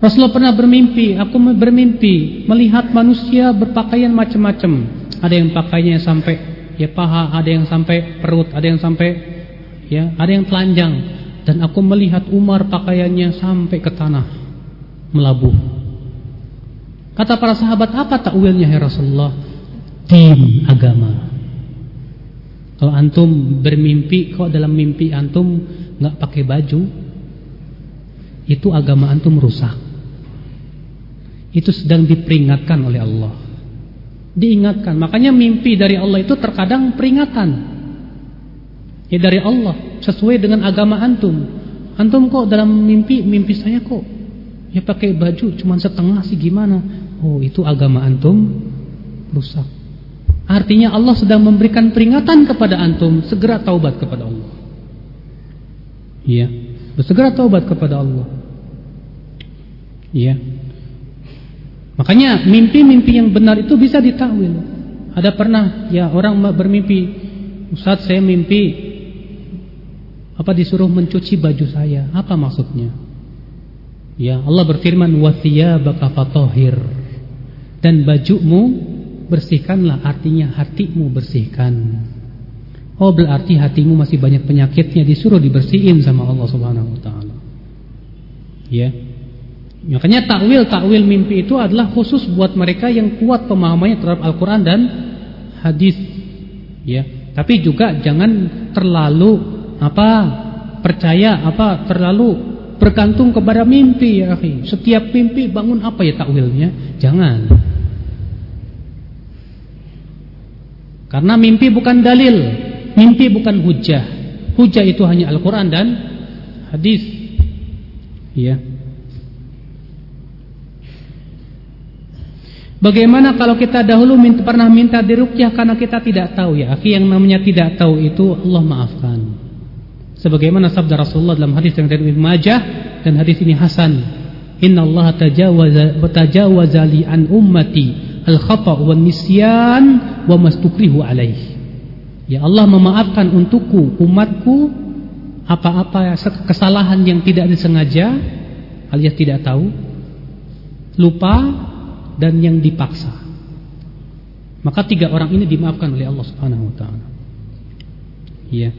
Rasulullah pernah bermimpi, aku bermimpi melihat manusia berpakaian macam-macam. Ada yang pakainya sampai ya paha, ada yang sampai perut, ada yang sampai ya, ada yang telanjang dan aku melihat Umar pakaiannya sampai ke tanah melabuh. Kata para sahabat, apa takwilnya ya Rasulullah? Tim agama. Kalau antum bermimpi, kok dalam mimpi antum nggak pakai baju, itu agama antum rusak. Itu sedang diperingatkan oleh Allah. Diingatkan. Makanya mimpi dari Allah itu terkadang peringatan. Ya dari Allah, sesuai dengan agama antum. Antum kok dalam mimpi, mimpi saya kok Ya pakai baju cuma setengah sih gimana? Oh, itu agama antum rusak. Artinya Allah sedang memberikan peringatan kepada antum, segera taubat kepada Allah. Iya, bersegera taubat kepada Allah. Iya. Makanya mimpi-mimpi yang benar itu bisa ditakwil. Ada pernah ya orang bermimpi, Ustaz saya mimpi apa disuruh mencuci baju saya. Apa maksudnya? Ya, Allah berfirman wa thiyabaka fatahhir. Dan bajumu bersihkanlah artinya hatimu bersihkan. Oh, berarti hatimu masih banyak penyakitnya disuruh dibersihin sama Allah Subhanahu wa taala. Ya. Makanya takwil takwil mimpi itu adalah khusus buat mereka yang kuat pemahamannya terhadap Al-Qur'an dan hadis. Ya. Tapi juga jangan terlalu apa percaya apa terlalu bergantung kepada mimpi ya akhi. Setiap mimpi bangun apa ya takwilnya? Jangan. Karena mimpi bukan dalil, mimpi bukan hujah. Hujah itu hanya Al-Qur'an dan hadis. Ya. Bagaimana kalau kita dahulu minta, pernah minta dirukyah karena kita tidak tahu ya? Akhi yang namanya tidak tahu itu Allah maafkan. Sebagaimana sabda Rasulullah dalam hadis yang dari Majah dan hadis ini hasan. Inna Allah tajawaza tajawaza li an ummati al khata wa nisyan wa mastukrihu alaih. Ya Allah memaafkan untukku umatku apa-apa kesalahan yang tidak disengaja alias tidak tahu lupa dan yang dipaksa maka tiga orang ini dimaafkan oleh Allah Subhanahu wa taala ya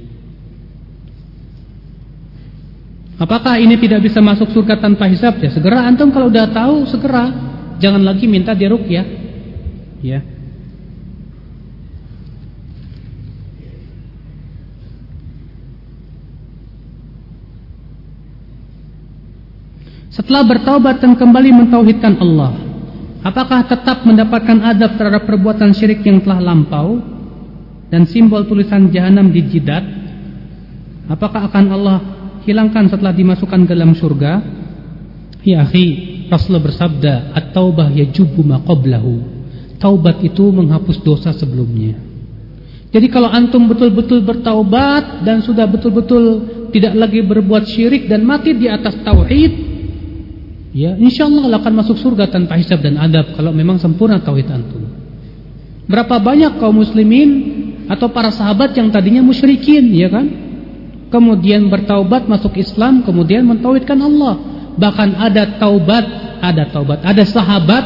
Apakah ini tidak bisa masuk surga tanpa hisab? Ya segera antum kalau udah tahu segera jangan lagi minta dia rukyah. Ya. Setelah bertaubat dan kembali mentauhidkan Allah, apakah tetap mendapatkan adab terhadap perbuatan syirik yang telah lampau dan simbol tulisan jahanam di jidat? Apakah akan Allah hilangkan setelah dimasukkan ke dalam surga? Ya akhi Rasulullah bersabda at-taubah yajubu ma qablahu. Taubat itu menghapus dosa sebelumnya. Jadi kalau antum betul-betul bertaubat dan sudah betul-betul tidak lagi berbuat syirik dan mati di atas tauhid ya insyaallah akan masuk surga tanpa hisab dan adab kalau memang sempurna tauhid antum berapa banyak kaum muslimin atau para sahabat yang tadinya musyrikin ya kan kemudian bertaubat masuk Islam, kemudian mentauhidkan Allah. Bahkan ada taubat, ada taubat, ada sahabat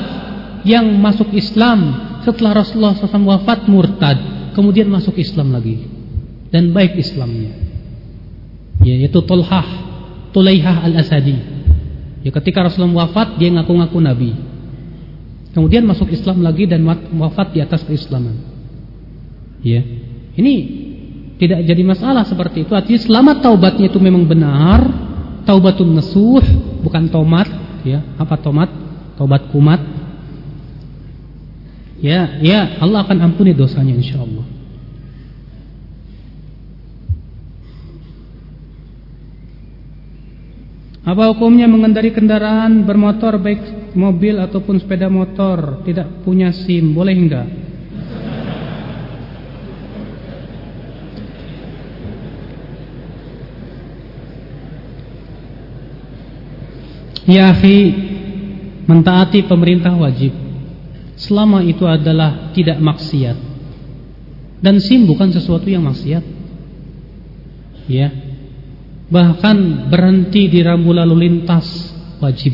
yang masuk Islam setelah Rasulullah SAW wafat murtad. kemudian masuk Islam lagi dan baik Islamnya. Ya, yaitu Tulhah, Tulaihah al-Asadi. Ya, ketika Rasulullah wafat dia ngaku-ngaku nabi. Kemudian masuk Islam lagi dan wafat di atas keislaman. Ya. Ini tidak jadi masalah seperti itu. Artinya selama taubatnya itu memang benar, taubatun nasuh, bukan tomat, ya. Apa tomat? Taubat kumat. Ya, ya Allah akan ampuni dosanya insyaallah. Apa hukumnya mengendari kendaraan bermotor baik mobil ataupun sepeda motor tidak punya SIM boleh enggak? Ya akhi, mentaati pemerintah wajib. Selama itu adalah tidak maksiat. Dan SIM bukan sesuatu yang maksiat. Ya. Bahkan berhenti di rambu lalu lintas wajib.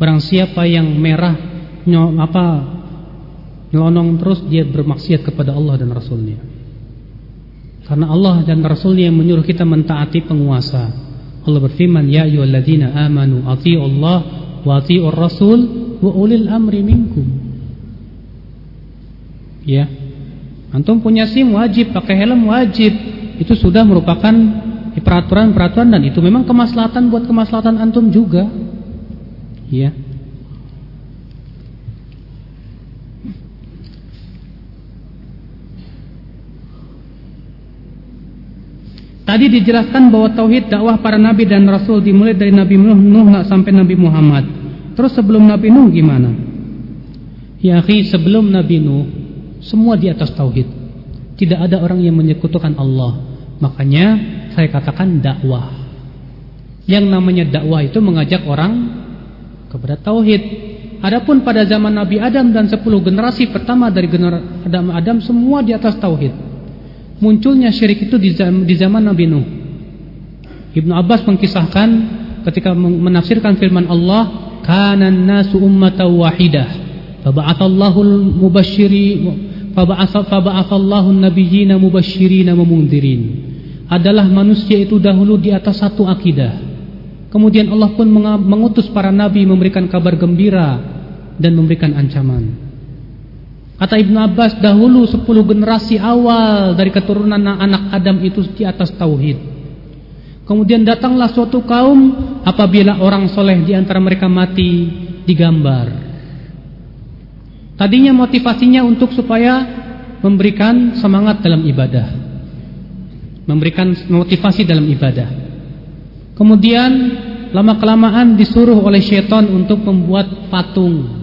Barang siapa yang merah nyom, apa nyelonong terus dia bermaksiat kepada Allah dan Rasulnya. Karena Allah dan Rasulnya yang menyuruh kita mentaati penguasa. Allah berfirman, "Ya ayyuhalladzina amanu Allah wa athi'ur rasul wa ulil amri minkum." Ya. Antum punya SIM wajib, pakai helm wajib. Itu sudah merupakan peraturan-peraturan dan itu memang kemaslahatan buat kemaslahatan antum juga. Ya. Tadi dijelaskan bahwa tauhid dakwah para nabi dan rasul dimulai dari Nabi Nuh, Nuh sampai Nabi Muhammad. Terus sebelum Nabi Nuh gimana? Ya akhi, sebelum Nabi Nuh semua di atas tauhid. Tidak ada orang yang menyekutukan Allah. Makanya saya katakan dakwah. Yang namanya dakwah itu mengajak orang kepada tauhid. Adapun pada zaman Nabi Adam dan 10 generasi pertama dari generasi Adam Adam semua di atas tauhid munculnya syirik itu di zaman, Nabi Nuh. Ibnu Abbas mengkisahkan ketika menafsirkan firman Allah, "Kana an-nasu ummatan wahidah, fab'atsallahu al-mubashshiri fab'atsa fab'atsallahu an-nabiyyina mubashshirin wa mundzirin." Adalah manusia itu dahulu di atas satu akidah. Kemudian Allah pun mengutus para nabi memberikan kabar gembira dan memberikan ancaman. Kata Ibnu Abbas dahulu 10 generasi awal dari keturunan anak Adam itu di atas tauhid. Kemudian datanglah suatu kaum apabila orang soleh di antara mereka mati digambar. Tadinya motivasinya untuk supaya memberikan semangat dalam ibadah. Memberikan motivasi dalam ibadah. Kemudian lama kelamaan disuruh oleh syaitan untuk membuat patung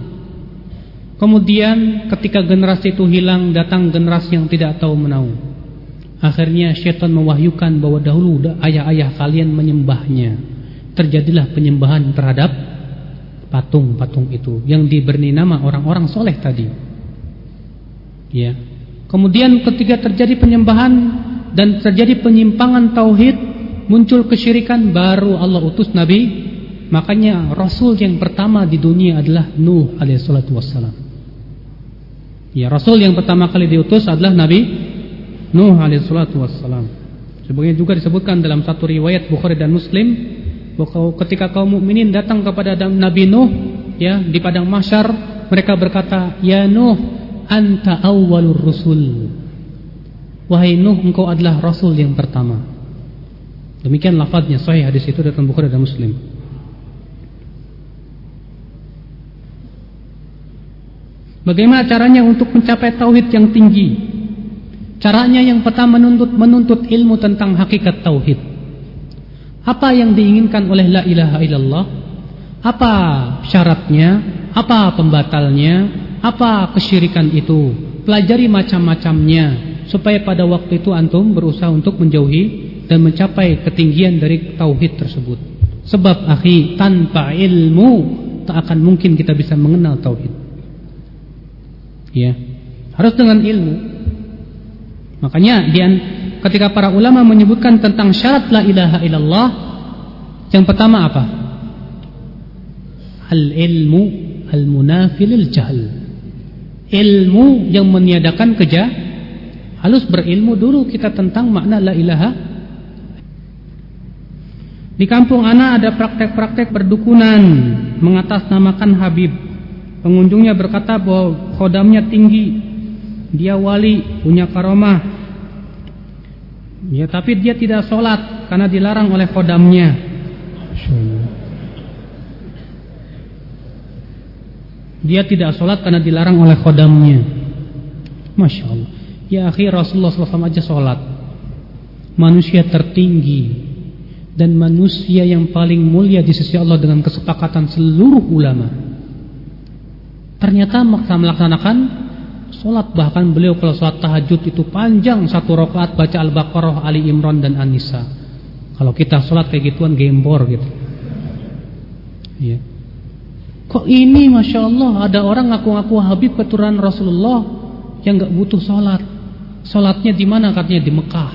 Kemudian ketika generasi itu hilang datang generasi yang tidak tahu menahu. Akhirnya syaitan mewahyukan bahwa dahulu ayah-ayah kalian menyembahnya. Terjadilah penyembahan terhadap patung-patung itu yang diberi nama orang-orang soleh tadi. Ya. Kemudian ketika terjadi penyembahan dan terjadi penyimpangan tauhid, muncul kesyirikan baru Allah utus nabi. Makanya rasul yang pertama di dunia adalah Nuh alaihissalatu wassalam. Ya, Rasul yang pertama kali diutus adalah Nabi Nuh alaihissalatu wassalam. Sebagaimana juga disebutkan dalam satu riwayat Bukhari dan Muslim bahwa ketika kaum mukminin datang kepada Nabi Nuh ya di padang mahsyar mereka berkata, "Ya Nuh, anta awwalur rusul." Wahai Nuh, engkau adalah rasul yang pertama. Demikian lafaznya sahih hadis itu dalam Bukhari dan Muslim. Bagaimana caranya untuk mencapai tauhid yang tinggi? Caranya yang pertama menuntut menuntut ilmu tentang hakikat tauhid. Apa yang diinginkan oleh la ilaha illallah? Apa syaratnya? Apa pembatalnya? Apa kesyirikan itu? Pelajari macam-macamnya supaya pada waktu itu antum berusaha untuk menjauhi dan mencapai ketinggian dari tauhid tersebut. Sebab akhi tanpa ilmu tak akan mungkin kita bisa mengenal tauhid. Ya. Harus dengan ilmu. Makanya dia ketika para ulama menyebutkan tentang syarat la ilaha illallah yang pertama apa? Al ilmu al munafilil jahl. Ilmu yang meniadakan keja Harus berilmu dulu kita tentang makna la ilaha. Di kampung ana ada praktek-praktek perdukunan mengatasnamakan Habib. Pengunjungnya berkata bahwa khodamnya tinggi, dia wali, punya karomah. Ya, tapi dia tidak sholat karena dilarang oleh khodamnya. Dia tidak sholat karena dilarang oleh khodamnya. Masya Allah. Ya akhir Rasulullah SAW aja sholat. Manusia tertinggi dan manusia yang paling mulia di sisi Allah dengan kesepakatan seluruh ulama. Ternyata melaksanakan sholat. Bahkan beliau kalau sholat tahajud itu panjang satu rakaat baca al-baqarah Ali Imran dan Anisa kalau kita sholat kayak gituan gembor gitu. Ya kok ini masya Allah ada orang ngaku-ngaku Habib keturunan Rasulullah yang nggak butuh sholat sholatnya di mana katanya di Mekah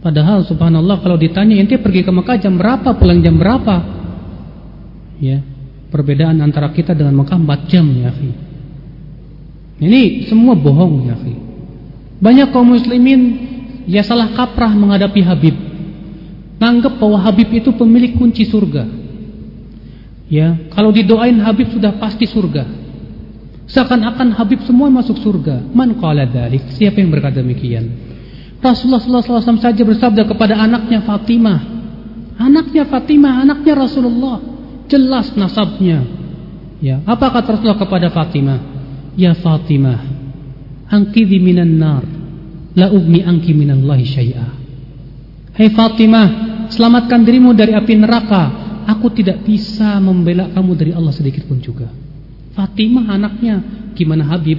padahal subhanallah kalau ditanya ente pergi ke Mekah jam berapa pulang jam berapa ya Perbedaan antara kita dengan Mekah 4 jam ya akhi. Ini semua bohong ya akhi. Banyak kaum muslimin ya salah kaprah menghadapi Habib. Nanggap bahwa Habib itu pemilik kunci surga. Ya, kalau didoain Habib sudah pasti surga. Seakan-akan Habib semua masuk surga. Man qala dzalik? Siapa yang berkata demikian? Rasulullah SAW saja bersabda kepada anaknya Fatimah. Anaknya Fatimah, anaknya Rasulullah jelas nasabnya. Ya, apa kata Rasulullah kepada Fatimah? Ya Fatimah, angkidhi minan nar, la ugni anki minallahi syai'a. Hai Fatimah, selamatkan dirimu dari api neraka. Aku tidak bisa membela kamu dari Allah sedikit pun juga. Fatimah anaknya, gimana Habib?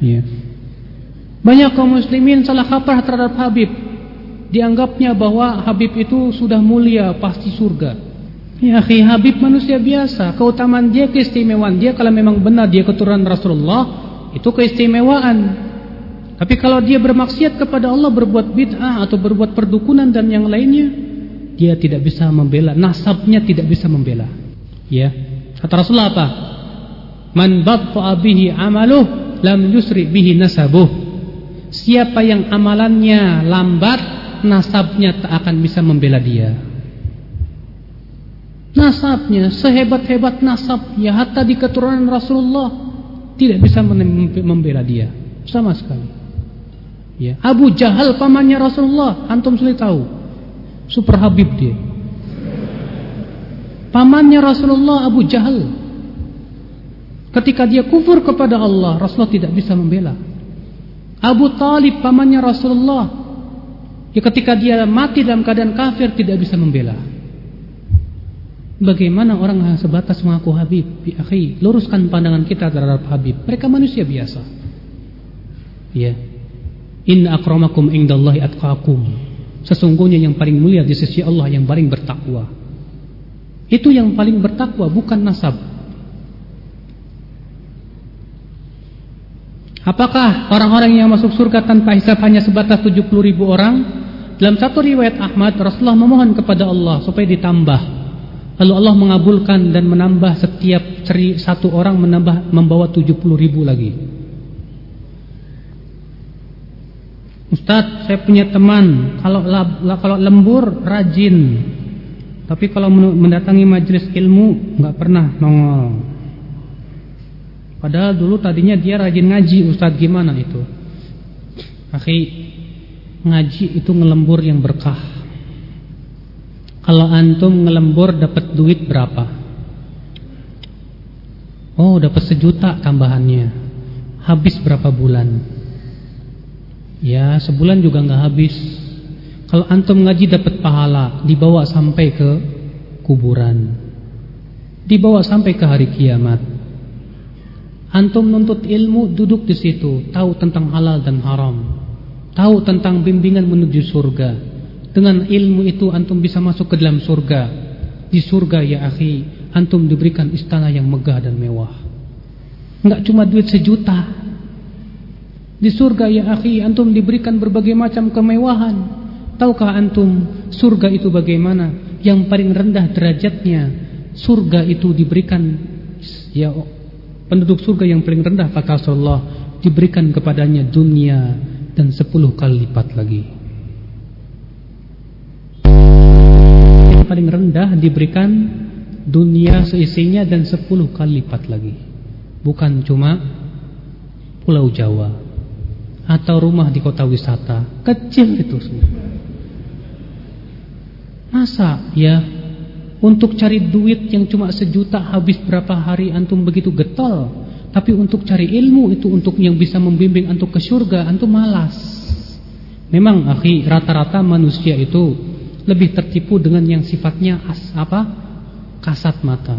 Ya. Banyak kaum muslimin salah kaprah terhadap Habib dianggapnya bahwa Habib itu sudah mulia pasti surga. Ya akhi, Habib manusia biasa. Keutamaan dia keistimewaan dia kalau memang benar dia keturunan Rasulullah, itu keistimewaan. Tapi kalau dia bermaksiat kepada Allah berbuat bid'ah atau berbuat perdukunan dan yang lainnya, dia tidak bisa membela, nasabnya tidak bisa membela. Ya. Kata Rasulullah apa? Man batta'a bihi amaluh lam yusri bihi nasabuh. Siapa yang amalannya lambat nasabnya tak akan bisa membela dia. Nasabnya sehebat-hebat nasab ya hatta di keturunan Rasulullah tidak bisa membela dia sama sekali. Ya, Abu Jahal pamannya Rasulullah, antum sudah tahu. Super Habib dia. Pamannya Rasulullah Abu Jahal. Ketika dia kufur kepada Allah, Rasulullah tidak bisa membela. Abu Talib pamannya Rasulullah Ya ketika dia mati dalam keadaan kafir tidak bisa membela. Bagaimana orang yang sebatas mengaku Habib? Akhi, luruskan pandangan kita terhadap Habib. Mereka manusia biasa. Ya. Inna akramakum indallahi atqakum. Sesungguhnya yang paling mulia di sisi Allah yang paling bertakwa. Itu yang paling bertakwa bukan nasab. Apakah orang-orang yang masuk surga tanpa hisab hanya sebatas 70 ribu orang? Dalam satu riwayat Ahmad, Rasulullah memohon kepada Allah supaya ditambah. Lalu Allah mengabulkan dan menambah setiap ceri satu orang menambah membawa 70 ribu lagi. Ustadz, saya punya teman kalau kalau lembur rajin, tapi kalau mendatangi majelis ilmu nggak pernah nongol. Padahal dulu tadinya dia rajin ngaji, Ustadz gimana itu? Akhi, ngaji itu ngelembur yang berkah. Kalau antum ngelembur dapat duit berapa? Oh, dapat sejuta tambahannya. Habis berapa bulan? Ya, sebulan juga nggak habis. Kalau antum ngaji dapat pahala, dibawa sampai ke kuburan. Dibawa sampai ke hari kiamat. Antum nuntut ilmu, duduk di situ, tahu tentang halal dan haram tahu tentang bimbingan menuju surga. Dengan ilmu itu antum bisa masuk ke dalam surga. Di surga ya akhi, antum diberikan istana yang megah dan mewah. Enggak cuma duit sejuta. Di surga ya akhi, antum diberikan berbagai macam kemewahan. Tahukah antum surga itu bagaimana? Yang paling rendah derajatnya, surga itu diberikan ya penduduk surga yang paling rendah kata Rasulullah diberikan kepadanya dunia dan sepuluh kali lipat lagi. Yang paling rendah diberikan dunia seisinya dan sepuluh kali lipat lagi. Bukan cuma Pulau Jawa atau rumah di kota wisata, kecil itu semua. Masa ya untuk cari duit yang cuma sejuta habis berapa hari antum begitu getol. Tapi untuk cari ilmu itu untuk yang bisa membimbing antum ke surga antum malas. Memang akhi rata-rata manusia itu lebih tertipu dengan yang sifatnya as apa? kasat mata.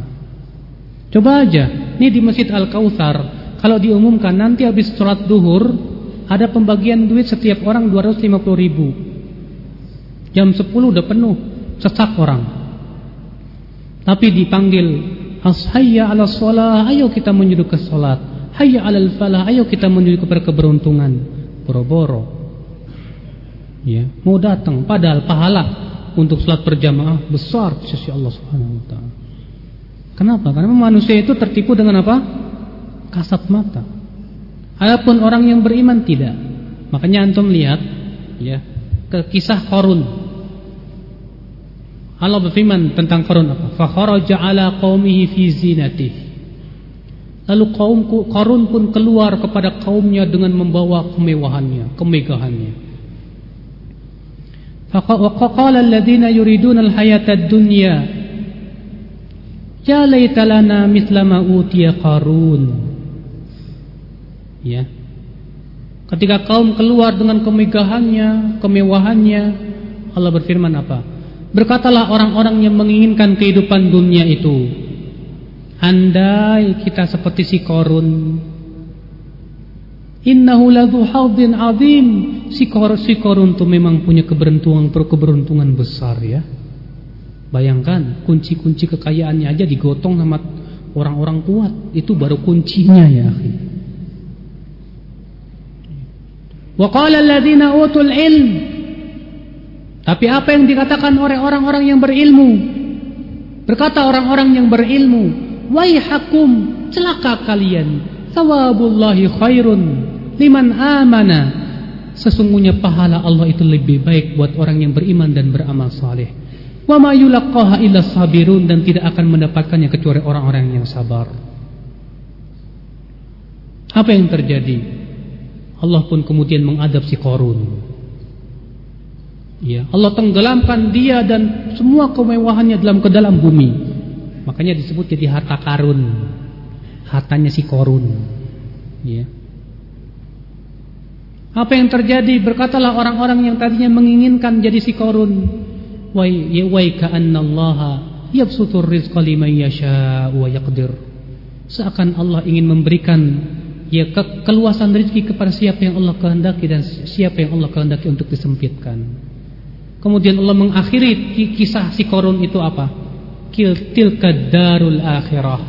Coba aja, ini di Masjid Al-Kautsar kalau diumumkan nanti habis sholat duhur ada pembagian duit setiap orang 250 ribu. Jam 10 udah penuh, sesak orang. Tapi dipanggil Hayya ala sholat Ayo kita menuju ke sholat. Hayya ala falah Ayo kita menuju kepada keberuntungan. Boro-boro. Ya, Mau datang Padahal pahala Untuk sholat berjamaah Besar sisi Allah subhanahu wa ta'ala. Kenapa? Karena manusia itu tertipu dengan apa? Kasat mata. Adapun orang yang beriman tidak. Makanya antum lihat ya, ke kisah Korun Allah berfirman tentang Qarun apa? Fa kharaja ala qaumihi fi. Lalu kaum Qarun pun keluar kepada kaumnya dengan membawa kemewahannya, kemegahannya. Faqala alladziina yuriduna al-hayata ad-dunya Ya laita lana mithla ma utiya Qarun. Ya. Ketika kaum keluar dengan kemegahannya, kemewahannya, Allah berfirman apa? Berkatalah orang-orang yang menginginkan kehidupan dunia itu Andai kita seperti si korun Innahu ladhu hawdin azim Si korun, si korun itu memang punya keberuntungan keberuntungan besar ya. Bayangkan kunci-kunci kekayaannya aja digotong sama orang-orang kuat. Itu baru kuncinya ya Wa qala alladhina utul ilm tapi apa yang dikatakan oleh orang-orang yang berilmu? Berkata orang-orang yang berilmu, "Waihakum, celaka kalian. Sawabullahi khairun liman amana." Sesungguhnya pahala Allah itu lebih baik buat orang yang beriman dan beramal saleh. Wa ma yulaqqaha illa sabirun dan tidak akan mendapatkannya kecuali orang-orang yang sabar. Apa yang terjadi? Allah pun kemudian mengadab si Qarun. Ya, Allah tenggelamkan dia dan semua kemewahannya dalam ke dalam bumi. Makanya disebut jadi harta karun. Hartanya si korun. Ya. Apa yang terjadi? Berkatalah orang-orang yang tadinya menginginkan jadi si korun. Wa ya wa ka'annallaha yabsutur rizqa liman yasha wa yaqdir. Seakan Allah ingin memberikan ya ke keluasan rezeki kepada siapa yang Allah kehendaki dan siapa yang Allah kehendaki untuk disempitkan. Kemudian Allah mengakhiri kisah si korun itu apa? Tilka darul akhirah.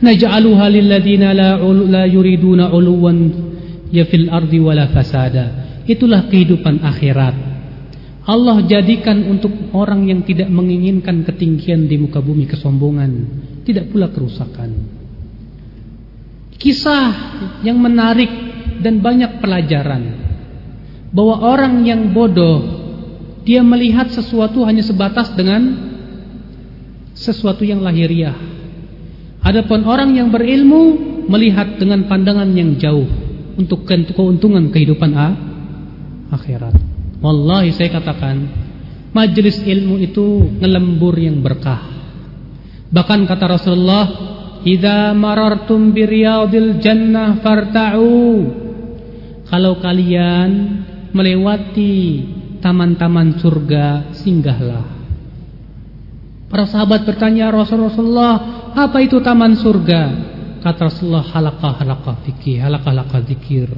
Naj'aluha lil ladina la, la yuriduna uluwan ya fil ardi wala fasada. Itulah kehidupan akhirat. Allah jadikan untuk orang yang tidak menginginkan ketinggian di muka bumi kesombongan, tidak pula kerusakan. Kisah yang menarik dan banyak pelajaran bahwa orang yang bodoh dia melihat sesuatu hanya sebatas dengan sesuatu yang lahiriah. Adapun orang yang berilmu melihat dengan pandangan yang jauh untuk keuntungan kehidupan akhirat. Wallahi saya katakan, majelis ilmu itu ngelembur yang berkah. Bahkan kata Rasulullah, "Idza marartum bi riyadil jannah farta'u." Kalau kalian melewati taman-taman surga singgahlah. Para sahabat bertanya Rasulullah, apa itu taman surga? Kata Rasulullah, halakah-halakah fikih, halakah-halakah zikir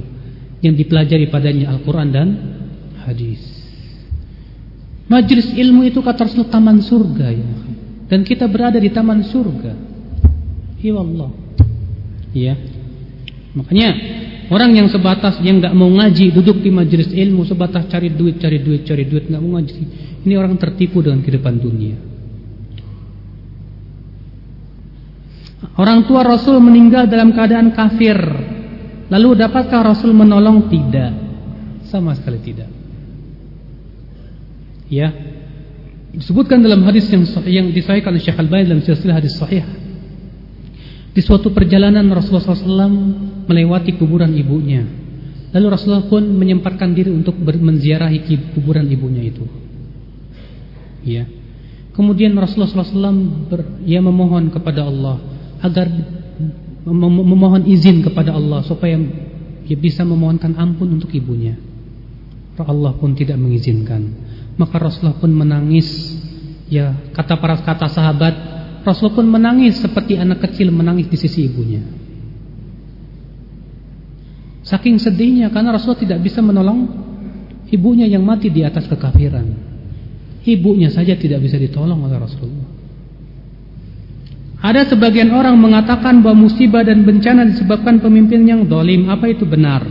yang dipelajari padanya Al-Quran dan hadis. Majlis ilmu itu kata Rasulullah taman surga ya. Dan kita berada di taman surga. Ya Allah. Ya. Makanya Orang yang sebatas yang nggak mau ngaji, duduk di majelis ilmu sebatas cari duit, cari duit, cari duit, nggak mau ngaji. Ini orang tertipu dengan kehidupan dunia. Orang tua Rasul meninggal dalam keadaan kafir. Lalu dapatkah Rasul menolong? Tidak. Sama sekali tidak. Ya. Disebutkan dalam hadis yang yang disahihkan oleh Syekh Al-Albani dalam silsilah hadis sahih. Di suatu perjalanan Rasulullah SAW melewati kuburan ibunya. Lalu Rasulullah pun menyempatkan diri untuk menziarahi kuburan ibunya itu. Ya. Kemudian Rasulullah SAW ber, ya memohon kepada Allah agar memohon izin kepada Allah supaya dia bisa memohonkan ampun untuk ibunya. Allah pun tidak mengizinkan. Maka Rasulullah pun menangis. Ya, kata para kata sahabat, Rasulullah pun menangis seperti anak kecil menangis di sisi ibunya. Saking sedihnya karena Rasulullah tidak bisa menolong ibunya yang mati di atas kekafiran. Ibunya saja tidak bisa ditolong oleh Rasulullah. Ada sebagian orang mengatakan bahwa musibah dan bencana disebabkan pemimpin yang dolim. Apa itu benar?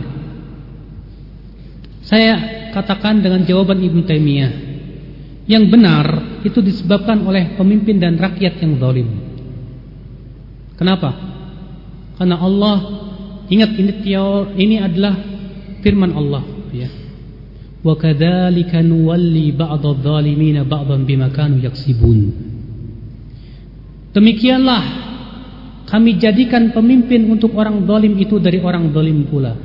Saya katakan dengan jawaban Ibn Taimiyah. Yang benar itu disebabkan oleh pemimpin dan rakyat yang dolim. Kenapa? Karena Allah ingat ini ini adalah firman Allah. Ya. Wa kadzalika nuwalli ba'dadh-dhalimin ba'dhan bima kanu yaksibun. Demikianlah kami jadikan pemimpin untuk orang dolim itu dari orang dolim pula.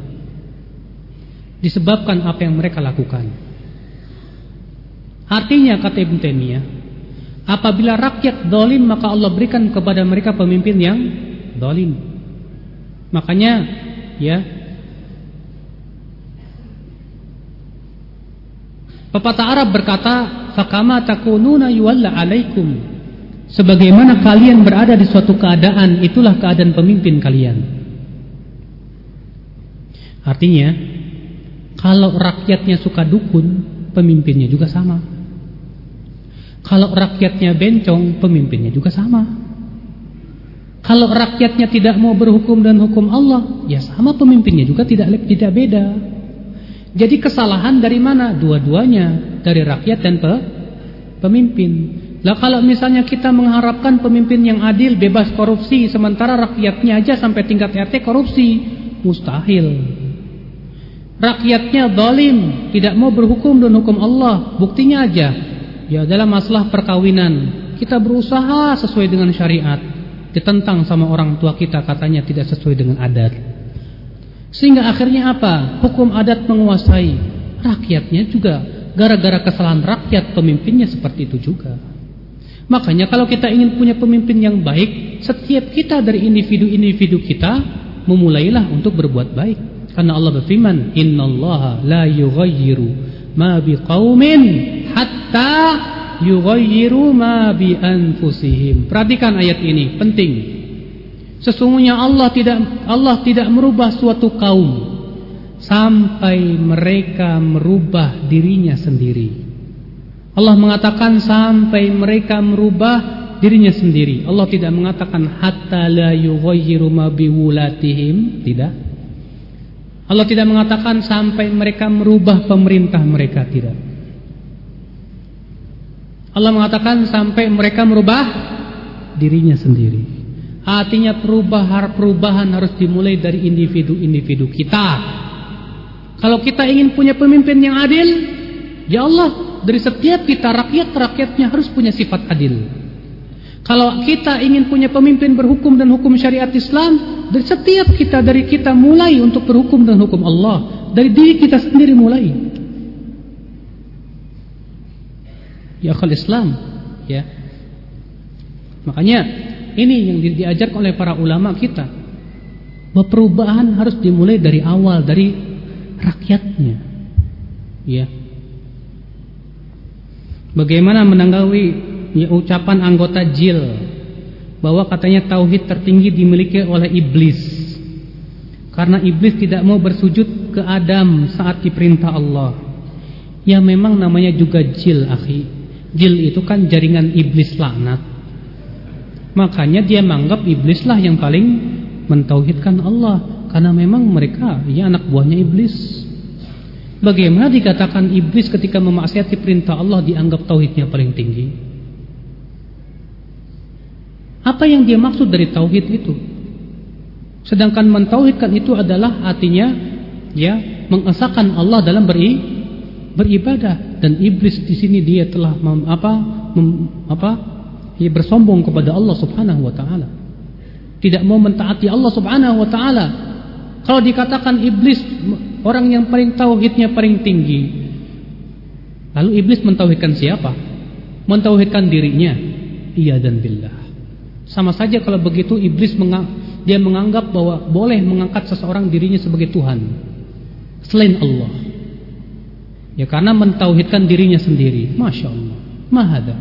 Disebabkan apa yang mereka lakukan. Artinya kata Ibn Taimiyah, apabila rakyat dolim maka Allah berikan kepada mereka pemimpin yang dolim. Makanya ya Pepatah Arab berkata, "Fakama takununa yuwalla alaikum." Sebagaimana kalian berada di suatu keadaan, itulah keadaan pemimpin kalian. Artinya, kalau rakyatnya suka dukun, pemimpinnya juga sama. Kalau rakyatnya bencong, pemimpinnya juga sama. Kalau rakyatnya tidak mau berhukum dan hukum Allah, ya sama pemimpinnya juga tidak tidak beda. Jadi kesalahan dari mana? Dua-duanya, dari rakyat dan pe, pemimpin. Lah kalau misalnya kita mengharapkan pemimpin yang adil, bebas korupsi, sementara rakyatnya aja sampai tingkat RT korupsi, mustahil. Rakyatnya zalim, tidak mau berhukum dan hukum Allah. Buktinya aja, ya dalam masalah perkawinan, kita berusaha sesuai dengan syariat, ditentang sama orang tua kita katanya tidak sesuai dengan adat. Sehingga akhirnya apa? Hukum adat menguasai. Rakyatnya juga gara-gara kesalahan rakyat pemimpinnya seperti itu juga. Makanya kalau kita ingin punya pemimpin yang baik, setiap kita dari individu-individu kita memulailah untuk berbuat baik. Karena Allah berfirman, "Innallaha la yughayyiru ma biqaumin hatta yughayyiru ma bi anfusihim." Perhatikan ayat ini, penting. Sesungguhnya Allah tidak Allah tidak merubah suatu kaum sampai mereka merubah dirinya sendiri. Allah mengatakan sampai mereka merubah dirinya sendiri. Allah tidak mengatakan hatta la yughayyiru ma biwulatihim, tidak. Allah tidak mengatakan sampai mereka merubah pemerintah mereka, tidak. Allah mengatakan sampai mereka merubah dirinya sendiri. Artinya perubahan perubahan harus dimulai dari individu-individu kita. Kalau kita ingin punya pemimpin yang adil, ya Allah dari setiap kita rakyat-rakyatnya harus punya sifat adil. Kalau kita ingin punya pemimpin berhukum dan hukum syariat Islam, dari setiap kita dari kita mulai untuk berhukum dan hukum Allah, dari diri kita sendiri mulai. Ya akal Islam, ya. Makanya ini yang diajarkan oleh para ulama kita. Bahwa perubahan harus dimulai dari awal, dari rakyatnya. Ya. Bagaimana menanggapi ucapan anggota JIL bahwa katanya tauhid tertinggi dimiliki oleh iblis. Karena iblis tidak mau bersujud ke Adam saat diperintah Allah. Ya memang namanya juga JIL, akhi. JIL itu kan jaringan iblis laknat. Makanya dia menganggap iblislah yang paling mentauhidkan Allah karena memang mereka ya anak buahnya iblis. Bagaimana dikatakan iblis ketika memaksiati perintah Allah dianggap tauhidnya paling tinggi? Apa yang dia maksud dari tauhid itu? Sedangkan mentauhidkan itu adalah artinya ya mengesahkan Allah dalam beri, beribadah dan iblis di sini dia telah mem, apa mem, apa ia bersombong kepada Allah Subhanahu wa taala. Tidak mau mentaati Allah Subhanahu wa taala. Kalau dikatakan iblis orang yang paling tauhidnya paling tinggi. Lalu iblis mentauhidkan siapa? Mentauhidkan dirinya. Iya dan billah. Sama saja kalau begitu iblis dia menganggap bahwa boleh mengangkat seseorang dirinya sebagai Tuhan selain Allah. Ya karena mentauhidkan dirinya sendiri. Masya Allah. Mahada.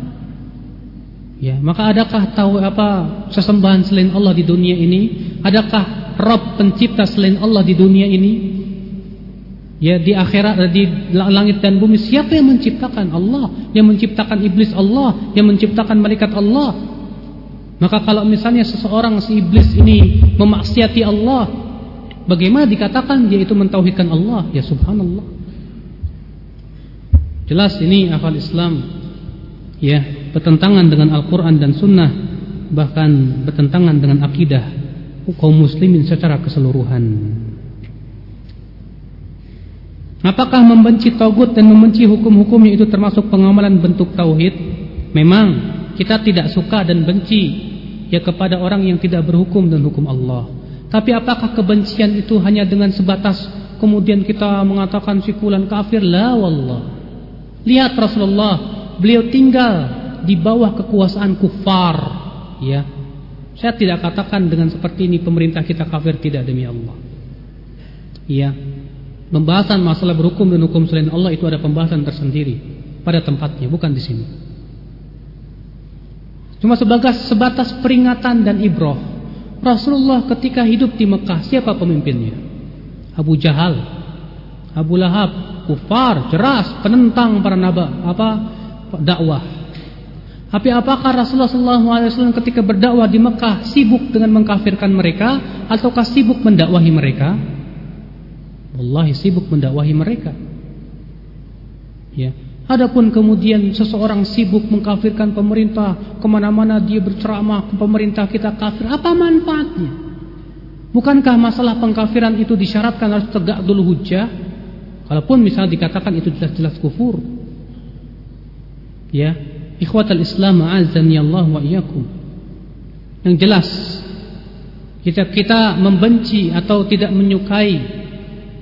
Ya, maka adakah tahu apa sesembahan selain Allah di dunia ini? Adakah Rob pencipta selain Allah di dunia ini? Ya di akhirat di langit dan bumi siapa yang menciptakan Allah? Yang menciptakan iblis Allah, yang menciptakan malaikat Allah. Maka kalau misalnya seseorang si iblis ini memaksiati Allah, bagaimana dikatakan dia itu mentauhidkan Allah? Ya subhanallah. Jelas ini akal Islam ya bertentangan dengan Al-Qur'an dan Sunnah bahkan bertentangan dengan akidah kaum muslimin secara keseluruhan. Apakah membenci tauhid dan membenci hukum-hukumnya itu termasuk pengamalan bentuk tauhid? Memang kita tidak suka dan benci ya kepada orang yang tidak berhukum dan hukum Allah. Tapi apakah kebencian itu hanya dengan sebatas kemudian kita mengatakan si fulan kafir? La wallah. Lihat Rasulullah, beliau tinggal di bawah kekuasaan kufar, ya. Saya tidak katakan dengan seperti ini pemerintah kita kafir tidak demi Allah. Ya. Pembahasan masalah berhukum dan hukum selain Allah itu ada pembahasan tersendiri pada tempatnya, bukan di sini. Cuma sebatas sebatas peringatan dan ibroh. Rasulullah ketika hidup di Mekah siapa pemimpinnya? Abu Jahal, Abu Lahab, kufar, jelas penentang para naba apa dakwah. Tapi apakah Rasulullah SAW ketika berdakwah di Mekah sibuk dengan mengkafirkan mereka ataukah sibuk mendakwahi mereka? Wallahi sibuk mendakwahi mereka. Ya. Adapun kemudian seseorang sibuk mengkafirkan pemerintah, ke mana-mana dia berceramah pemerintah kita kafir, apa manfaatnya? Bukankah masalah pengkafiran itu disyaratkan harus tegak dulu hujah? Walaupun misalnya dikatakan itu jelas-jelas kufur. Ya, ikhwatal Islam azani Allah wa iyyakum. Yang jelas kita kita membenci atau tidak menyukai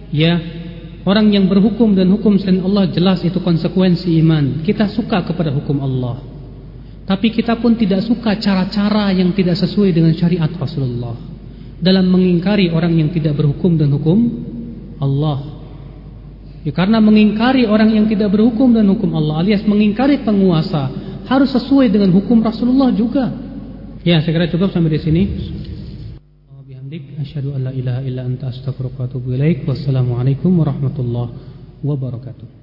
ya orang yang berhukum dan hukum selain Allah jelas itu konsekuensi iman. Kita suka kepada hukum Allah. Tapi kita pun tidak suka cara-cara yang tidak sesuai dengan syariat Rasulullah dalam mengingkari orang yang tidak berhukum dan hukum Allah. Ya, karena mengingkari orang yang tidak berhukum dan hukum Allah alias mengingkari penguasa harus sesuai dengan hukum Rasulullah juga. Ya, saya kira cukup sampai di sini. Bihamdik asyhadu an la ilaha illa anta astaghfiruka wa atubu. Wassalamualaikum warahmatullahi wabarakatuh.